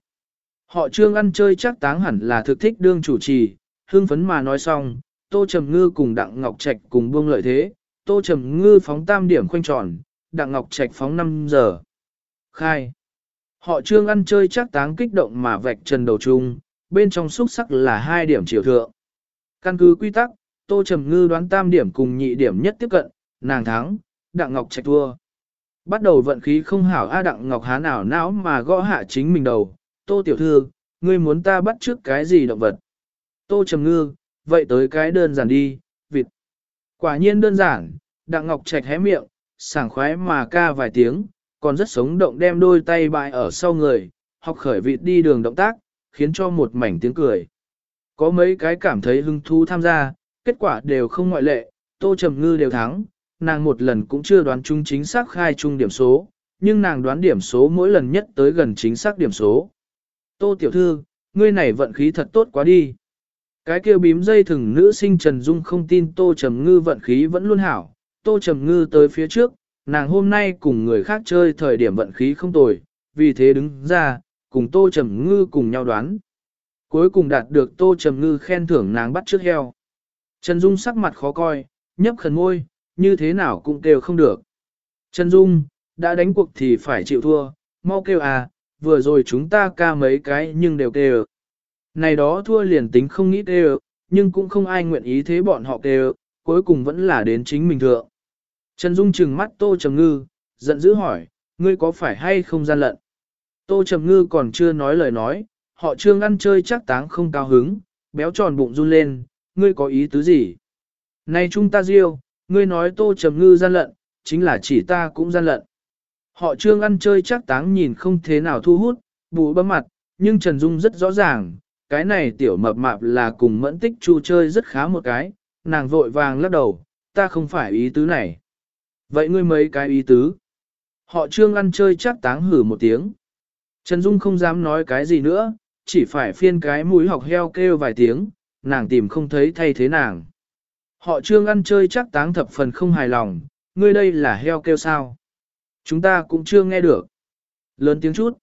Họ trương ăn chơi chắc táng hẳn là thực thích đương chủ trì, hương phấn mà nói xong, Tô Trầm Ngư cùng Đặng Ngọc Trạch cùng buông lợi thế, Tô Trầm Ngư phóng tam điểm khoanh tròn, Đặng Ngọc Trạch phóng 5 giờ. Khai. Họ trương ăn chơi chắc táng kích động mà vạch trần đầu chung, bên trong xúc sắc là hai điểm chiều thượng. Căn cứ quy tắc, Tô Trầm Ngư đoán tam điểm cùng nhị điểm nhất tiếp cận, nàng thắng, Đặng Ngọc Trạch thua. Bắt đầu vận khí không hảo A Đặng Ngọc há nào não mà gõ hạ chính mình đầu, Tô Tiểu Thư, ngươi muốn ta bắt trước cái gì động vật? Tô Trầm Ngư, vậy tới cái đơn giản đi. Quả nhiên đơn giản, Đặng Ngọc Trạch hé miệng, sảng khoái mà ca vài tiếng, còn rất sống động đem đôi tay bại ở sau người, học khởi vịt đi đường động tác, khiến cho một mảnh tiếng cười. Có mấy cái cảm thấy hứng thú tham gia, kết quả đều không ngoại lệ, Tô Trầm Ngư đều thắng, nàng một lần cũng chưa đoán chung chính xác khai chung điểm số, nhưng nàng đoán điểm số mỗi lần nhất tới gần chính xác điểm số. Tô Tiểu Thư, ngươi này vận khí thật tốt quá đi. Cái kêu bím dây thừng nữ sinh Trần Dung không tin Tô Trầm Ngư vận khí vẫn luôn hảo. Tô Trầm Ngư tới phía trước, nàng hôm nay cùng người khác chơi thời điểm vận khí không tồi, vì thế đứng ra, cùng Tô Trầm Ngư cùng nhau đoán. Cuối cùng đạt được Tô Trầm Ngư khen thưởng nàng bắt trước heo. Trần Dung sắc mặt khó coi, nhấp khẩn môi, như thế nào cũng kêu không được. Trần Dung, đã đánh cuộc thì phải chịu thua, mau kêu à, vừa rồi chúng ta ca mấy cái nhưng đều kêu. Này đó thua liền tính không nghĩ kêu, nhưng cũng không ai nguyện ý thế bọn họ kêu, cuối cùng vẫn là đến chính mình thượng. Trần Dung trừng mắt Tô Trầm Ngư, giận dữ hỏi, ngươi có phải hay không gian lận? Tô Trầm Ngư còn chưa nói lời nói, họ trương ăn chơi chắc táng không cao hứng, béo tròn bụng run lên, ngươi có ý tứ gì? Này chúng ta riêu, ngươi nói Tô Trầm Ngư gian lận, chính là chỉ ta cũng gian lận. Họ trương ăn chơi chắc táng nhìn không thế nào thu hút, bù bấm mặt, nhưng Trần Dung rất rõ ràng, cái này tiểu mập mạp là cùng mẫn tích chu chơi rất khá một cái, nàng vội vàng lắc đầu, ta không phải ý tứ này. Vậy ngươi mấy cái ý tứ? Họ trương ăn chơi chắc táng hử một tiếng. Trần Dung không dám nói cái gì nữa, chỉ phải phiên cái mũi học heo kêu vài tiếng, nàng tìm không thấy thay thế nàng. Họ trương ăn chơi chắc táng thập phần không hài lòng, ngươi đây là heo kêu sao? Chúng ta cũng chưa nghe được. Lớn tiếng chút.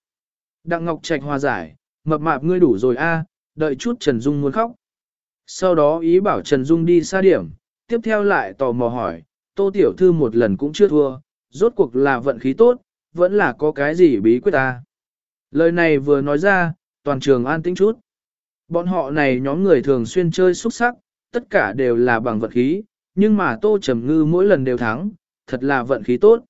Đặng Ngọc Trạch hòa giải, mập mạp ngươi đủ rồi a, đợi chút Trần Dung muốn khóc. Sau đó ý bảo Trần Dung đi xa điểm, tiếp theo lại tò mò hỏi, tô tiểu thư một lần cũng chưa thua, rốt cuộc là vận khí tốt, vẫn là có cái gì bí quyết ta. Lời này vừa nói ra, toàn trường an tĩnh chút. Bọn họ này nhóm người thường xuyên chơi xuất sắc, tất cả đều là bằng vận khí, nhưng mà Tô Trầm Ngư mỗi lần đều thắng, thật là vận khí tốt.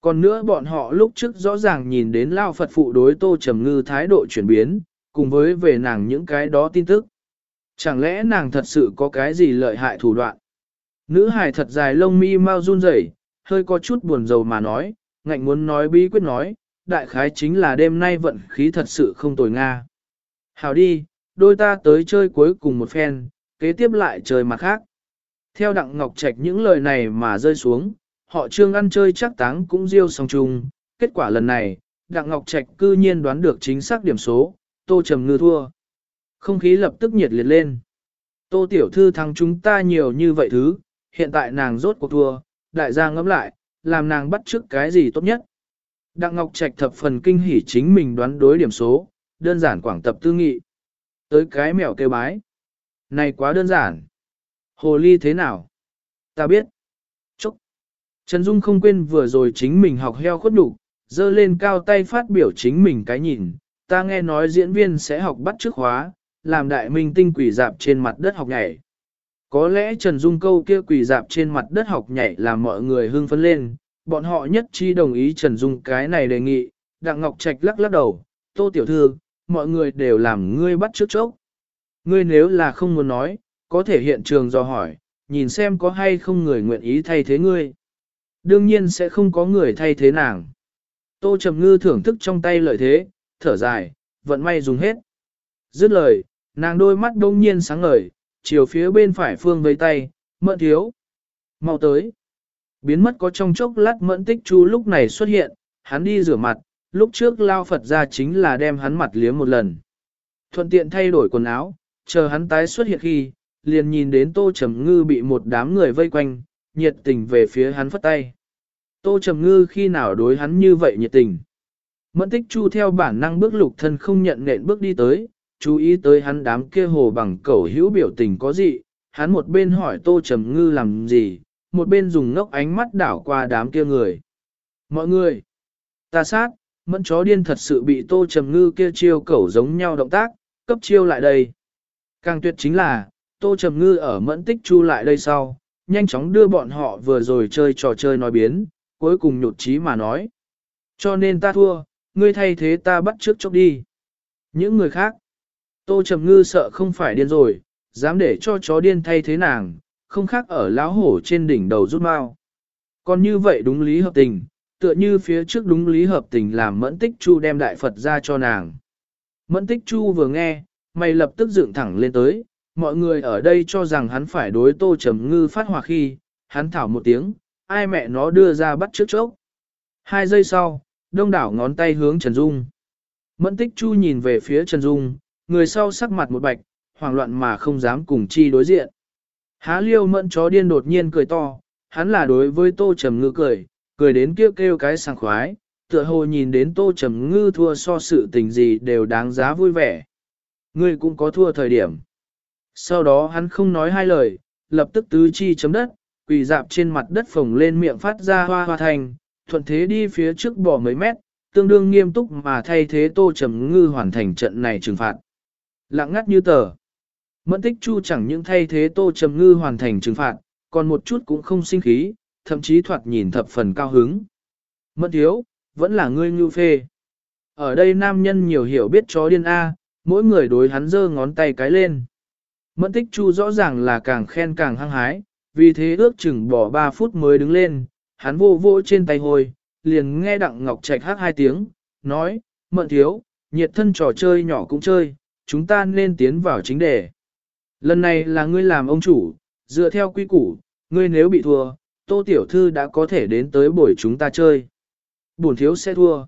Còn nữa bọn họ lúc trước rõ ràng nhìn đến Lao Phật phụ đối Tô Trầm Ngư thái độ chuyển biến, cùng với về nàng những cái đó tin tức. Chẳng lẽ nàng thật sự có cái gì lợi hại thủ đoạn? Nữ hài thật dài lông mi mau run rẩy, hơi có chút buồn rầu mà nói, ngạnh muốn nói bí quyết nói, đại khái chính là đêm nay vận khí thật sự không tồi nga. Hào đi, đôi ta tới chơi cuối cùng một phen, kế tiếp lại chơi mặt khác. Theo Đặng Ngọc Trạch những lời này mà rơi xuống, họ trương ăn chơi chắc táng cũng riêu song chung. Kết quả lần này, Đặng Ngọc Trạch cư nhiên đoán được chính xác điểm số, Tô Trầm Ngư thua. Không khí lập tức nhiệt liệt lên. Tô Tiểu Thư thắng chúng ta nhiều như vậy thứ, hiện tại nàng rốt cuộc thua, đại gia ngẫm lại, làm nàng bắt trước cái gì tốt nhất. Đặng Ngọc Trạch thập phần kinh hỉ chính mình đoán đối điểm số, đơn giản quảng tập tư nghị. Tới cái mèo kêu bái. Này quá đơn giản. Hồ ly thế nào? Ta biết. Chúc. Trần Dung không quên vừa rồi chính mình học heo khuất đủ, dơ lên cao tay phát biểu chính mình cái nhìn. Ta nghe nói diễn viên sẽ học bắt trước hóa làm đại minh tinh quỷ dạp trên mặt đất học nhảy. Có lẽ Trần Dung câu kia quỷ dạp trên mặt đất học nhảy làm mọi người hưng phấn lên, bọn họ nhất chi đồng ý Trần Dung cái này đề nghị, Đặng Ngọc Trạch lắc lắc đầu, tô tiểu thư, mọi người đều làm ngươi bắt trước chốc. Ngươi nếu là không muốn nói, có thể hiện trường do hỏi, nhìn xem có hay không người nguyện ý thay thế ngươi. Đương nhiên sẽ không có người thay thế nàng. Tô Trầm Ngư thưởng thức trong tay lợi thế, thở dài, vận may dùng hết. Dứt lời, nàng đôi mắt đông nhiên sáng ngời, chiều phía bên phải phương với tay, mận thiếu. mau tới. Biến mất có trong chốc lát mẫn tích chu lúc này xuất hiện, hắn đi rửa mặt, lúc trước lao Phật ra chính là đem hắn mặt liếm một lần. Thuận tiện thay đổi quần áo, chờ hắn tái xuất hiện khi, liền nhìn đến Tô Trầm Ngư bị một đám người vây quanh, nhiệt tình về phía hắn phất tay. Tô Trầm Ngư khi nào đối hắn như vậy nhiệt tình. Mẫn tích chu theo bản năng bước lục thân không nhận nện bước đi tới, chú ý tới hắn đám kia hồ bằng cẩu hữu biểu tình có gì, hắn một bên hỏi Tô Trầm Ngư làm gì, một bên dùng ngốc ánh mắt đảo qua đám kia người. Mọi người, ta sát, mẫn chó điên thật sự bị tô trầm ngư kia chiêu cẩu giống nhau động tác, cấp chiêu lại đây. Càng tuyệt chính là, tô trầm ngư ở mẫn tích chu lại đây sau, nhanh chóng đưa bọn họ vừa rồi chơi trò chơi nói biến, cuối cùng nhột chí mà nói. Cho nên ta thua, ngươi thay thế ta bắt trước chốc đi. Những người khác, tô trầm ngư sợ không phải điên rồi, dám để cho chó điên thay thế nàng, không khác ở láo hổ trên đỉnh đầu rút mau. Còn như vậy đúng lý hợp tình, tựa như phía trước đúng lý hợp tình làm mẫn tích chu đem đại Phật ra cho nàng. Mẫn tích chu vừa nghe, mày lập tức dựng thẳng lên tới, mọi người ở đây cho rằng hắn phải đối tô trầm ngư phát hòa khi, hắn thảo một tiếng, ai mẹ nó đưa ra bắt trước chốc. Hai giây sau, đông đảo ngón tay hướng Trần Dung. Mẫn tích chu nhìn về phía Trần Dung, người sau sắc mặt một bạch, hoảng loạn mà không dám cùng chi đối diện. Há liêu mẫn chó điên đột nhiên cười to, hắn là đối với tô trầm ngư cười, cười đến kêu kêu cái sảng khoái, tựa hồ nhìn đến tô trầm ngư thua so sự tình gì đều đáng giá vui vẻ. Ngươi cũng có thua thời điểm. Sau đó hắn không nói hai lời, lập tức tứ chi chấm đất, quỳ dạp trên mặt đất phồng lên miệng phát ra hoa hoa thành, thuận thế đi phía trước bỏ mấy mét, tương đương nghiêm túc mà thay thế tô trầm ngư hoàn thành trận này trừng phạt. Lặng ngắt như tờ. Mẫn tích chu chẳng những thay thế tô trầm ngư hoàn thành trừng phạt, còn một chút cũng không sinh khí, thậm chí thoạt nhìn thập phần cao hứng. Mẫn thiếu, vẫn là ngươi ngưu phê. Ở đây nam nhân nhiều hiểu biết chó điên A, mỗi người đối hắn giơ ngón tay cái lên. Mẫn tích chu rõ ràng là càng khen càng hăng hái, vì thế ước chừng bỏ 3 phút mới đứng lên, hắn vô vô trên tay hồi, liền nghe đặng ngọc trạch hát hai tiếng, nói, mận thiếu, nhiệt thân trò chơi nhỏ cũng chơi, chúng ta nên tiến vào chính đề. Lần này là ngươi làm ông chủ, dựa theo quy củ, ngươi nếu bị thua, tô tiểu thư đã có thể đến tới buổi chúng ta chơi. Bổn thiếu sẽ thua.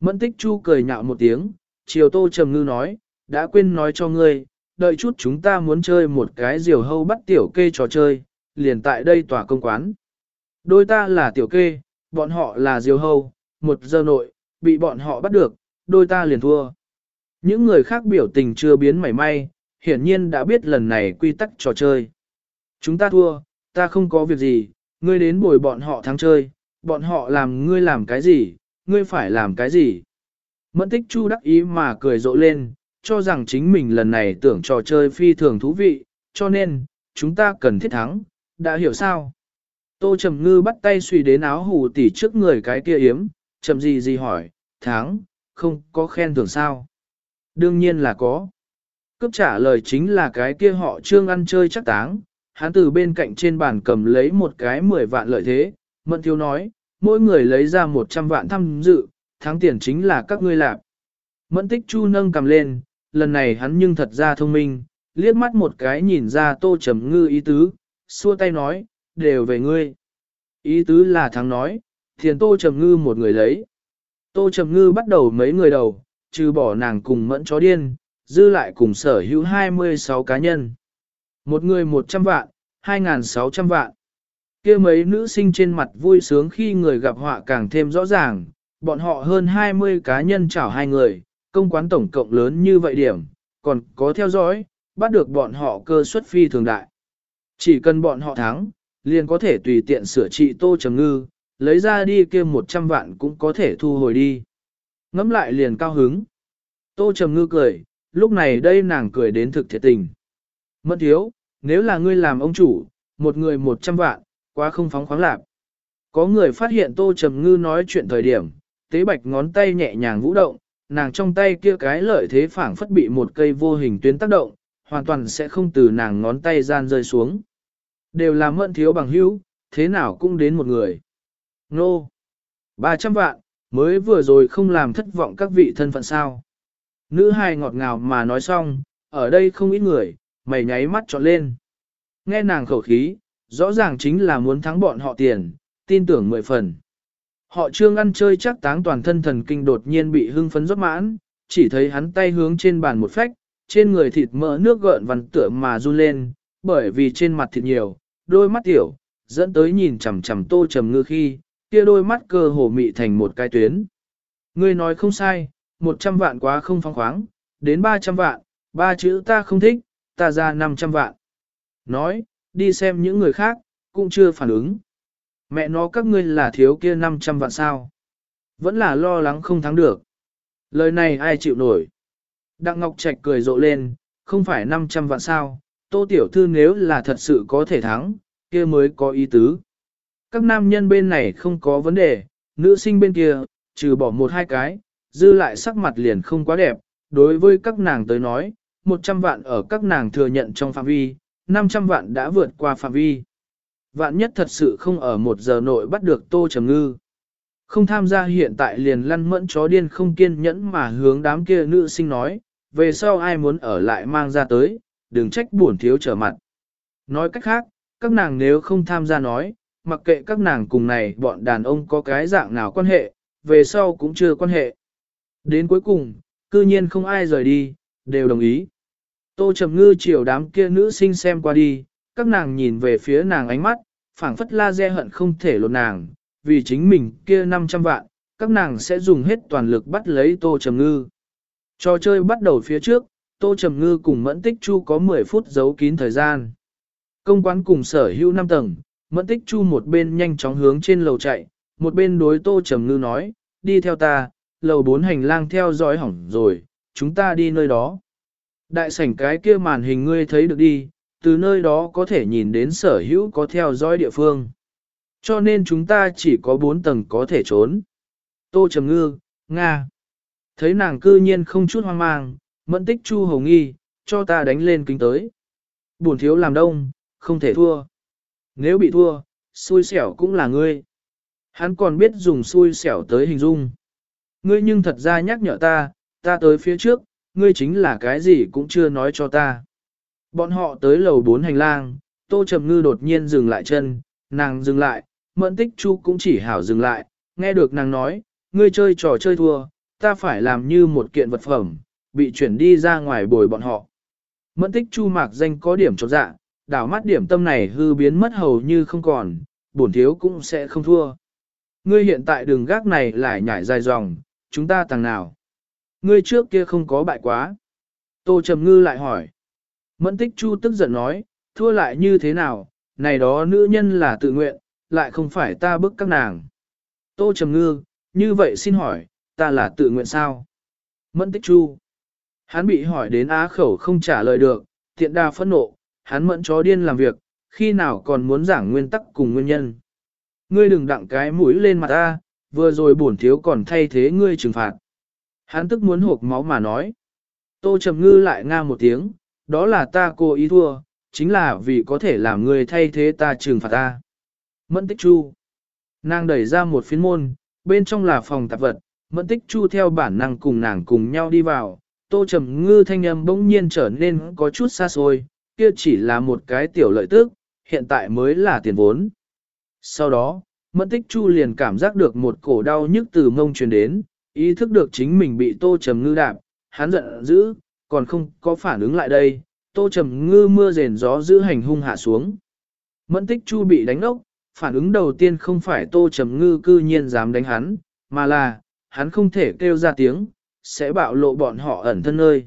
Mẫn tích chu cười nhạo một tiếng, chiều tô trầm ngư nói, đã quên nói cho ngươi, đợi chút chúng ta muốn chơi một cái diều hâu bắt tiểu kê trò chơi, liền tại đây tòa công quán. Đôi ta là tiểu kê, bọn họ là diều hâu, một giờ nội, bị bọn họ bắt được, đôi ta liền thua. Những người khác biểu tình chưa biến mảy may, hiển nhiên đã biết lần này quy tắc trò chơi. Chúng ta thua, ta không có việc gì, ngươi đến bồi bọn họ thắng chơi, bọn họ làm ngươi làm cái gì, ngươi phải làm cái gì. Mẫn tích chu đắc ý mà cười rộ lên, cho rằng chính mình lần này tưởng trò chơi phi thường thú vị, cho nên, chúng ta cần thiết thắng, đã hiểu sao? Tô Trầm Ngư bắt tay suy đến áo hủ tỉ trước người cái kia yếm, chậm gì gì hỏi, tháng, không có khen thưởng sao? Đương nhiên là có. Cướp trả lời chính là cái kia họ trương ăn chơi chắc táng, hắn từ bên cạnh trên bàn cầm lấy một cái 10 vạn lợi thế, mận thiếu nói, mỗi người lấy ra 100 vạn tham dự, thắng tiền chính là các ngươi làm. Mẫn tích chu nâng cầm lên, lần này hắn nhưng thật ra thông minh, liếc mắt một cái nhìn ra tô trầm ngư ý tứ, xua tay nói, đều về ngươi. Ý tứ là thắng nói, thiền tô trầm ngư một người lấy. Tô trầm ngư bắt đầu mấy người đầu, trừ bỏ nàng cùng mẫn chó điên, dư lại cùng sở hữu 26 cá nhân. Một người 100 vạn, 2.600 vạn. kia mấy nữ sinh trên mặt vui sướng khi người gặp họa càng thêm rõ ràng, bọn họ hơn 20 cá nhân chảo hai người, công quán tổng cộng lớn như vậy điểm, còn có theo dõi, bắt được bọn họ cơ suất phi thường đại. Chỉ cần bọn họ thắng, liền có thể tùy tiện sửa trị tô trầm ngư, lấy ra đi kia 100 vạn cũng có thể thu hồi đi. Ngắm lại liền cao hứng. Tô trầm ngư cười, lúc này đây nàng cười đến thực thiệt tình. Mất thiếu, nếu là ngươi làm ông chủ, một người 100 vạn, quá không phóng khoáng lạc. Có người phát hiện tô trầm ngư nói chuyện thời điểm, tế bạch ngón tay nhẹ nhàng vũ động, nàng trong tay kia cái lợi thế phảng phất bị một cây vô hình tuyến tác động, hoàn toàn sẽ không từ nàng ngón tay gian rơi xuống. Đều là mận thiếu bằng hữu, thế nào cũng đến một người. Nô! 300 vạn, mới vừa rồi không làm thất vọng các vị thân phận sao. Nữ hài ngọt ngào mà nói xong, ở đây không ít người, mày nháy mắt trọn lên. Nghe nàng khẩu khí, rõ ràng chính là muốn thắng bọn họ tiền, tin tưởng mười phần. Họ trương ăn chơi chắc táng toàn thân thần kinh đột nhiên bị hưng phấn rót mãn, chỉ thấy hắn tay hướng trên bàn một phách, trên người thịt mỡ nước gợn vằn tựa mà run lên, bởi vì trên mặt thịt nhiều, đôi mắt tiểu, dẫn tới nhìn chằm chằm tô trầm ngư khi, kia đôi mắt cơ hồ mị thành một cái tuyến. Ngươi nói không sai, 100 vạn quá không phong khoáng, đến 300 vạn, ba chữ ta không thích, ta ra 500 vạn. Nói, đi xem những người khác, cũng chưa phản ứng. Mẹ nó các ngươi là thiếu kia 500 vạn sao. Vẫn là lo lắng không thắng được. Lời này ai chịu nổi. Đặng Ngọc Trạch cười rộ lên, không phải 500 vạn sao, tô tiểu thư nếu là thật sự có thể thắng, kia mới có ý tứ. Các nam nhân bên này không có vấn đề, nữ sinh bên kia, trừ bỏ một hai cái, dư lại sắc mặt liền không quá đẹp, đối với các nàng tới nói, 100 vạn ở các nàng thừa nhận trong phạm vi, 500 vạn đã vượt qua phạm vi. Vạn nhất thật sự không ở một giờ nội bắt được Tô Trầm Ngư. Không tham gia hiện tại liền lăn mẫn chó điên không kiên nhẫn mà hướng đám kia nữ sinh nói, về sau ai muốn ở lại mang ra tới, đừng trách buồn thiếu trở mặt. Nói cách khác, các nàng nếu không tham gia nói, mặc kệ các nàng cùng này bọn đàn ông có cái dạng nào quan hệ, về sau cũng chưa quan hệ. Đến cuối cùng, cư nhiên không ai rời đi, đều đồng ý. Tô Trầm Ngư chiều đám kia nữ sinh xem qua đi, các nàng nhìn về phía nàng ánh mắt, phảng phất la dè hận không thể lột nàng, vì chính mình kia 500 vạn, các nàng sẽ dùng hết toàn lực bắt lấy Tô Trầm Ngư. Trò chơi bắt đầu phía trước, Tô Trầm Ngư cùng Mẫn Tích Chu có 10 phút giấu kín thời gian. Công quán cùng sở hữu 5 tầng, Mẫn Tích Chu một bên nhanh chóng hướng trên lầu chạy, một bên đối Tô Trầm Ngư nói, đi theo ta, lầu 4 hành lang theo dõi hỏng rồi, chúng ta đi nơi đó. Đại sảnh cái kia màn hình ngươi thấy được đi, từ nơi đó có thể nhìn đến sở hữu có theo dõi địa phương. Cho nên chúng ta chỉ có 4 tầng có thể trốn. Tô Trầm Ngư, Nga. Thấy nàng cư nhiên không chút hoang mang, mẫn tích chu hồng nghi, cho ta đánh lên kính tới. Buồn thiếu làm đông, không thể thua. Nếu bị thua, xui xẻo cũng là ngươi. Hắn còn biết dùng xui xẻo tới hình dung. Ngươi nhưng thật ra nhắc nhở ta, ta tới phía trước, ngươi chính là cái gì cũng chưa nói cho ta. Bọn họ tới lầu bốn hành lang, tô trầm ngư đột nhiên dừng lại chân, nàng dừng lại, mẫn tích chu cũng chỉ hảo dừng lại, nghe được nàng nói, ngươi chơi trò chơi thua, ta phải làm như một kiện vật phẩm, bị chuyển đi ra ngoài bồi bọn họ. Mẫn tích chu mạc danh có điểm trọt dạ, đảo mắt điểm tâm này hư biến mất hầu như không còn, bổn thiếu cũng sẽ không thua. Ngươi hiện tại đường gác này lại nhảy dài dòng, chúng ta tàng nào. Ngươi trước kia không có bại quá. Tô Trầm Ngư lại hỏi. Mẫn tích chu tức giận nói, thua lại như thế nào, này đó nữ nhân là tự nguyện, lại không phải ta bức các nàng. Tô Trầm Ngư, như vậy xin hỏi, ta là tự nguyện sao? Mẫn tích chu. Hắn bị hỏi đến á khẩu không trả lời được, tiện đa phẫn nộ, hắn mẫn chó điên làm việc, khi nào còn muốn giảng nguyên tắc cùng nguyên nhân. Ngươi đừng đặng cái mũi lên mặt ta, vừa rồi bổn thiếu còn thay thế ngươi trừng phạt. Hắn tức muốn hộp máu mà nói. Tô Trầm Ngư lại nga một tiếng, đó là ta cố ý thua, chính là vì có thể làm ngươi thay thế ta trừng phạt ta. Mẫn tích chu. Nàng đẩy ra một phiến môn, bên trong là phòng tạp vật, mẫn tích chu theo bản năng cùng nàng cùng nhau đi vào. Tô Trầm Ngư thanh âm bỗng nhiên trở nên có chút xa xôi, kia chỉ là một cái tiểu lợi tức, hiện tại mới là tiền vốn. Sau đó, Mẫn Tích Chu liền cảm giác được một cổ đau nhức từ mông truyền đến, ý thức được chính mình bị Tô Trầm Ngư đạp, hắn giận dữ, còn không có phản ứng lại đây, Tô Trầm Ngư mưa rền gió giữ hành hung hạ xuống. Mẫn Tích Chu bị đánh ốc, phản ứng đầu tiên không phải Tô Trầm Ngư cư nhiên dám đánh hắn, mà là, hắn không thể kêu ra tiếng, sẽ bạo lộ bọn họ ẩn thân nơi.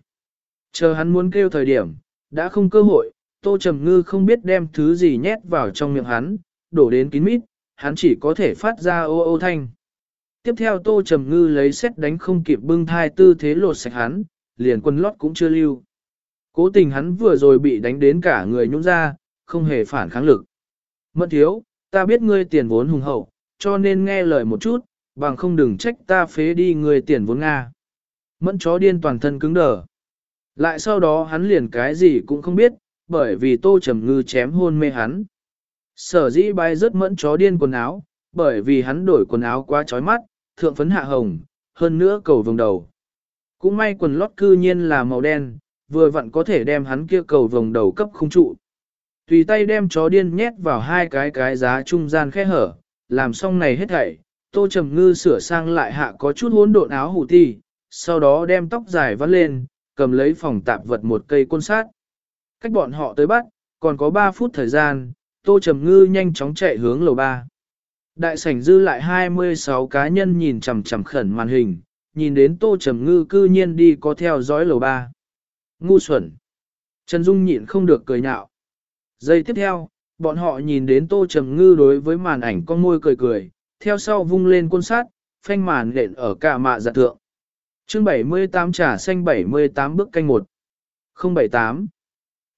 Chờ hắn muốn kêu thời điểm, đã không cơ hội, Tô Trầm Ngư không biết đem thứ gì nhét vào trong miệng hắn, đổ đến kín mít, hắn chỉ có thể phát ra ô ô thanh. Tiếp theo Tô Trầm Ngư lấy xét đánh không kịp bưng thai tư thế lột sạch hắn, liền quân lót cũng chưa lưu. Cố tình hắn vừa rồi bị đánh đến cả người nhũng ra, không hề phản kháng lực. Mẫn thiếu, ta biết ngươi tiền vốn hùng hậu, cho nên nghe lời một chút, bằng không đừng trách ta phế đi ngươi tiền vốn Nga. Mẫn chó điên toàn thân cứng đờ. Lại sau đó hắn liền cái gì cũng không biết, bởi vì tô trầm ngư chém hôn mê hắn. Sở dĩ bay rất mẫn chó điên quần áo, bởi vì hắn đổi quần áo quá chói mắt, thượng phấn hạ hồng, hơn nữa cầu vồng đầu. Cũng may quần lót cư nhiên là màu đen, vừa vặn có thể đem hắn kia cầu vồng đầu cấp không trụ. Tùy tay đem chó điên nhét vào hai cái cái giá trung gian khe hở, làm xong này hết thảy, tô trầm ngư sửa sang lại hạ có chút hỗn độn áo hủ ti, sau đó đem tóc dài vắt lên, cầm lấy phòng tạp vật một cây côn sát. Cách bọn họ tới bắt, còn có 3 phút thời gian, Tô Trầm Ngư nhanh chóng chạy hướng lầu 3. Đại sảnh dư lại 26 cá nhân nhìn chằm chằm khẩn màn hình, nhìn đến Tô Trầm Ngư cư nhiên đi có theo dõi lầu 3. Ngu xuẩn. Trần Dung nhịn không được cười nhạo. Giây tiếp theo, bọn họ nhìn đến Tô Trầm Ngư đối với màn ảnh con môi cười cười, theo sau vung lên côn sát, phanh màn lện ở cả mạ giặt thượng chương 78 trà xanh 78 bước canh 1. 078.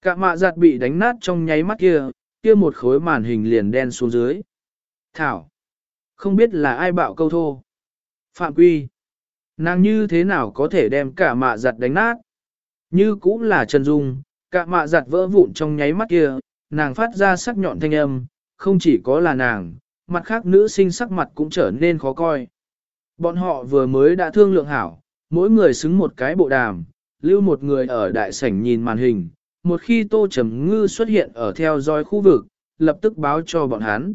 Cả mạ giặt bị đánh nát trong nháy mắt kia, kia một khối màn hình liền đen xuống dưới. Thảo. Không biết là ai bạo câu thô. Phạm quy. Nàng như thế nào có thể đem cả mạ giặt đánh nát? Như cũng là Trần Dung, cả mạ giặt vỡ vụn trong nháy mắt kia, nàng phát ra sắc nhọn thanh âm, không chỉ có là nàng, mặt khác nữ sinh sắc mặt cũng trở nên khó coi. Bọn họ vừa mới đã thương lượng hảo, mỗi người xứng một cái bộ đàm, lưu một người ở đại sảnh nhìn màn hình, một khi Tô Trầm Ngư xuất hiện ở theo dõi khu vực, lập tức báo cho bọn hắn.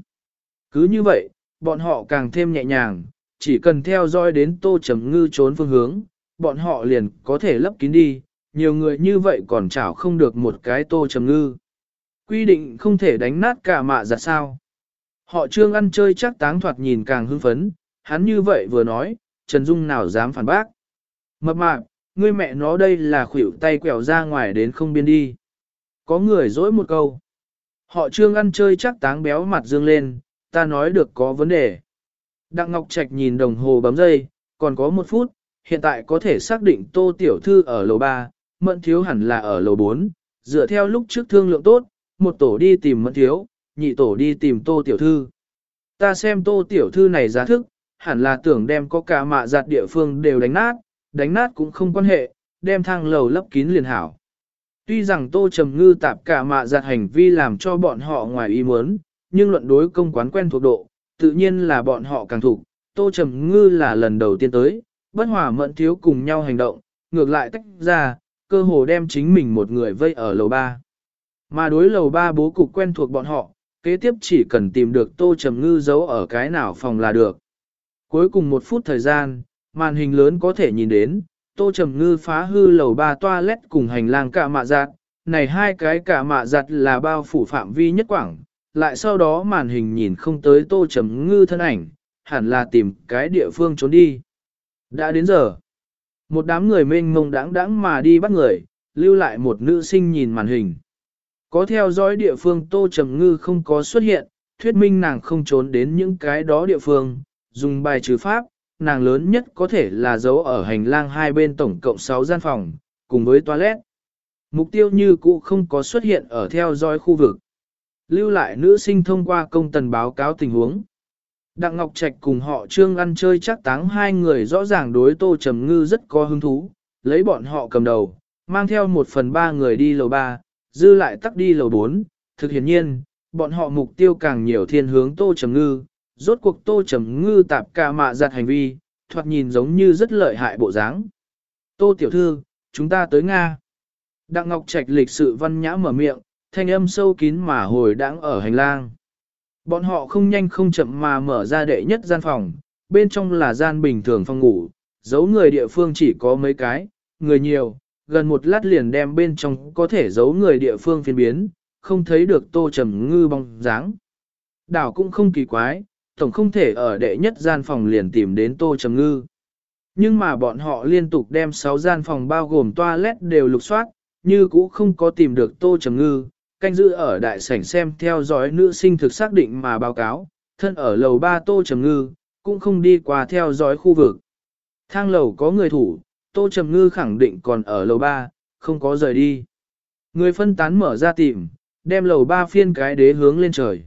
Cứ như vậy, bọn họ càng thêm nhẹ nhàng, chỉ cần theo dõi đến Tô Trầm Ngư trốn phương hướng, bọn họ liền có thể lấp kín đi, nhiều người như vậy còn chảo không được một cái Tô Trầm Ngư. Quy định không thể đánh nát cả mạ giả sao. Họ trương ăn chơi chắc táng thoạt nhìn càng hưng phấn, hắn như vậy vừa nói, Trần Dung nào dám phản bác. Mập mạp, ngươi mẹ nó đây là khuỷu tay quẹo ra ngoài đến không biên đi. Có người dỗi một câu. Họ trương ăn chơi chắc táng béo mặt dương lên, ta nói được có vấn đề. Đặng Ngọc Trạch nhìn đồng hồ bấm dây, còn có một phút, hiện tại có thể xác định tô tiểu thư ở lầu 3, mận thiếu hẳn là ở lầu 4, dựa theo lúc trước thương lượng tốt, một tổ đi tìm mận thiếu, nhị tổ đi tìm tô tiểu thư. Ta xem tô tiểu thư này giá thức, hẳn là tưởng đem có cả mạ giặt địa phương đều đánh nát, đánh nát cũng không quan hệ, đem thang lầu lấp kín liền hảo. Tuy rằng tô trầm ngư tạp cả mạ giặt hành vi làm cho bọn họ ngoài ý muốn, nhưng luận đối công quán quen thuộc độ, tự nhiên là bọn họ càng thuộc, tô trầm ngư là lần đầu tiên tới, bất hòa mẫn thiếu cùng nhau hành động, ngược lại tách ra, cơ hồ đem chính mình một người vây ở lầu ba. Mà đối lầu ba bố cục quen thuộc bọn họ, kế tiếp chỉ cần tìm được tô trầm ngư giấu ở cái nào phòng là được. Cuối cùng một phút thời gian, màn hình lớn có thể nhìn đến, tô trầm ngư phá hư lầu ba toilet cùng hành lang cả mạ giặt, này hai cái cả mạ giặt là bao phủ phạm vi nhất quảng, lại sau đó màn hình nhìn không tới tô trầm ngư thân ảnh, hẳn là tìm cái địa phương trốn đi. Đã đến giờ, một đám người mênh mông đáng đáng mà đi bắt người, lưu lại một nữ sinh nhìn màn hình. Có theo dõi địa phương Tô Trầm Ngư không có xuất hiện, thuyết minh nàng không trốn đến những cái đó địa phương, dùng bài trừ pháp, nàng lớn nhất có thể là giấu ở hành lang hai bên tổng cộng 6 gian phòng, cùng với toilet. Mục tiêu như cũ không có xuất hiện ở theo dõi khu vực. Lưu lại nữ sinh thông qua công tần báo cáo tình huống. Đặng Ngọc Trạch cùng họ trương ăn chơi chắc táng hai người rõ ràng đối Tô Trầm Ngư rất có hứng thú, lấy bọn họ cầm đầu, mang theo một phần ba người đi lầu ba, dư lại tắt đi lầu bốn. thực hiện nhiên, bọn họ mục tiêu càng nhiều thiên hướng Tô Trầm Ngư, rốt cuộc Tô Trầm Ngư tạp ca mạ giặt hành vi, thoạt nhìn giống như rất lợi hại bộ dáng. Tô Tiểu Thư, chúng ta tới Nga. Đặng Ngọc Trạch lịch sự văn nhã mở miệng, thanh âm sâu kín mà hồi đãng ở hành lang. Bọn họ không nhanh không chậm mà mở ra đệ nhất gian phòng, bên trong là gian bình thường phòng ngủ, giấu người địa phương chỉ có mấy cái, người nhiều, gần một lát liền đem bên trong có thể giấu người địa phương phiên biến, không thấy được tô trầm ngư bóng dáng. Đảo cũng không kỳ quái, tổng không thể ở đệ nhất gian phòng liền tìm đến tô trầm ngư. Nhưng mà bọn họ liên tục đem 6 gian phòng bao gồm toilet đều lục soát, như cũ không có tìm được tô trầm ngư, canh giữ ở đại sảnh xem theo dõi nữ sinh thực xác định mà báo cáo, thân ở lầu 3 tô trầm ngư, cũng không đi qua theo dõi khu vực. Thang lầu có người thủ, Tô Trầm Ngư khẳng định còn ở lầu 3, không có rời đi. Người phân tán mở ra tìm, đem lầu 3 phiên cái đế hướng lên trời.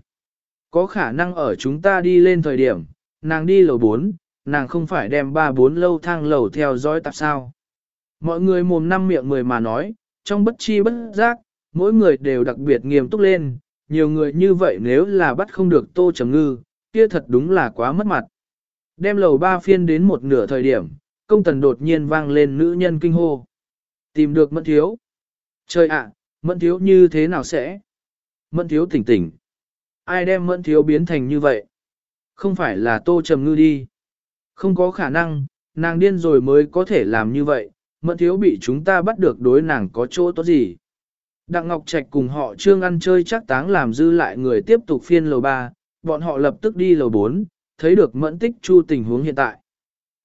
Có khả năng ở chúng ta đi lên thời điểm, nàng đi lầu 4, nàng không phải đem 3-4 lâu thang lầu theo dõi tạp sao. Mọi người mồm năm miệng mười mà nói, trong bất chi bất giác, mỗi người đều đặc biệt nghiêm túc lên, nhiều người như vậy nếu là bắt không được Tô Trầm Ngư, kia thật đúng là quá mất mặt. Đem lầu 3 phiên đến một nửa thời điểm, công tần đột nhiên vang lên nữ nhân kinh hô. Tìm được mẫn thiếu. Trời ạ, mẫn thiếu như thế nào sẽ? Mẫn thiếu tỉnh tỉnh. Ai đem mẫn thiếu biến thành như vậy? Không phải là tô trầm ngư đi. Không có khả năng, nàng điên rồi mới có thể làm như vậy. Mẫn thiếu bị chúng ta bắt được đối nàng có chỗ tốt gì? Đặng Ngọc Trạch cùng họ trương ăn chơi chắc táng làm dư lại người tiếp tục phiên lầu 3, bọn họ lập tức đi lầu 4, thấy được mẫn tích chu tình huống hiện tại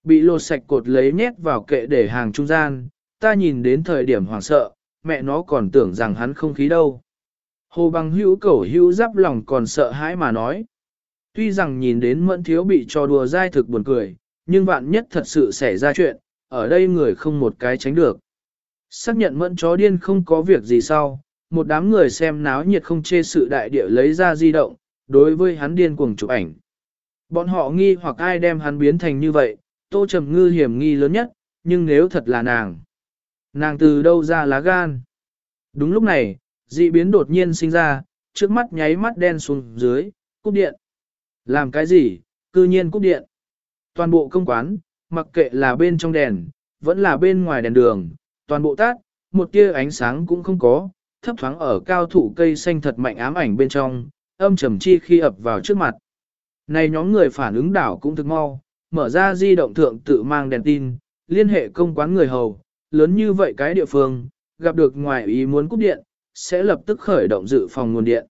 bị lột sạch cột lấy nhét vào kệ để hàng trung gian, ta nhìn đến thời điểm hoảng sợ, mẹ nó còn tưởng rằng hắn không khí đâu. Hồ bằng hữu cẩu hữu giáp lòng còn sợ hãi mà nói. Tuy rằng nhìn đến mẫn thiếu bị cho đùa dai thực buồn cười, nhưng vạn nhất thật sự xảy ra chuyện, ở đây người không một cái tránh được. Xác nhận mẫn chó điên không có việc gì sau, một đám người xem náo nhiệt không chê sự đại địa lấy ra di động, đối với hắn điên cuồng chụp ảnh. Bọn họ nghi hoặc ai đem hắn biến thành như vậy, tô trầm ngư hiểm nghi lớn nhất, nhưng nếu thật là nàng, nàng từ đâu ra lá gan. Đúng lúc này, dị biến đột nhiên sinh ra, trước mắt nháy mắt đen xuống dưới, cúp điện. Làm cái gì, cư nhiên cúp điện. Toàn bộ công quán, mặc kệ là bên trong đèn, vẫn là bên ngoài đèn đường, toàn bộ tát, một tia ánh sáng cũng không có, thấp thoáng ở cao thủ cây xanh thật mạnh ám ảnh bên trong, âm trầm chi khi ập vào trước mặt. Này nhóm người phản ứng đảo cũng thực mau, mở ra di động thượng tự mang đèn tin, liên hệ công quán người hầu, lớn như vậy cái địa phương, gặp được ngoài ý muốn cúp điện, sẽ lập tức khởi động dự phòng nguồn điện.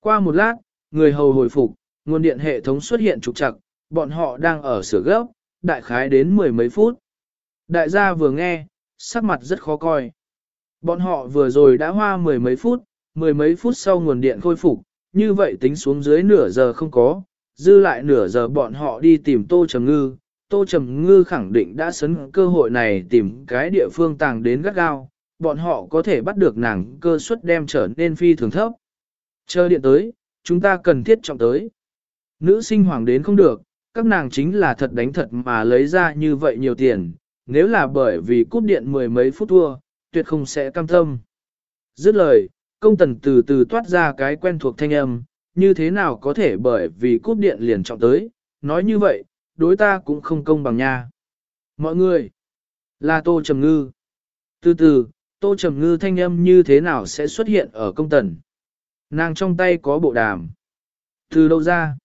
Qua một lát, người hầu hồi phục, nguồn điện hệ thống xuất hiện trục trặc, bọn họ đang ở sửa gấp, đại khái đến mười mấy phút. Đại gia vừa nghe, sắc mặt rất khó coi. Bọn họ vừa rồi đã hoa mười mấy phút, mười mấy phút sau nguồn điện khôi phục, như vậy tính xuống dưới nửa giờ không có, dư lại nửa giờ bọn họ đi tìm Tô Trầm Ngư. Tô Trầm Ngư khẳng định đã sấn cơ hội này tìm cái địa phương tàng đến gắt gao, bọn họ có thể bắt được nàng cơ suất đem trở nên phi thường thấp. Chờ điện tới, chúng ta cần thiết trọng tới. Nữ sinh hoàng đến không được, các nàng chính là thật đánh thật mà lấy ra như vậy nhiều tiền, nếu là bởi vì cúp điện mười mấy phút thua, tuyệt không sẽ cam tâm. Dứt lời, công tần từ từ toát ra cái quen thuộc thanh âm, như thế nào có thể bởi vì cúp điện liền trọng tới, nói như vậy, đối ta cũng không công bằng nha. Mọi người, là Tô Trầm Ngư. Từ từ, Tô Trầm Ngư thanh âm như thế nào sẽ xuất hiện ở công tần. Nàng trong tay có bộ đàm. Từ đâu ra?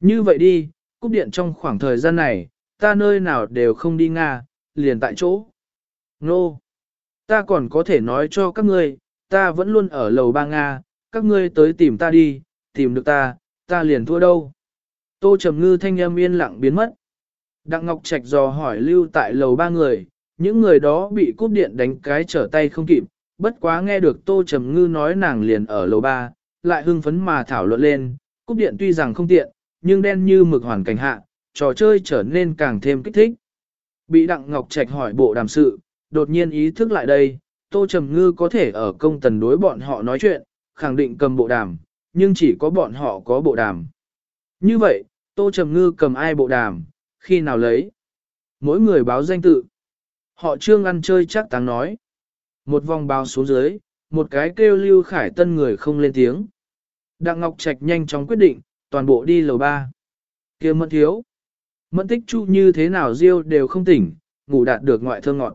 Như vậy đi, cúp điện trong khoảng thời gian này, ta nơi nào đều không đi Nga, liền tại chỗ. Nô! No. Ta còn có thể nói cho các ngươi, ta vẫn luôn ở lầu ba Nga, các ngươi tới tìm ta đi, tìm được ta, ta liền thua đâu. Tô Trầm Ngư thanh âm yên lặng biến mất. Đặng Ngọc Trạch dò hỏi lưu tại lầu ba người, những người đó bị cúp điện đánh cái trở tay không kịp, bất quá nghe được Tô Trầm Ngư nói nàng liền ở lầu ba, lại hưng phấn mà thảo luận lên, cúp điện tuy rằng không tiện, nhưng đen như mực hoàn cảnh hạ, trò chơi trở nên càng thêm kích thích. Bị Đặng Ngọc Trạch hỏi bộ đàm sự, đột nhiên ý thức lại đây, Tô Trầm Ngư có thể ở công tần đối bọn họ nói chuyện, khẳng định cầm bộ đàm, nhưng chỉ có bọn họ có bộ đàm. Như vậy, Tô Trầm Ngư cầm ai bộ đàm, khi nào lấy? Mỗi người báo danh tự. Họ trương ăn chơi chắc táng nói. Một vòng bao xuống dưới, một cái kêu lưu khải tân người không lên tiếng. Đặng Ngọc Trạch nhanh chóng quyết định, toàn bộ đi lầu ba. kia mẫn thiếu. Mẫn tích chu như thế nào riêu đều không tỉnh, ngủ đạt được ngoại thơ ngọn.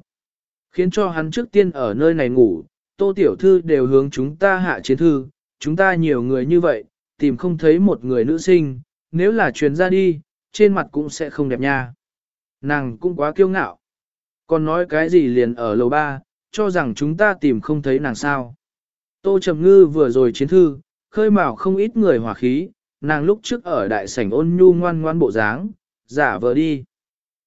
Khiến cho hắn trước tiên ở nơi này ngủ, tô tiểu thư đều hướng chúng ta hạ chiến thư, chúng ta nhiều người như vậy, tìm không thấy một người nữ sinh, nếu là truyền ra đi, trên mặt cũng sẽ không đẹp nha. Nàng cũng quá kiêu ngạo. Còn nói cái gì liền ở lầu ba, cho rằng chúng ta tìm không thấy nàng sao. Tô Trầm Ngư vừa rồi chiến thư, khơi mào không ít người hòa khí, nàng lúc trước ở đại sảnh ôn nhu ngoan ngoan bộ dáng, giả vờ đi.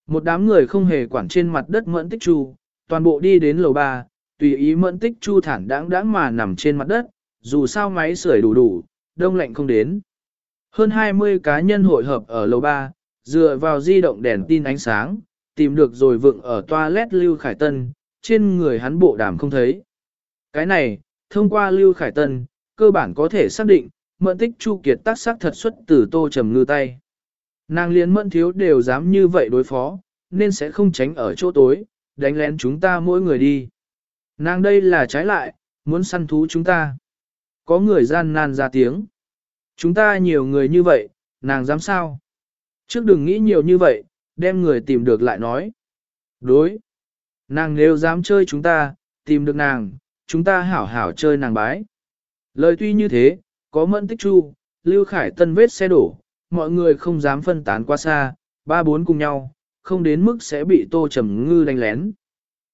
Một đám người không hề quản trên mặt đất mẫn tích chu, toàn bộ đi đến lầu ba, tùy ý mẫn tích chu thản đáng đáng mà nằm trên mặt đất, dù sao máy sưởi đủ đủ, đông lạnh không đến. Hơn 20 cá nhân hội hợp ở lầu ba, dựa vào di động đèn tin ánh sáng, tìm được rồi vựng ở toilet Lưu Khải Tân, trên người hắn bộ đàm không thấy. Cái này, thông qua Lưu Khải Tân, cơ bản có thể xác định, mẫn tích chu kiệt tác sắc thật xuất từ tô trầm ngư tay. Nàng liên mẫn thiếu đều dám như vậy đối phó, nên sẽ không tránh ở chỗ tối, đánh lén chúng ta mỗi người đi. Nàng đây là trái lại, muốn săn thú chúng ta. Có người gian nan ra tiếng. Chúng ta nhiều người như vậy, nàng dám sao? Trước đừng nghĩ nhiều như vậy, đem người tìm được lại nói. Đối. Nàng nếu dám chơi chúng ta, tìm được nàng, chúng ta hảo hảo chơi nàng bái. Lời tuy như thế, có mẫn tích chu, lưu khải tân vết xe đổ, mọi người không dám phân tán qua xa, ba bốn cùng nhau, không đến mức sẽ bị tô trầm ngư đánh lén.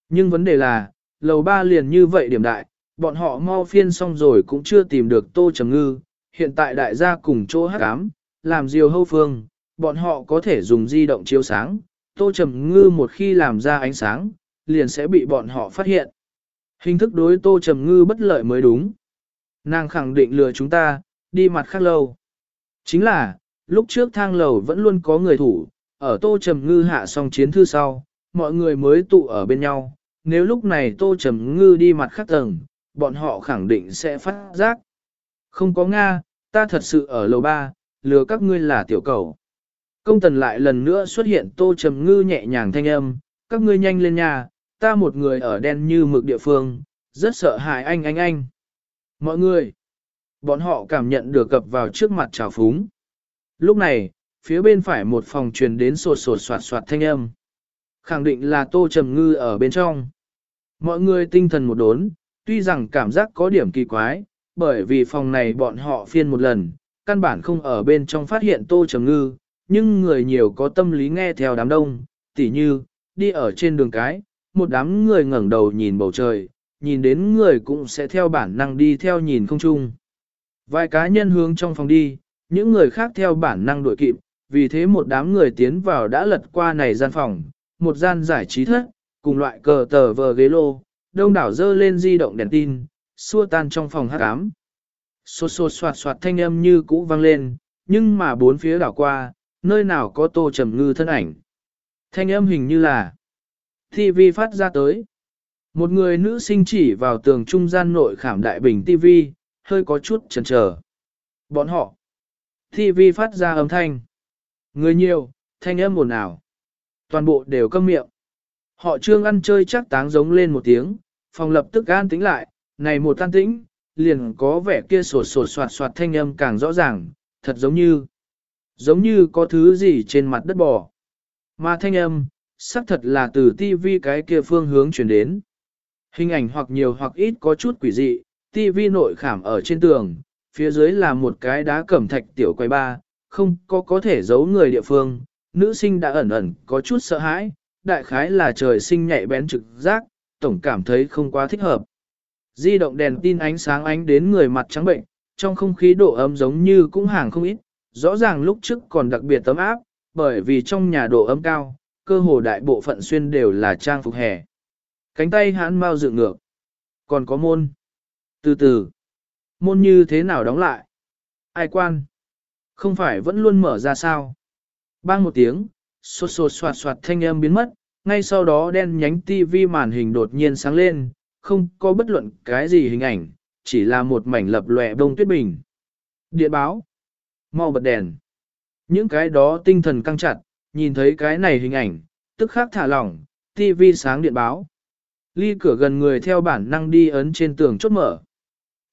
Nhưng vấn đề là, lầu ba liền như vậy điểm đại, bọn họ mau phiên xong rồi cũng chưa tìm được tô trầm ngư, hiện tại đại gia cùng chỗ hát cám, làm diều hâu phương, bọn họ có thể dùng di động chiếu sáng, tô trầm ngư một khi làm ra ánh sáng, liền sẽ bị bọn họ phát hiện. Hình thức đối tô trầm ngư bất lợi mới đúng. Nàng khẳng định lừa chúng ta, đi mặt khác lâu. Chính là, lúc trước thang lầu vẫn luôn có người thủ, ở Tô Trầm Ngư hạ xong chiến thư sau, mọi người mới tụ ở bên nhau. Nếu lúc này Tô Trầm Ngư đi mặt khác tầng, bọn họ khẳng định sẽ phát giác. Không có Nga, ta thật sự ở lầu ba, lừa các ngươi là tiểu cầu. Công tần lại lần nữa xuất hiện Tô Trầm Ngư nhẹ nhàng thanh âm, các ngươi nhanh lên nhà, ta một người ở đen như mực địa phương, rất sợ hại anh anh anh. Mọi người, bọn họ cảm nhận được cập vào trước mặt trào phúng. Lúc này, phía bên phải một phòng truyền đến sột sột soạt soạt thanh âm. Khẳng định là tô trầm ngư ở bên trong. Mọi người tinh thần một đốn, tuy rằng cảm giác có điểm kỳ quái, bởi vì phòng này bọn họ phiên một lần, căn bản không ở bên trong phát hiện tô trầm ngư, nhưng người nhiều có tâm lý nghe theo đám đông, tỉ như, đi ở trên đường cái, một đám người ngẩng đầu nhìn bầu trời, nhìn đến người cũng sẽ theo bản năng đi theo nhìn không chung. Vài cá nhân hướng trong phòng đi, những người khác theo bản năng đuổi kịp, vì thế một đám người tiến vào đã lật qua này gian phòng, một gian giải trí thất, cùng loại cờ tờ vờ ghế lô, đông đảo dơ lên di động đèn tin, xua tan trong phòng hát ám. Xô xô soạt soạt thanh âm như cũ vang lên, nhưng mà bốn phía đảo qua, nơi nào có tô trầm ngư thân ảnh. Thanh âm hình như là TV phát ra tới. Một người nữ sinh chỉ vào tường trung gian nội khảm đại bình TV, hơi có chút chần chờ. Bọn họ. TV phát ra âm thanh. Người nhiều, thanh âm ồn ào. Toàn bộ đều câm miệng. Họ trương ăn chơi chắc táng giống lên một tiếng, phòng lập tức an tĩnh lại, này một tan tĩnh, liền có vẻ kia sột sột soạt soạt thanh âm càng rõ ràng, thật giống như, giống như có thứ gì trên mặt đất bò. Mà thanh âm, xác thật là từ tivi cái kia phương hướng chuyển đến. Hình ảnh hoặc nhiều hoặc ít có chút quỷ dị, tivi nội khảm ở trên tường, phía dưới là một cái đá cẩm thạch tiểu quay ba, không có có thể giấu người địa phương, nữ sinh đã ẩn ẩn có chút sợ hãi, đại khái là trời sinh nhạy bén trực giác, tổng cảm thấy không quá thích hợp. Di động đèn tin ánh sáng ánh đến người mặt trắng bệnh, trong không khí độ ấm giống như cũng hàng không ít, rõ ràng lúc trước còn đặc biệt tấm áp, bởi vì trong nhà độ ấm cao, cơ hồ đại bộ phận xuyên đều là trang phục hè. Cánh tay hãn mau dựng ngược. Còn có môn. Từ từ. Môn như thế nào đóng lại? Ai quan? Không phải vẫn luôn mở ra sao? Bang một tiếng, sột sột soạt soạt thanh âm biến mất, ngay sau đó đen nhánh tivi màn hình đột nhiên sáng lên, không có bất luận cái gì hình ảnh, chỉ là một mảnh lập lòe bông tuyết bình. Điện báo. Mau bật đèn. Những cái đó tinh thần căng chặt, nhìn thấy cái này hình ảnh, tức khắc thả lỏng, tivi sáng điện báo. Ly cửa gần người theo bản năng đi ấn trên tường chốt mở.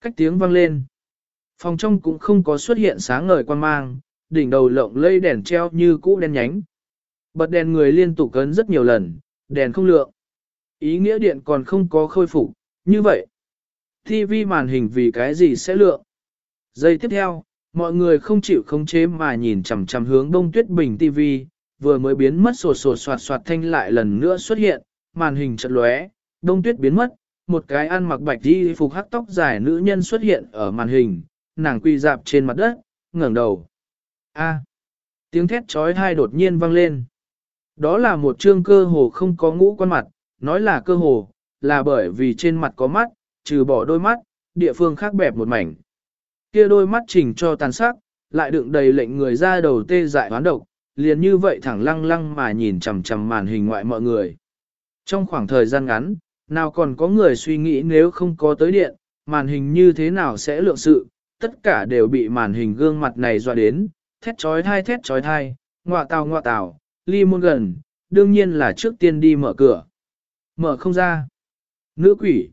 Cách tiếng vang lên. Phòng trong cũng không có xuất hiện sáng ngời quan mang, đỉnh đầu lộng lây đèn treo như cũ đen nhánh. Bật đèn người liên tục ấn rất nhiều lần, đèn không lượng. Ý nghĩa điện còn không có khôi phục, như vậy. TV màn hình vì cái gì sẽ lượng? Giây tiếp theo, mọi người không chịu khống chế mà nhìn chằm chằm hướng đông tuyết bình TV, vừa mới biến mất sột sột soạt soạt thanh lại lần nữa xuất hiện, màn hình chợt lóe, đông tuyết biến mất, một cái ăn mặc bạch đi phục hắc tóc dài nữ nhân xuất hiện ở màn hình, nàng quy dạp trên mặt đất, ngẩng đầu. A. tiếng thét trói thai đột nhiên vang lên. Đó là một trương cơ hồ không có ngũ quan mặt, nói là cơ hồ, là bởi vì trên mặt có mắt, trừ bỏ đôi mắt, địa phương khác bẹp một mảnh. Kia đôi mắt chỉnh cho tàn sắc, lại đựng đầy lệnh người ra đầu tê dại hoán độc, liền như vậy thẳng lăng lăng mà nhìn chằm chằm màn hình ngoại mọi người. Trong khoảng thời gian ngắn, nào còn có người suy nghĩ nếu không có tới điện, màn hình như thế nào sẽ lượng sự, tất cả đều bị màn hình gương mặt này dọa đến, thét trói thai thét trói thai, ngọa tào ngọa tào, ly môn gần, đương nhiên là trước tiên đi mở cửa. Mở không ra. Nữ quỷ.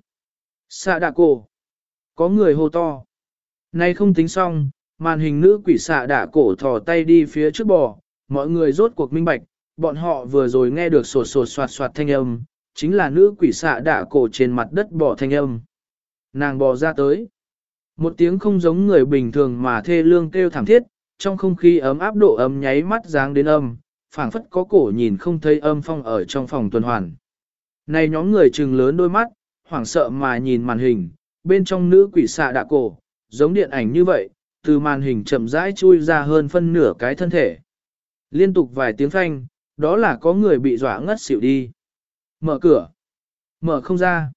Xạ đạ cổ. Có người hô to. Nay không tính xong, màn hình nữ quỷ xạ đã cổ thò tay đi phía trước bò, mọi người rốt cuộc minh bạch, bọn họ vừa rồi nghe được sột sột soạt soạt thanh âm, chính là nữ quỷ xạ đã cổ trên mặt đất bò thanh âm. Nàng bò ra tới. Một tiếng không giống người bình thường mà thê lương kêu thảm thiết, trong không khí ấm áp độ ấm nháy mắt dáng đến âm, phảng phất có cổ nhìn không thấy âm phong ở trong phòng tuần hoàn. Này nhóm người trừng lớn đôi mắt, hoảng sợ mà nhìn màn hình, bên trong nữ quỷ xạ đạ cổ, giống điện ảnh như vậy, từ màn hình chậm rãi chui ra hơn phân nửa cái thân thể. Liên tục vài tiếng phanh, đó là có người bị dọa ngất xỉu đi. Mở cửa. Mở không ra.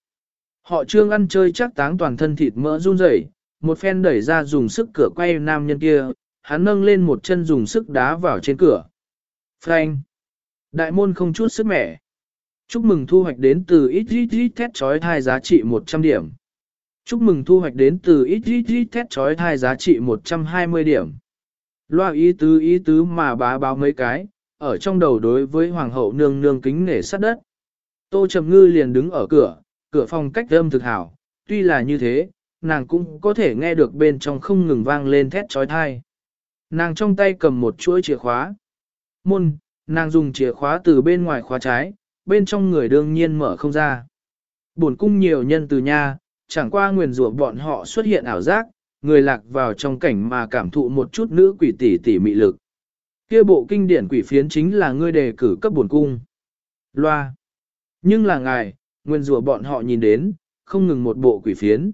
Họ trương ăn chơi chắc táng toàn thân thịt mỡ run rẩy, một phen đẩy ra dùng sức cửa quay nam nhân kia, hắn nâng lên một chân dùng sức đá vào trên cửa. Phanh. Đại môn không chút sức mẻ. Chúc mừng thu hoạch đến từ ít ít ít thét trói thai giá trị 100 điểm. Chúc mừng thu hoạch đến từ ít ít ít thét trói thai giá trị 120 điểm. Loa ý tứ ý tứ mà bá báo mấy cái, ở trong đầu đối với hoàng hậu nương nương kính nể sát đất. Tô Trầm Ngư liền đứng ở cửa, cửa phòng cách âm thực hảo, tuy là như thế, nàng cũng có thể nghe được bên trong không ngừng vang lên thét trói thai. Nàng trong tay cầm một chuỗi chìa khóa. Môn, nàng dùng chìa khóa từ bên ngoài khóa trái, bên trong người đương nhiên mở không ra. Buồn cung nhiều nhân từ nha, chẳng qua nguyền rủa bọn họ xuất hiện ảo giác, người lạc vào trong cảnh mà cảm thụ một chút nữ quỷ tỷ tỷ mị lực. Kia bộ kinh điển quỷ phiến chính là ngươi đề cử cấp buồn cung. Loa. Nhưng là ngài, nguyên rủa bọn họ nhìn đến, không ngừng một bộ quỷ phiến.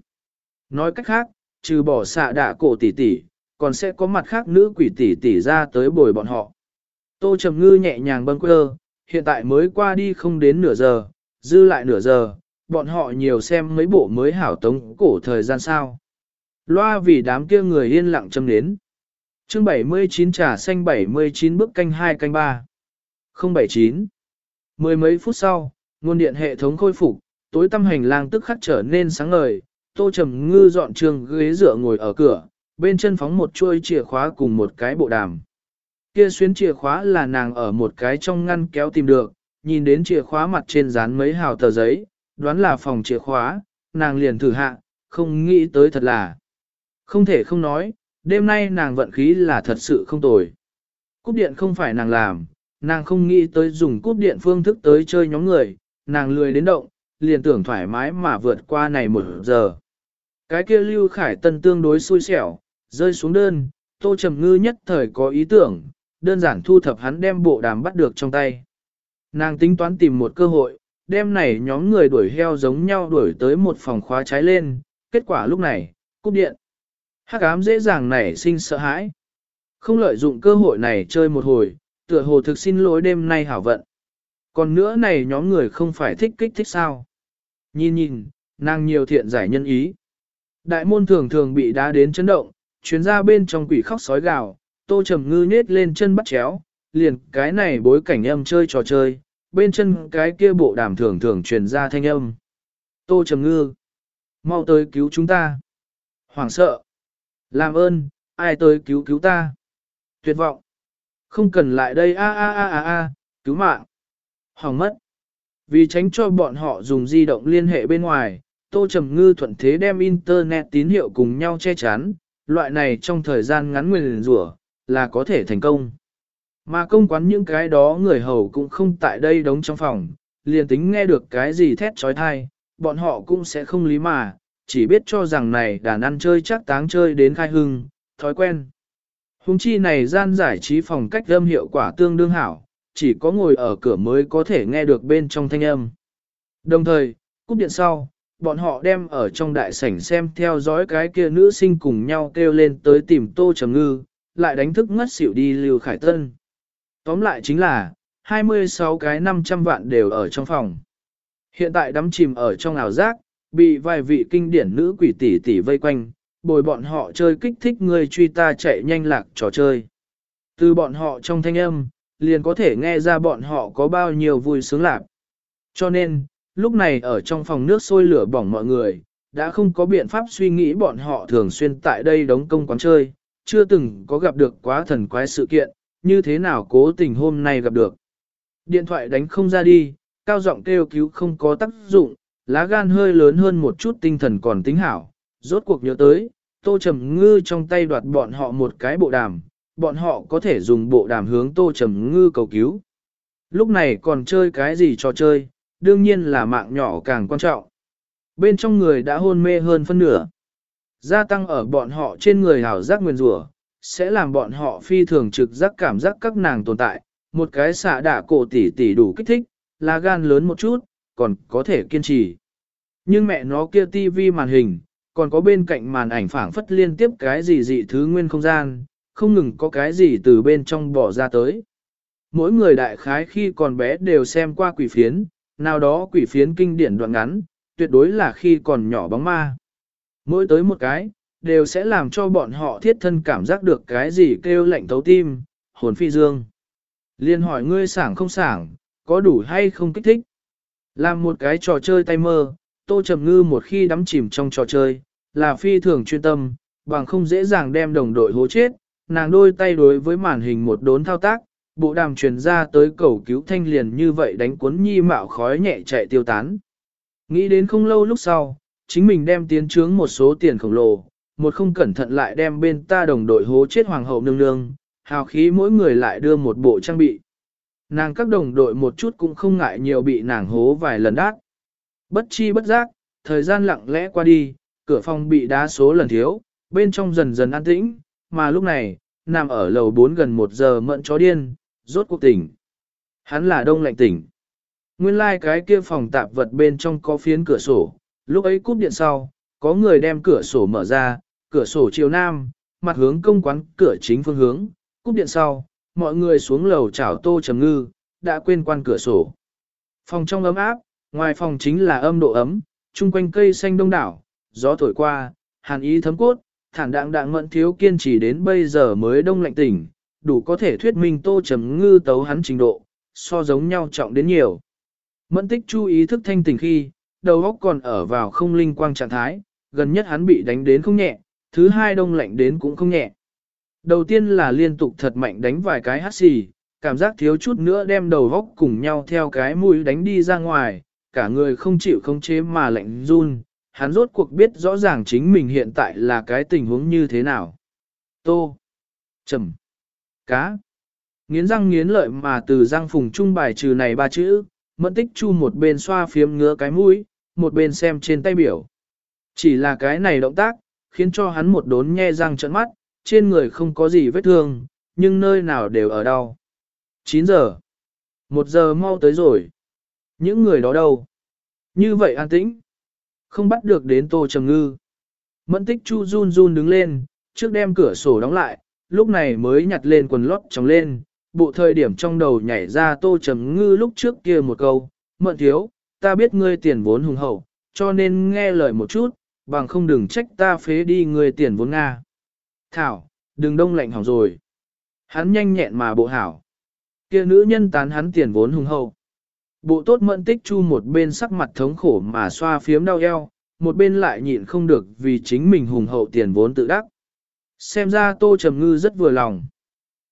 Nói cách khác, trừ bỏ xạ đạ cổ tỷ tỷ, còn sẽ có mặt khác nữ quỷ tỷ tỷ ra tới bồi bọn họ. Tô Trầm Ngư nhẹ nhàng bâng quơ, hiện tại mới qua đi không đến nửa giờ, dư lại nửa giờ, bọn họ nhiều xem mấy bộ mới hảo tống cổ thời gian sao. Loa vì đám kia người yên lặng châm đến. chương 79 trà xanh 79 bức canh 2 canh 3. 079. Mười mấy phút sau, nguồn điện hệ thống khôi phục, tối tăm hành lang tức khắc trở nên sáng ngời, tô trầm ngư dọn trường ghế dựa ngồi ở cửa, bên chân phóng một chuôi chìa khóa cùng một cái bộ đàm. Kia xuyến chìa khóa là nàng ở một cái trong ngăn kéo tìm được, nhìn đến chìa khóa mặt trên dán mấy hào tờ giấy, đoán là phòng chìa khóa, nàng liền thử hạ, không nghĩ tới thật là. Không thể không nói, đêm nay nàng vận khí là thật sự không tồi. Cúp điện không phải nàng làm, nàng không nghĩ tới dùng cúp điện phương thức tới chơi nhóm người, nàng lười đến động, liền tưởng thoải mái mà vượt qua này một giờ. Cái kia Lưu Khải Tân tương đối xui xẻo, rơi xuống đơn, Tô Trầm Ngư nhất thời có ý tưởng, đơn giản thu thập hắn đem bộ đàm bắt được trong tay. Nàng tính toán tìm một cơ hội, đem này nhóm người đuổi heo giống nhau đuổi tới một phòng khóa trái lên, kết quả lúc này, cúp điện. Hắc ám dễ dàng nảy sinh sợ hãi. Không lợi dụng cơ hội này chơi một hồi, tựa hồ thực xin lỗi đêm nay hảo vận. Còn nữa này nhóm người không phải thích kích thích sao. Nhìn nhìn, nàng nhiều thiện giải nhân ý. Đại môn thường thường bị đá đến chấn động, chuyến ra bên trong quỷ khóc sói gào, tô trầm ngư nết lên chân bắt chéo, liền cái này bối cảnh em chơi trò chơi, bên chân cái kia bộ đàm thường thường truyền ra thanh âm. Tô trầm ngư, mau tới cứu chúng ta. Hoàng sợ, làm ơn, ai tới cứu cứu ta. Tuyệt vọng, không cần lại đây a a a a a, cứu mạng. Hoàng mất. Vì tránh cho bọn họ dùng di động liên hệ bên ngoài, Tô Trầm Ngư thuận thế đem Internet tín hiệu cùng nhau che chắn, loại này trong thời gian ngắn nguyền rủa là có thể thành công. Mà công quán những cái đó người hầu cũng không tại đây đóng trong phòng, liền tính nghe được cái gì thét trói thai, bọn họ cũng sẽ không lý mà, chỉ biết cho rằng này đàn ăn chơi chắc táng chơi đến khai hưng, thói quen. Hùng chi này gian giải trí phòng cách âm hiệu quả tương đương hảo, chỉ có ngồi ở cửa mới có thể nghe được bên trong thanh âm. Đồng thời, cúp điện sau, bọn họ đem ở trong đại sảnh xem theo dõi cái kia nữ sinh cùng nhau kêu lên tới tìm Tô Trầm Ngư, lại đánh thức ngất xỉu đi Lưu Khải Tân. Tóm lại chính là, 26 cái 500 vạn đều ở trong phòng. Hiện tại đắm chìm ở trong ảo giác, bị vài vị kinh điển nữ quỷ tỷ tỷ vây quanh, bồi bọn họ chơi kích thích người truy ta chạy nhanh lạc trò chơi. Từ bọn họ trong thanh âm, liền có thể nghe ra bọn họ có bao nhiêu vui sướng lạc. Cho nên, lúc này ở trong phòng nước sôi lửa bỏng mọi người, đã không có biện pháp suy nghĩ bọn họ thường xuyên tại đây đóng công quán chơi, chưa từng có gặp được quá thần quái sự kiện, như thế nào cố tình hôm nay gặp được. Điện thoại đánh không ra đi, cao giọng kêu cứu không có tác dụng, lá gan hơi lớn hơn một chút tinh thần còn tính hảo, rốt cuộc nhớ tới, tô trầm ngư trong tay đoạt bọn họ một cái bộ đàm, bọn họ có thể dùng bộ đàm hướng tô trầm ngư cầu cứu. Lúc này còn chơi cái gì trò chơi, đương nhiên là mạng nhỏ càng quan trọng. Bên trong người đã hôn mê hơn phân nửa. Gia tăng ở bọn họ trên người hảo giác nguyên rủa sẽ làm bọn họ phi thường trực giác cảm giác các nàng tồn tại. Một cái xạ đả cổ tỷ tỷ đủ kích thích, là gan lớn một chút, còn có thể kiên trì. Nhưng mẹ nó kia tivi màn hình, còn có bên cạnh màn ảnh phảng phất liên tiếp cái gì dị thứ nguyên không gian, không ngừng có cái gì từ bên trong bỏ ra tới. Mỗi người đại khái khi còn bé đều xem qua quỷ phiến, nào đó quỷ phiến kinh điển đoạn ngắn, tuyệt đối là khi còn nhỏ bóng ma. Mỗi tới một cái, đều sẽ làm cho bọn họ thiết thân cảm giác được cái gì kêu lạnh thấu tim, hồn phi dương. Liên hỏi ngươi sảng không sảng, có đủ hay không kích thích. Làm một cái trò chơi tay mơ, Tô Trầm Ngư một khi đắm chìm trong trò chơi, là phi thường chuyên tâm, bằng không dễ dàng đem đồng đội hố chết, nàng đôi tay đối với màn hình một đốn thao tác, bộ đàm truyền ra tới cầu cứu thanh liền như vậy đánh cuốn nhi mạo khói nhẹ chạy tiêu tán. Nghĩ đến không lâu lúc sau, chính mình đem tiến trướng một số tiền khổng lồ, một không cẩn thận lại đem bên ta đồng đội hố chết hoàng hậu nương nương, hào khí mỗi người lại đưa một bộ trang bị. Nàng các đồng đội một chút cũng không ngại nhiều bị nàng hố vài lần đát. Bất chi bất giác, thời gian lặng lẽ qua đi, cửa phòng bị đá số lần thiếu, bên trong dần dần an tĩnh, mà lúc này, nằm ở lầu 4 gần một giờ mận chó điên, rốt cuộc tỉnh. Hắn là đông lạnh tỉnh. Nguyên lai like cái kia phòng tạp vật bên trong có phiến cửa sổ, lúc ấy cúp điện sau, có người đem cửa sổ mở ra, cửa sổ chiều nam, mặt hướng công quán cửa chính phương hướng, cúp điện sau, mọi người xuống lầu chào tô trầm ngư, đã quên quan cửa sổ. Phòng trong ấm áp, ngoài phòng chính là âm độ ấm, chung quanh cây xanh đông đảo, gió thổi qua, hàn ý thấm cốt, thản đạng đạng mẫn thiếu kiên trì đến bây giờ mới đông lạnh tỉnh, đủ có thể thuyết minh tô trầm ngư tấu hắn trình độ, so giống nhau trọng đến nhiều. Mẫn tích chú ý thức thanh tỉnh khi, đầu óc còn ở vào không linh quang trạng thái, gần nhất hắn bị đánh đến không nhẹ, thứ hai đông lạnh đến cũng không nhẹ. Đầu tiên là liên tục thật mạnh đánh vài cái hát xì, cảm giác thiếu chút nữa đem đầu góc cùng nhau theo cái mũi đánh đi ra ngoài, cả người không chịu không chế mà lạnh run, hắn rốt cuộc biết rõ ràng chính mình hiện tại là cái tình huống như thế nào. Tô, trầm, cá, nghiến răng nghiến lợi mà từ răng phùng trung bài trừ này ba chữ, mẫn tích chu một bên xoa phiếm ngứa cái mũi, một bên xem trên tay biểu. Chỉ là cái này động tác, khiến cho hắn một đốn nhe răng trợn mắt, trên người không có gì vết thương, nhưng nơi nào đều ở đau. 9 giờ. 1 giờ mau tới rồi. Những người đó đâu? Như vậy an tĩnh. Không bắt được đến Tô Trầm Ngư. Mẫn tích chu run run đứng lên, trước đem cửa sổ đóng lại, lúc này mới nhặt lên quần lót trống lên. Bộ thời điểm trong đầu nhảy ra Tô Trầm Ngư lúc trước kia một câu. Mận thiếu, ta biết ngươi tiền vốn hùng hậu, cho nên nghe lời một chút, bằng không đừng trách ta phế đi người tiền vốn Nga. Thảo, đừng đông lạnh hỏng rồi. Hắn nhanh nhẹn mà bộ hảo. kia nữ nhân tán hắn tiền vốn hùng hậu. Bộ tốt mẫn tích chu một bên sắc mặt thống khổ mà xoa phiếm đau eo, một bên lại nhịn không được vì chính mình hùng hậu tiền vốn tự đắc. Xem ra tô trầm ngư rất vừa lòng.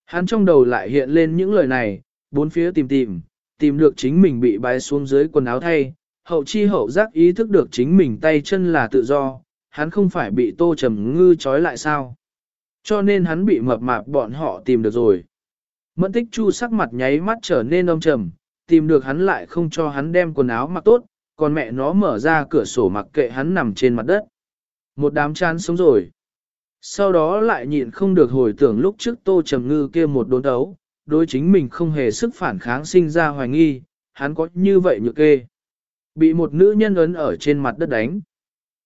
Hắn trong đầu lại hiện lên những lời này, bốn phía tìm tìm, tìm được chính mình bị bái xuống dưới quần áo thay, hậu chi hậu giác ý thức được chính mình tay chân là tự do, hắn không phải bị tô trầm ngư trói lại sao. Cho nên hắn bị mập mạp bọn họ tìm được rồi. Mẫn tích chu sắc mặt nháy mắt trở nên âm trầm, tìm được hắn lại không cho hắn đem quần áo mặc tốt, còn mẹ nó mở ra cửa sổ mặc kệ hắn nằm trên mặt đất. Một đám chán sống rồi. Sau đó lại nhịn không được hồi tưởng lúc trước tô trầm ngư kia một đốn đấu, đối chính mình không hề sức phản kháng sinh ra hoài nghi, hắn có như vậy nhược kê. Bị một nữ nhân ấn ở trên mặt đất đánh.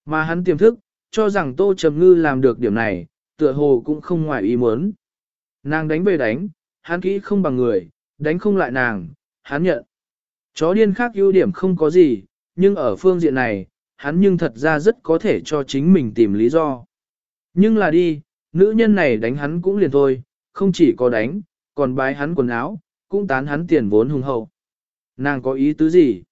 Mà hắn tiềm thức, cho rằng tô trầm ngư làm được điểm này, tựa hồ cũng không ngoài ý muốn. Nàng đánh về đánh, hắn kỹ không bằng người, đánh không lại nàng, hắn nhận. Chó điên khác ưu điểm không có gì, nhưng ở phương diện này, hắn nhưng thật ra rất có thể cho chính mình tìm lý do. Nhưng là đi, nữ nhân này đánh hắn cũng liền thôi, không chỉ có đánh, còn bái hắn quần áo, cũng tán hắn tiền vốn hùng hậu. Nàng có ý tứ gì?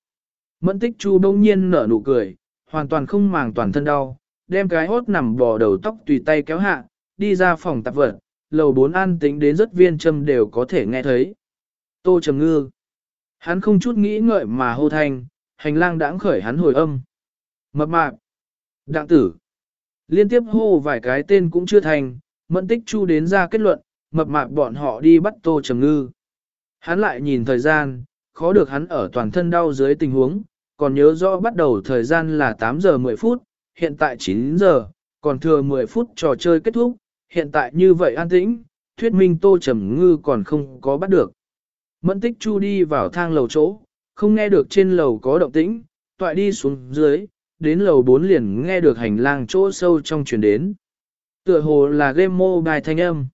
Mẫn tích chu đông nhiên nở nụ cười, hoàn toàn không màng toàn thân đau, đem cái hốt nằm bò đầu tóc tùy tay kéo hạ, đi ra phòng tạp vật, lầu bốn an tính đến rất viên châm đều có thể nghe thấy. Tô trầm ngư. Hắn không chút nghĩ ngợi mà hô thanh, hành lang đãng khởi hắn hồi âm. Mập mạp. Đặng tử. Liên tiếp hô vài cái tên cũng chưa thành, mẫn tích chu đến ra kết luận, mập mạp bọn họ đi bắt tô trầm ngư. Hắn lại nhìn thời gian, khó được hắn ở toàn thân đau dưới tình huống, còn nhớ rõ bắt đầu thời gian là 8 giờ 10 phút, hiện tại 9 giờ, còn thừa 10 phút trò chơi kết thúc, hiện tại như vậy an tĩnh, thuyết minh tô trầm ngư còn không có bắt được. Mẫn tích chu đi vào thang lầu chỗ, không nghe được trên lầu có động tĩnh, toại đi xuống dưới, đến lầu 4 liền nghe được hành lang chỗ sâu trong chuyển đến. Tựa hồ là game mobile thanh âm.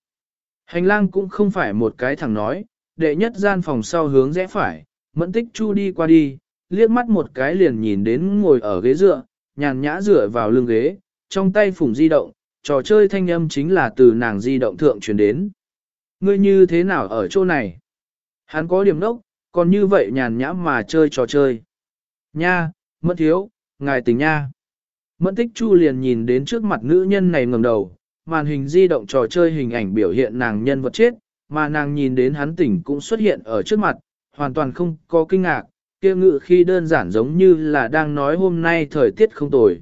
Hành lang cũng không phải một cái thẳng nói, đệ nhất gian phòng sau hướng rẽ phải, mẫn tích chu đi qua đi, liếc mắt một cái liền nhìn đến ngồi ở ghế dựa, nhàn nhã dựa vào lưng ghế, trong tay phủng di động, trò chơi thanh âm chính là từ nàng di động thượng truyền đến. Ngươi như thế nào ở chỗ này? Hắn có điểm nốc, còn như vậy nhàn nhã mà chơi trò chơi. Nha, mất thiếu, ngài tỉnh nha. Mẫn tích chu liền nhìn đến trước mặt nữ nhân này ngầm đầu, màn hình di động trò chơi hình ảnh biểu hiện nàng nhân vật chết, mà nàng nhìn đến hắn tỉnh cũng xuất hiện ở trước mặt, hoàn toàn không có kinh ngạc, kia ngự khi đơn giản giống như là đang nói hôm nay thời tiết không tồi.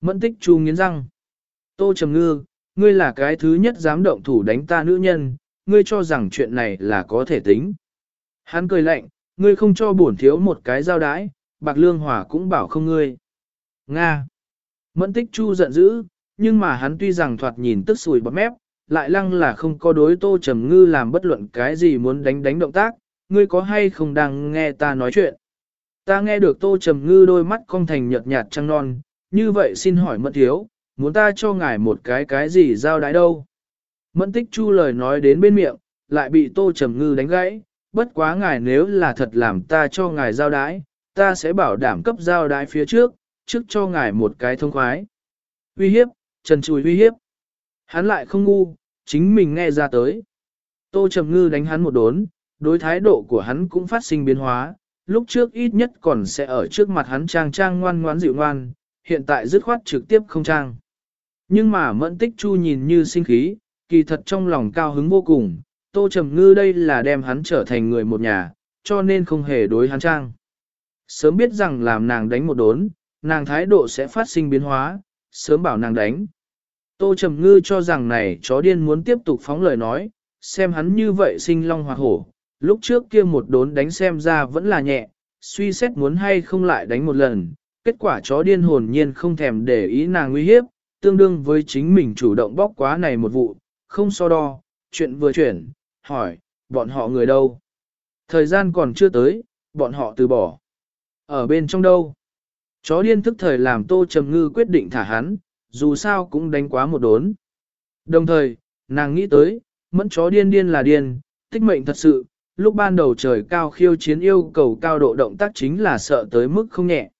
Mẫn tích chu nghiến răng. Tô Trầm Ngư, ngươi là cái thứ nhất dám động thủ đánh ta nữ nhân, ngươi cho rằng chuyện này là có thể tính. Hắn cười lạnh, ngươi không cho bổn thiếu một cái giao đái, bạc lương hòa cũng bảo không ngươi. Nga. Mẫn tích chu giận dữ, nhưng mà hắn tuy rằng thoạt nhìn tức sùi bọt mép, lại lăng là không có đối tô trầm ngư làm bất luận cái gì muốn đánh đánh động tác, ngươi có hay không đang nghe ta nói chuyện. Ta nghe được tô trầm ngư đôi mắt cong thành nhợt nhạt trăng non, như vậy xin hỏi mẫn thiếu, muốn ta cho ngài một cái cái gì giao đái đâu. Mẫn tích chu lời nói đến bên miệng, lại bị tô trầm ngư đánh gãy, bất quá ngài nếu là thật làm ta cho ngài giao đái, ta sẽ bảo đảm cấp giao đái phía trước, trước cho ngài một cái thông khoái. Uy hiếp, trần chùi uy hiếp. Hắn lại không ngu, chính mình nghe ra tới. Tô Trầm Ngư đánh hắn một đốn, đối thái độ của hắn cũng phát sinh biến hóa, lúc trước ít nhất còn sẽ ở trước mặt hắn trang trang ngoan ngoãn dịu ngoan, hiện tại dứt khoát trực tiếp không trang. Nhưng mà mẫn tích chu nhìn như sinh khí, kỳ thật trong lòng cao hứng vô cùng, Tô Trầm Ngư đây là đem hắn trở thành người một nhà, cho nên không hề đối hắn trang. Sớm biết rằng làm nàng đánh một đốn, nàng thái độ sẽ phát sinh biến hóa, sớm bảo nàng đánh. Tô Trầm Ngư cho rằng này chó điên muốn tiếp tục phóng lời nói, xem hắn như vậy sinh long hoa hổ, lúc trước kia một đốn đánh xem ra vẫn là nhẹ, suy xét muốn hay không lại đánh một lần, kết quả chó điên hồn nhiên không thèm để ý nàng nguy hiếp, tương đương với chính mình chủ động bóc quá này một vụ, không so đo, chuyện vừa chuyển, hỏi, bọn họ người đâu? Thời gian còn chưa tới, bọn họ từ bỏ. Ở bên trong đâu? Chó điên thức thời làm Tô Trầm Ngư quyết định thả hắn, dù sao cũng đánh quá một đốn. Đồng thời, nàng nghĩ tới, mẫn chó điên điên là điên, tích mệnh thật sự, lúc ban đầu trời cao khiêu chiến yêu cầu cao độ động tác chính là sợ tới mức không nhẹ.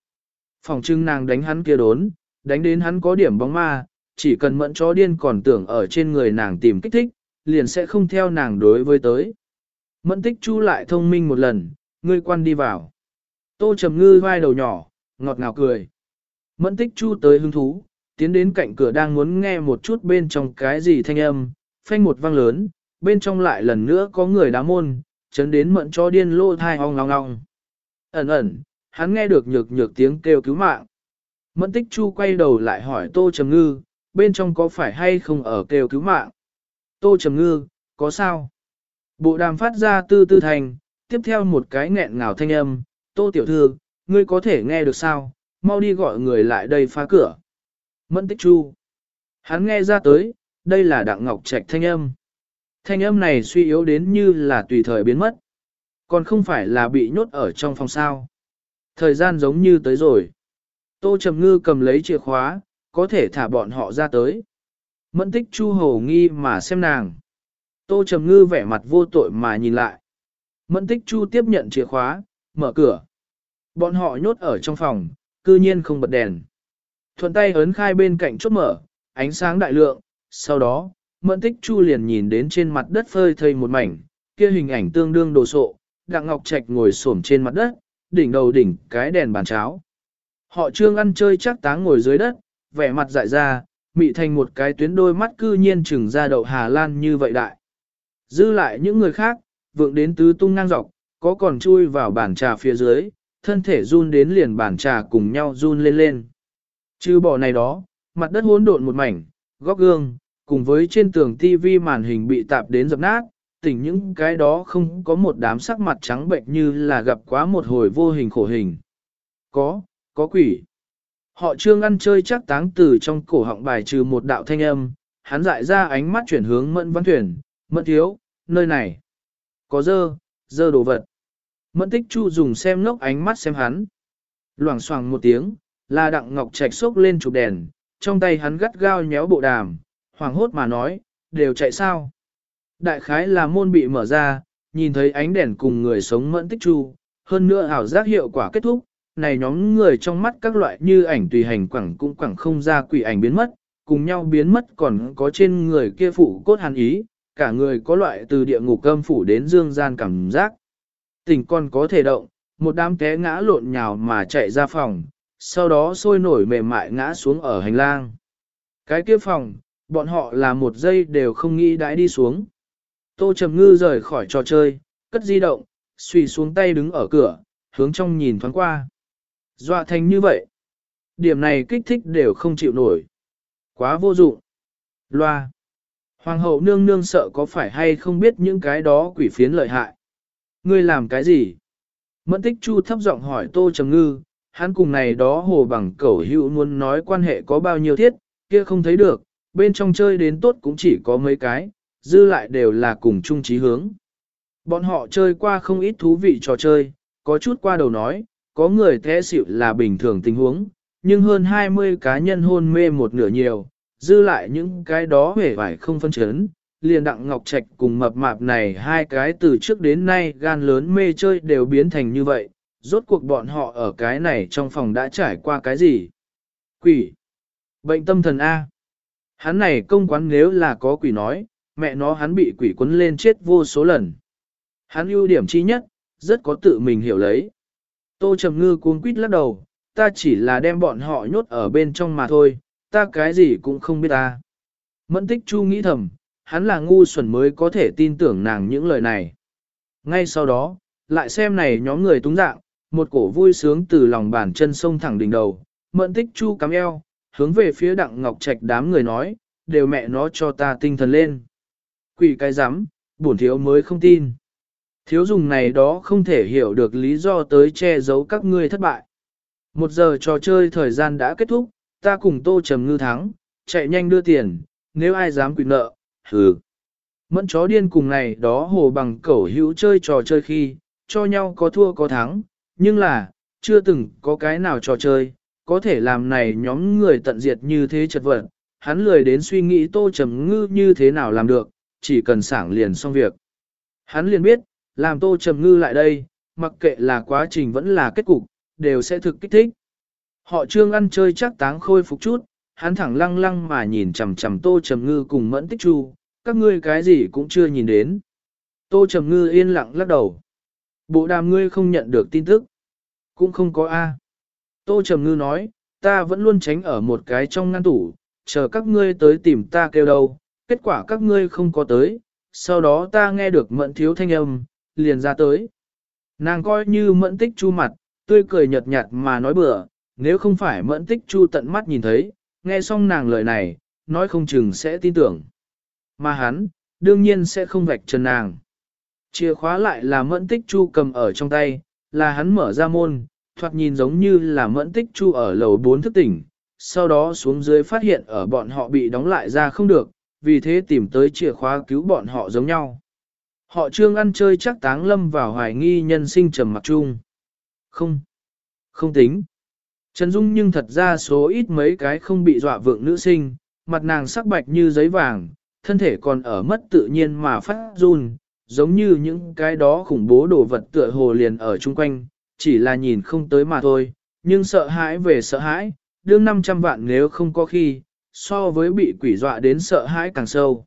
Phòng trưng nàng đánh hắn kia đốn, đánh đến hắn có điểm bóng ma, chỉ cần mẫn chó điên còn tưởng ở trên người nàng tìm kích thích, liền sẽ không theo nàng đối với tới. Mẫn tích chu lại thông minh một lần, ngươi quan đi vào. Tô trầm ngư vai đầu nhỏ, ngọt ngào cười. Mẫn tích chu tới hứng thú, tiến đến cạnh cửa đang muốn nghe một chút bên trong cái gì thanh âm, phanh một vang lớn, bên trong lại lần nữa có người đá môn, chấn đến mẫn cho điên lô thai ong ngong ngong. Ẩn ẩn, hắn nghe được nhược nhược tiếng kêu cứu mạng. Mẫn tích chu quay đầu lại hỏi tô trầm ngư, bên trong có phải hay không ở kêu cứu mạng? Tô trầm ngư, có sao? Bộ đàm phát ra tư tư thành, tiếp theo một cái nghẹn ngào thanh âm, tô tiểu thư, ngươi có thể nghe được sao, mau đi gọi người lại đây phá cửa. Mẫn tích chu. Hắn nghe ra tới, đây là đặng ngọc trạch thanh âm. Thanh âm này suy yếu đến như là tùy thời biến mất. Còn không phải là bị nhốt ở trong phòng sao. Thời gian giống như tới rồi. Tô Trầm Ngư cầm lấy chìa khóa, có thể thả bọn họ ra tới. Mẫn tích chu hồ nghi mà xem nàng. Tô Trầm Ngư vẻ mặt vô tội mà nhìn lại. Mẫn tích chu tiếp nhận chìa khóa, mở cửa. Bọn họ nhốt ở trong phòng, cư nhiên không bật đèn. Thuận tay ấn khai bên cạnh chốt mở, ánh sáng đại lượng, sau đó, mẫn tích chu liền nhìn đến trên mặt đất phơi thây một mảnh, kia hình ảnh tương đương đồ sộ, đặng ngọc trạch ngồi xổm trên mặt đất, đỉnh đầu đỉnh cái đèn bàn cháo. Họ trương ăn chơi chắc táng ngồi dưới đất, vẻ mặt dại ra, mị thành một cái tuyến đôi mắt cư nhiên trừng ra đậu Hà Lan như vậy đại. Dư lại những người khác, vượng đến tứ tung ngang dọc, có còn chui vào bàn trà phía dưới, thân thể run đến liền bàn trà cùng nhau run lên lên. Chứ bỏ này đó, mặt đất hỗn độn một mảnh, góc gương, cùng với trên tường tivi màn hình bị tạp đến dập nát, tỉnh những cái đó không có một đám sắc mặt trắng bệnh như là gặp quá một hồi vô hình khổ hình. Có, có quỷ. Họ trương ăn chơi chắc táng từ trong cổ họng bài trừ một đạo thanh âm, hắn dại ra ánh mắt chuyển hướng mẫn văn thuyền, mẫn thiếu, nơi này. Có dơ, dơ đồ vật. Mẫn tích chu dùng xem lốc ánh mắt xem hắn. Loảng xoảng một tiếng, là đặng ngọc trạch sốc lên chụp đèn, trong tay hắn gắt gao nhéo bộ đàm, hoảng hốt mà nói, đều chạy sao. Đại khái là môn bị mở ra, nhìn thấy ánh đèn cùng người sống mẫn tích chu, hơn nữa ảo giác hiệu quả kết thúc, này nhóm người trong mắt các loại như ảnh tùy hành quẳng cũng quẳng không ra quỷ ảnh biến mất, cùng nhau biến mất còn có trên người kia phụ cốt hàn ý, cả người có loại từ địa ngục âm phủ đến dương gian cảm giác. tình còn có thể động, một đám té ngã lộn nhào mà chạy ra phòng, sau đó sôi nổi mềm mại ngã xuống ở hành lang. Cái kia phòng, bọn họ là một giây đều không nghĩ đãi đi xuống. Tô Trầm Ngư rời khỏi trò chơi, cất di động, suy xuống tay đứng ở cửa, hướng trong nhìn thoáng qua. Dọa thành như vậy. Điểm này kích thích đều không chịu nổi. Quá vô dụng. Loa. Hoàng hậu nương nương sợ có phải hay không biết những cái đó quỷ phiến lợi hại. Ngươi làm cái gì? Mẫn tích chu thấp giọng hỏi Tô Trầm Ngư, hắn cùng này đó hồ bằng cẩu hữu muốn nói quan hệ có bao nhiêu thiết, kia không thấy được, bên trong chơi đến tốt cũng chỉ có mấy cái, dư lại đều là cùng chung chí hướng. Bọn họ chơi qua không ít thú vị trò chơi, có chút qua đầu nói, có người thế xịu là bình thường tình huống, nhưng hơn 20 cá nhân hôn mê một nửa nhiều, dư lại những cái đó hề vải không phân chấn. Liền đặng ngọc trạch cùng mập mạp này hai cái từ trước đến nay gan lớn mê chơi đều biến thành như vậy, rốt cuộc bọn họ ở cái này trong phòng đã trải qua cái gì? Quỷ! Bệnh tâm thần A! Hắn này công quán nếu là có quỷ nói, mẹ nó hắn bị quỷ quấn lên chết vô số lần. Hắn ưu điểm chi nhất, rất có tự mình hiểu lấy. Tô Trầm Ngư cuống quýt lắc đầu, ta chỉ là đem bọn họ nhốt ở bên trong mà thôi, ta cái gì cũng không biết ta. Mẫn tích chu nghĩ thầm, hắn là ngu xuẩn mới có thể tin tưởng nàng những lời này. Ngay sau đó, lại xem này nhóm người túng dạng, một cổ vui sướng từ lòng bàn chân sông thẳng đỉnh đầu, mẫn tích chu cắm eo, hướng về phía đặng ngọc trạch đám người nói, đều mẹ nó cho ta tinh thần lên. Quỷ cái rắm bổn thiếu mới không tin. Thiếu dùng này đó không thể hiểu được lý do tới che giấu các ngươi thất bại. Một giờ trò chơi thời gian đã kết thúc, ta cùng tô trầm ngư thắng, chạy nhanh đưa tiền, nếu ai dám quỵ nợ, hừ. Mẫn chó điên cùng này đó hồ bằng cẩu hữu chơi trò chơi khi, cho nhau có thua có thắng, nhưng là, chưa từng có cái nào trò chơi, có thể làm này nhóm người tận diệt như thế chật vật, hắn lười đến suy nghĩ tô trầm ngư như thế nào làm được, chỉ cần sảng liền xong việc. Hắn liền biết, làm tô trầm ngư lại đây, mặc kệ là quá trình vẫn là kết cục, đều sẽ thực kích thích. Họ trương ăn chơi chắc táng khôi phục chút, hắn thẳng lăng lăng mà nhìn chằm chằm tô trầm ngư cùng mẫn tích chu, các ngươi cái gì cũng chưa nhìn đến. Tô trầm ngư yên lặng lắc đầu. Bộ đàm ngươi không nhận được tin tức. Cũng không có A. Tô trầm ngư nói, ta vẫn luôn tránh ở một cái trong ngăn tủ, chờ các ngươi tới tìm ta kêu đâu, kết quả các ngươi không có tới, sau đó ta nghe được mẫn thiếu thanh âm, liền ra tới. Nàng coi như mẫn tích chu mặt, tươi cười nhợt nhạt mà nói bừa, nếu không phải mẫn tích chu tận mắt nhìn thấy, nghe xong nàng lời này, nói không chừng sẽ tin tưởng. Mà hắn, đương nhiên sẽ không vạch trần nàng. Chìa khóa lại là mẫn tích chu cầm ở trong tay, là hắn mở ra môn, thoạt nhìn giống như là mẫn tích chu ở lầu 4 thức tỉnh, sau đó xuống dưới phát hiện ở bọn họ bị đóng lại ra không được, vì thế tìm tới chìa khóa cứu bọn họ giống nhau. Họ trương ăn chơi chắc táng lâm vào hoài nghi nhân sinh trầm mặc chung. Không, không tính. Trần Dung nhưng thật ra số ít mấy cái không bị dọa vượng nữ sinh, mặt nàng sắc bạch như giấy vàng, thân thể còn ở mất tự nhiên mà phát run, giống như những cái đó khủng bố đồ vật tựa hồ liền ở chung quanh, chỉ là nhìn không tới mà thôi, nhưng sợ hãi về sợ hãi, đương 500 vạn nếu không có khi, so với bị quỷ dọa đến sợ hãi càng sâu.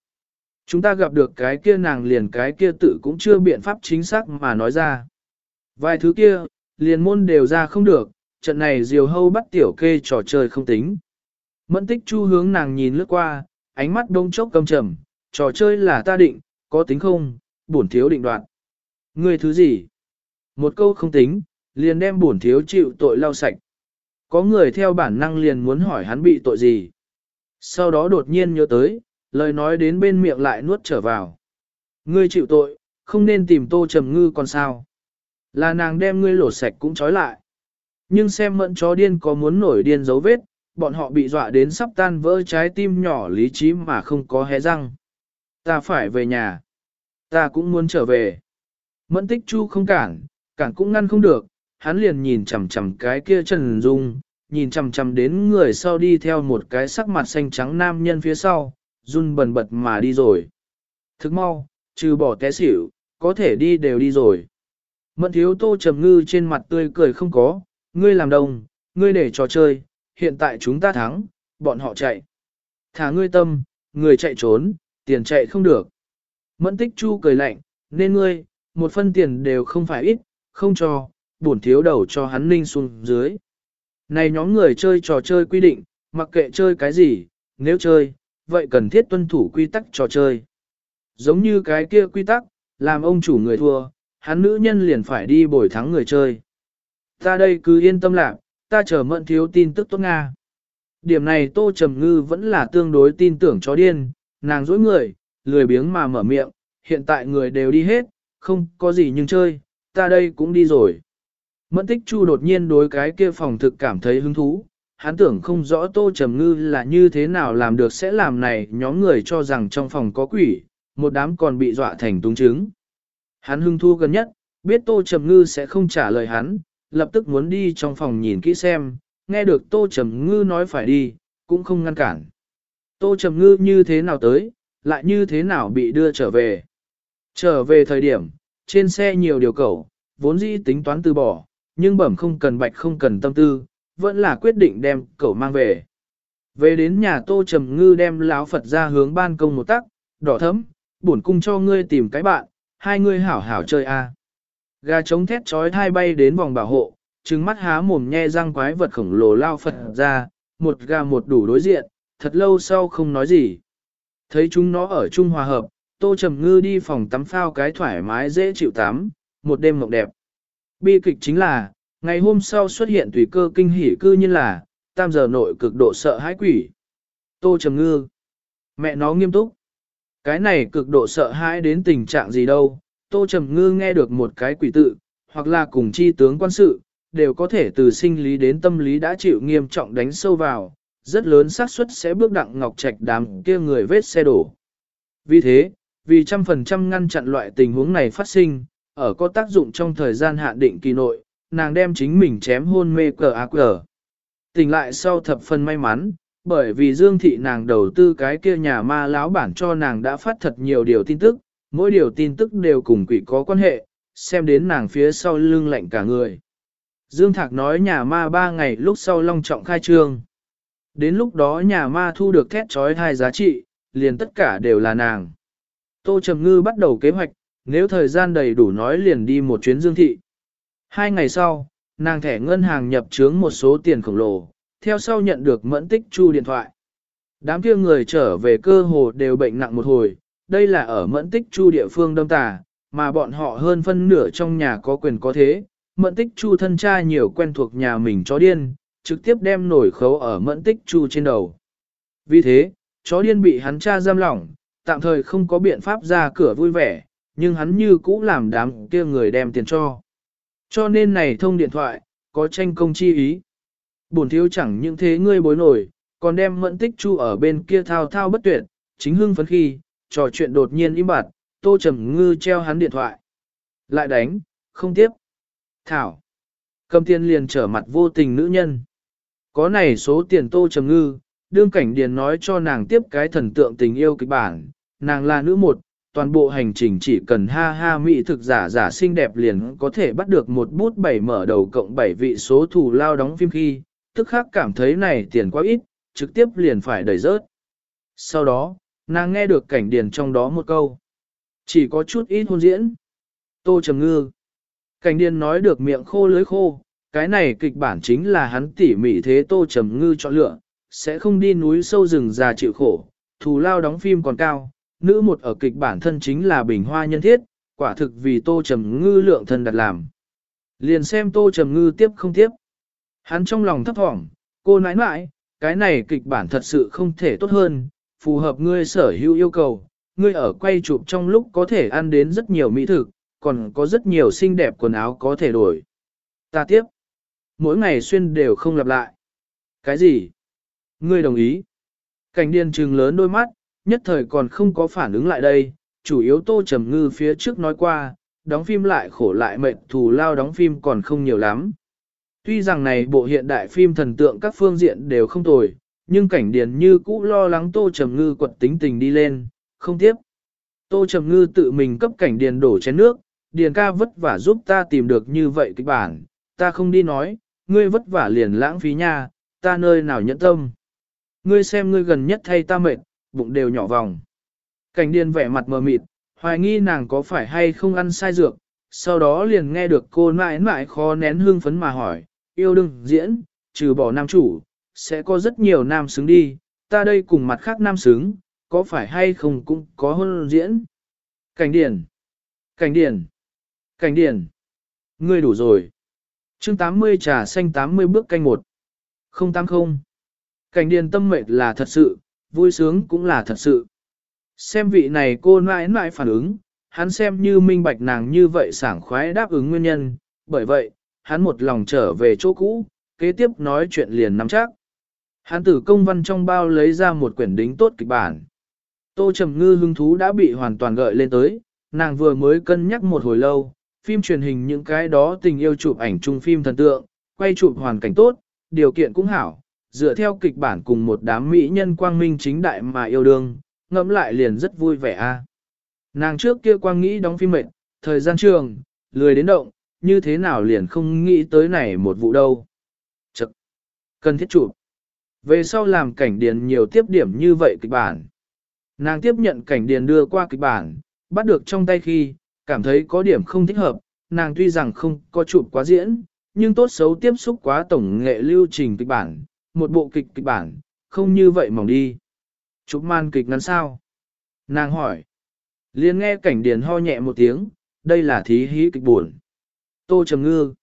Chúng ta gặp được cái kia nàng liền cái kia tự cũng chưa biện pháp chính xác mà nói ra. Vài thứ kia, liền môn đều ra không được, trận này diều hâu bắt tiểu kê trò chơi không tính. Mẫn tích chu hướng nàng nhìn lướt qua, ánh mắt đông chốc cầm trầm, trò chơi là ta định, có tính không, bổn thiếu định đoạt. Ngươi thứ gì? Một câu không tính, liền đem bổn thiếu chịu tội lau sạch. Có người theo bản năng liền muốn hỏi hắn bị tội gì. Sau đó đột nhiên nhớ tới, lời nói đến bên miệng lại nuốt trở vào. Ngươi chịu tội, không nên tìm tô trầm ngư còn sao. Là nàng đem ngươi lột sạch cũng trói lại. Nhưng xem mẫn chó điên có muốn nổi điên dấu vết, bọn họ bị dọa đến sắp tan vỡ trái tim nhỏ lý trí mà không có hé răng. Ta phải về nhà. Ta cũng muốn trở về. Mẫn tích chu không cản, cản cũng ngăn không được, hắn liền nhìn chằm chằm cái kia Trần Dung, nhìn chằm chằm đến người sau đi theo một cái sắc mặt xanh trắng nam nhân phía sau, run bần bật mà đi rồi. Thức mau, trừ bỏ té xỉu, có thể đi đều đi rồi. Mẫn thiếu tô trầm ngư trên mặt tươi cười không có, ngươi làm đồng, ngươi để trò chơi, hiện tại chúng ta thắng, bọn họ chạy. Thả ngươi tâm, người chạy trốn, tiền chạy không được. Mẫn tích chu cười lạnh, nên ngươi, một phân tiền đều không phải ít, không cho, buồn thiếu đầu cho hắn ninh xuống dưới. Này nhóm người chơi trò chơi quy định, mặc kệ chơi cái gì, nếu chơi, vậy cần thiết tuân thủ quy tắc trò chơi. Giống như cái kia quy tắc, làm ông chủ người thua, hắn nữ nhân liền phải đi bồi thắng người chơi. Ta đây cứ yên tâm lạc, ta chờ mận thiếu tin tức tốt Nga. Điểm này Tô Trầm Ngư vẫn là tương đối tin tưởng chó điên, nàng dối người, lười biếng mà mở miệng, hiện tại người đều đi hết, không có gì nhưng chơi, ta đây cũng đi rồi. Mẫn tích chu đột nhiên đối cái kia phòng thực cảm thấy hứng thú, hắn tưởng không rõ Tô Trầm Ngư là như thế nào làm được sẽ làm này nhóm người cho rằng trong phòng có quỷ, một đám còn bị dọa thành túng chứng. Hắn hưng thu gần nhất, biết Tô Trầm Ngư sẽ không trả lời hắn, lập tức muốn đi trong phòng nhìn kỹ xem, nghe được Tô Trầm Ngư nói phải đi, cũng không ngăn cản. Tô Trầm Ngư như thế nào tới, lại như thế nào bị đưa trở về. Trở về thời điểm, trên xe nhiều điều cầu, vốn dĩ tính toán từ bỏ, nhưng bẩm không cần bạch không cần tâm tư, vẫn là quyết định đem cậu mang về. Về đến nhà Tô Trầm Ngư đem lão Phật ra hướng ban công một tắc, đỏ thấm, bổn cung cho ngươi tìm cái bạn, hai ngươi hảo hảo chơi a. Gà trống thét trói thai bay đến vòng bảo hộ, trừng mắt há mồm nhe răng quái vật khổng lồ lao Phật ra, một gà một đủ đối diện, thật lâu sau không nói gì. Thấy chúng nó ở chung hòa hợp, Tô Trầm Ngư đi phòng tắm phao cái thoải mái dễ chịu tắm, một đêm mộng đẹp. Bi kịch chính là, ngày hôm sau xuất hiện tùy cơ kinh hỉ cư như là, tam giờ nội cực độ sợ hãi quỷ. Tô Trầm Ngư. Mẹ nó nghiêm túc. Cái này cực độ sợ hãi đến tình trạng gì đâu. Tô Trầm Ngư nghe được một cái quỷ tự, hoặc là cùng chi tướng quan sự, đều có thể từ sinh lý đến tâm lý đã chịu nghiêm trọng đánh sâu vào, rất lớn xác suất sẽ bước đặng ngọc trạch đám kia người vết xe đổ. Vì thế, vì trăm phần trăm ngăn chặn loại tình huống này phát sinh, ở có tác dụng trong thời gian hạn định kỳ nội, nàng đem chính mình chém hôn mê cờ ác cờ. Tỉnh lại sau thập phần may mắn, bởi vì Dương Thị nàng đầu tư cái kia nhà ma lão bản cho nàng đã phát thật nhiều điều tin tức, mỗi điều tin tức đều cùng quỷ có quan hệ, xem đến nàng phía sau lưng lạnh cả người. Dương Thạc nói nhà ma ba ngày lúc sau long trọng khai trương. Đến lúc đó nhà ma thu được thét trói hai giá trị, liền tất cả đều là nàng. Tô Trầm Ngư bắt đầu kế hoạch, nếu thời gian đầy đủ nói liền đi một chuyến Dương Thị. Hai ngày sau, nàng thẻ ngân hàng nhập trướng một số tiền khổng lồ, theo sau nhận được mẫn tích chu điện thoại. Đám kia người trở về cơ hồ đều bệnh nặng một hồi, đây là ở mẫn tích chu địa phương đông tà, mà bọn họ hơn phân nửa trong nhà có quyền có thế. Mẫn tích chu thân cha nhiều quen thuộc nhà mình chó điên, trực tiếp đem nổi khấu ở mẫn tích chu trên đầu. Vì thế, chó điên bị hắn cha giam lỏng, tạm thời không có biện pháp ra cửa vui vẻ, nhưng hắn như cũ làm đám kia người đem tiền cho. Cho nên này thông điện thoại, có tranh công chi ý. Bổn thiếu chẳng những thế ngươi bối nổi, còn đem mẫn tích chu ở bên kia thao thao bất tuyệt, chính hưng phấn khi, trò chuyện đột nhiên im bặt, tô trầm ngư treo hắn điện thoại. Lại đánh, không tiếp. Thảo. Cầm tiền liền trở mặt vô tình nữ nhân. Có này số tiền tô trầm ngư, đương cảnh điền nói cho nàng tiếp cái thần tượng tình yêu kịch bản, nàng là nữ một, toàn bộ hành trình chỉ cần ha ha mỹ thực giả giả xinh đẹp liền có thể bắt được một bút bảy mở đầu cộng bảy vị số thù lao đóng phim khi, tức khác cảm thấy này tiền quá ít, trực tiếp liền phải đẩy rớt. Sau đó, nàng nghe được cảnh điền trong đó một câu. Chỉ có chút ít hôn diễn. Tô Trầm Ngư. Cảnh điền nói được miệng khô lưới khô, cái này kịch bản chính là hắn tỉ mỉ thế Tô Trầm Ngư chọn lựa, sẽ không đi núi sâu rừng già chịu khổ, thù lao đóng phim còn cao, nữ một ở kịch bản thân chính là bình hoa nhân thiết, quả thực vì Tô Trầm Ngư lượng thân đặt làm. Liền xem Tô Trầm Ngư tiếp không tiếp. Hắn trong lòng thấp thỏm, cô nãi nãi, cái này kịch bản thật sự không thể tốt hơn, phù hợp ngươi sở hữu yêu cầu, ngươi ở quay chụp trong lúc có thể ăn đến rất nhiều mỹ thực, còn có rất nhiều xinh đẹp quần áo có thể đổi. Ta tiếp. Mỗi ngày xuyên đều không lặp lại. Cái gì? Ngươi đồng ý. Cảnh điên trừng lớn đôi mắt, nhất thời còn không có phản ứng lại đây, chủ yếu tô trầm ngư phía trước nói qua, đóng phim lại khổ lại mệt thù lao đóng phim còn không nhiều lắm. Tuy rằng này bộ hiện đại phim thần tượng các phương diện đều không tồi, nhưng cảnh điền như cũ lo lắng tô trầm ngư quật tính tình đi lên, không tiếp. Tô trầm ngư tự mình cấp cảnh điền đổ chén nước, điền ca vất vả giúp ta tìm được như vậy kịch bản, ta không đi nói, ngươi vất vả liền lãng phí nha, ta nơi nào nhẫn tâm. Ngươi xem ngươi gần nhất thay ta mệt, bụng đều nhỏ vòng. Cảnh điền vẻ mặt mờ mịt, hoài nghi nàng có phải hay không ăn sai dược, sau đó liền nghe được cô mãi mãi khó nén hương phấn mà hỏi, yêu đương diễn, trừ bỏ nam chủ, sẽ có rất nhiều nam xứng đi, ta đây cùng mặt khác nam xứng, có phải hay không cũng có hôn diễn. Cảnh điển, cảnh điển, cảnh điển, ngươi đủ rồi. chương 80 trà xanh 80 bước canh một. Không tăng không. Cảnh điền tâm mệt là thật sự, vui sướng cũng là thật sự. Xem vị này cô nãi nãi phản ứng, hắn xem như minh bạch nàng như vậy sảng khoái đáp ứng nguyên nhân, bởi vậy, hắn một lòng trở về chỗ cũ, kế tiếp nói chuyện liền nắm chắc. Hắn tử công văn trong bao lấy ra một quyển đính tốt kịch bản. Tô Trầm Ngư hứng thú đã bị hoàn toàn gợi lên tới, nàng vừa mới cân nhắc một hồi lâu, phim truyền hình những cái đó tình yêu chụp ảnh chung phim thần tượng, quay chụp hoàn cảnh tốt, điều kiện cũng hảo, dựa theo kịch bản cùng một đám mỹ nhân quang minh chính đại mà yêu đương, ngẫm lại liền rất vui vẻ a. Nàng trước kia quang nghĩ đóng phim mệt, thời gian trường, lười đến động, như thế nào liền không nghĩ tới này một vụ đâu. Chật! Cần thiết chụp. Về sau làm cảnh điền nhiều tiếp điểm như vậy kịch bản. Nàng tiếp nhận cảnh điền đưa qua kịch bản, bắt được trong tay khi, cảm thấy có điểm không thích hợp, nàng tuy rằng không có chụp quá diễn, nhưng tốt xấu tiếp xúc quá tổng nghệ lưu trình kịch bản, một bộ kịch kịch bản, không như vậy mỏng đi. Chụp man kịch ngắn sao? Nàng hỏi. Liên nghe cảnh điền ho nhẹ một tiếng, đây là thí hí kịch buồn. Tô trầm ngư.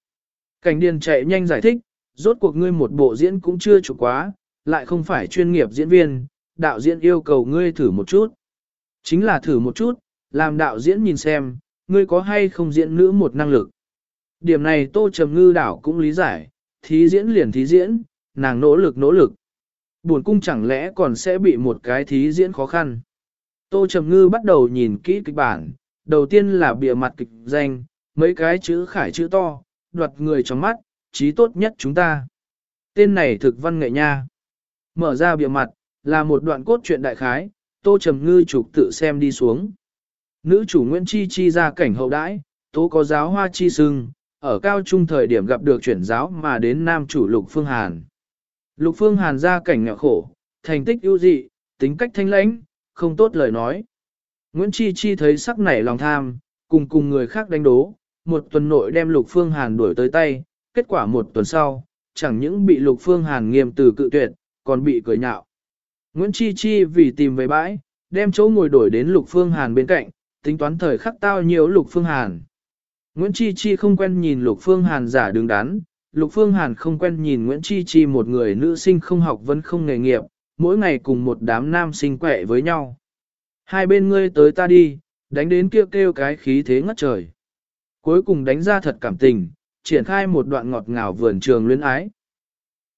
Cảnh điền chạy nhanh giải thích, rốt cuộc ngươi một bộ diễn cũng chưa chụp quá, lại không phải chuyên nghiệp diễn viên, đạo diễn yêu cầu ngươi thử một chút. Chính là thử một chút, làm đạo diễn nhìn xem, ngươi có hay không diễn nữ một năng lực. Điểm này Tô Trầm Ngư đảo cũng lý giải, thí diễn liền thí diễn, nàng nỗ lực nỗ lực. Buồn cung chẳng lẽ còn sẽ bị một cái thí diễn khó khăn. Tô Trầm Ngư bắt đầu nhìn kỹ kịch bản, đầu tiên là bìa mặt kịch danh, mấy cái chữ khải chữ to, đoạt người trong mắt, trí tốt nhất chúng ta. Tên này thực văn nghệ nha. Mở ra bìa mặt, là một đoạn cốt truyện đại khái, Tô Trầm Ngư trục tự xem đi xuống. Nữ chủ Nguyễn Chi Chi ra cảnh hậu đãi, tố có giáo hoa chi sưng, ở cao trung thời điểm gặp được chuyển giáo mà đến nam chủ Lục Phương Hàn. Lục Phương Hàn ra cảnh nghèo khổ, thành tích ưu dị, tính cách thanh lãnh, không tốt lời nói. Nguyễn Chi Chi thấy sắc nảy lòng tham, cùng cùng người khác đánh đố, một tuần nội đem Lục Phương Hàn đuổi tới tay, kết quả một tuần sau, chẳng những bị Lục Phương Hàn nghiêm từ cự tuyệt, còn bị cười nhạo. Nguyễn Chi Chi vì tìm về bãi, đem chỗ ngồi đổi đến Lục Phương Hàn bên cạnh, tính toán thời khắc tao nhiều Lục Phương Hàn. Nguyễn Chi Chi không quen nhìn Lục Phương Hàn giả đứng đắn, Lục Phương Hàn không quen nhìn Nguyễn Chi Chi một người nữ sinh không học vẫn không nghề nghiệp, mỗi ngày cùng một đám nam sinh quẹ với nhau. Hai bên ngươi tới ta đi, đánh đến kêu kêu cái khí thế ngất trời. Cuối cùng đánh ra thật cảm tình, triển khai một đoạn ngọt ngào vườn trường luyến ái,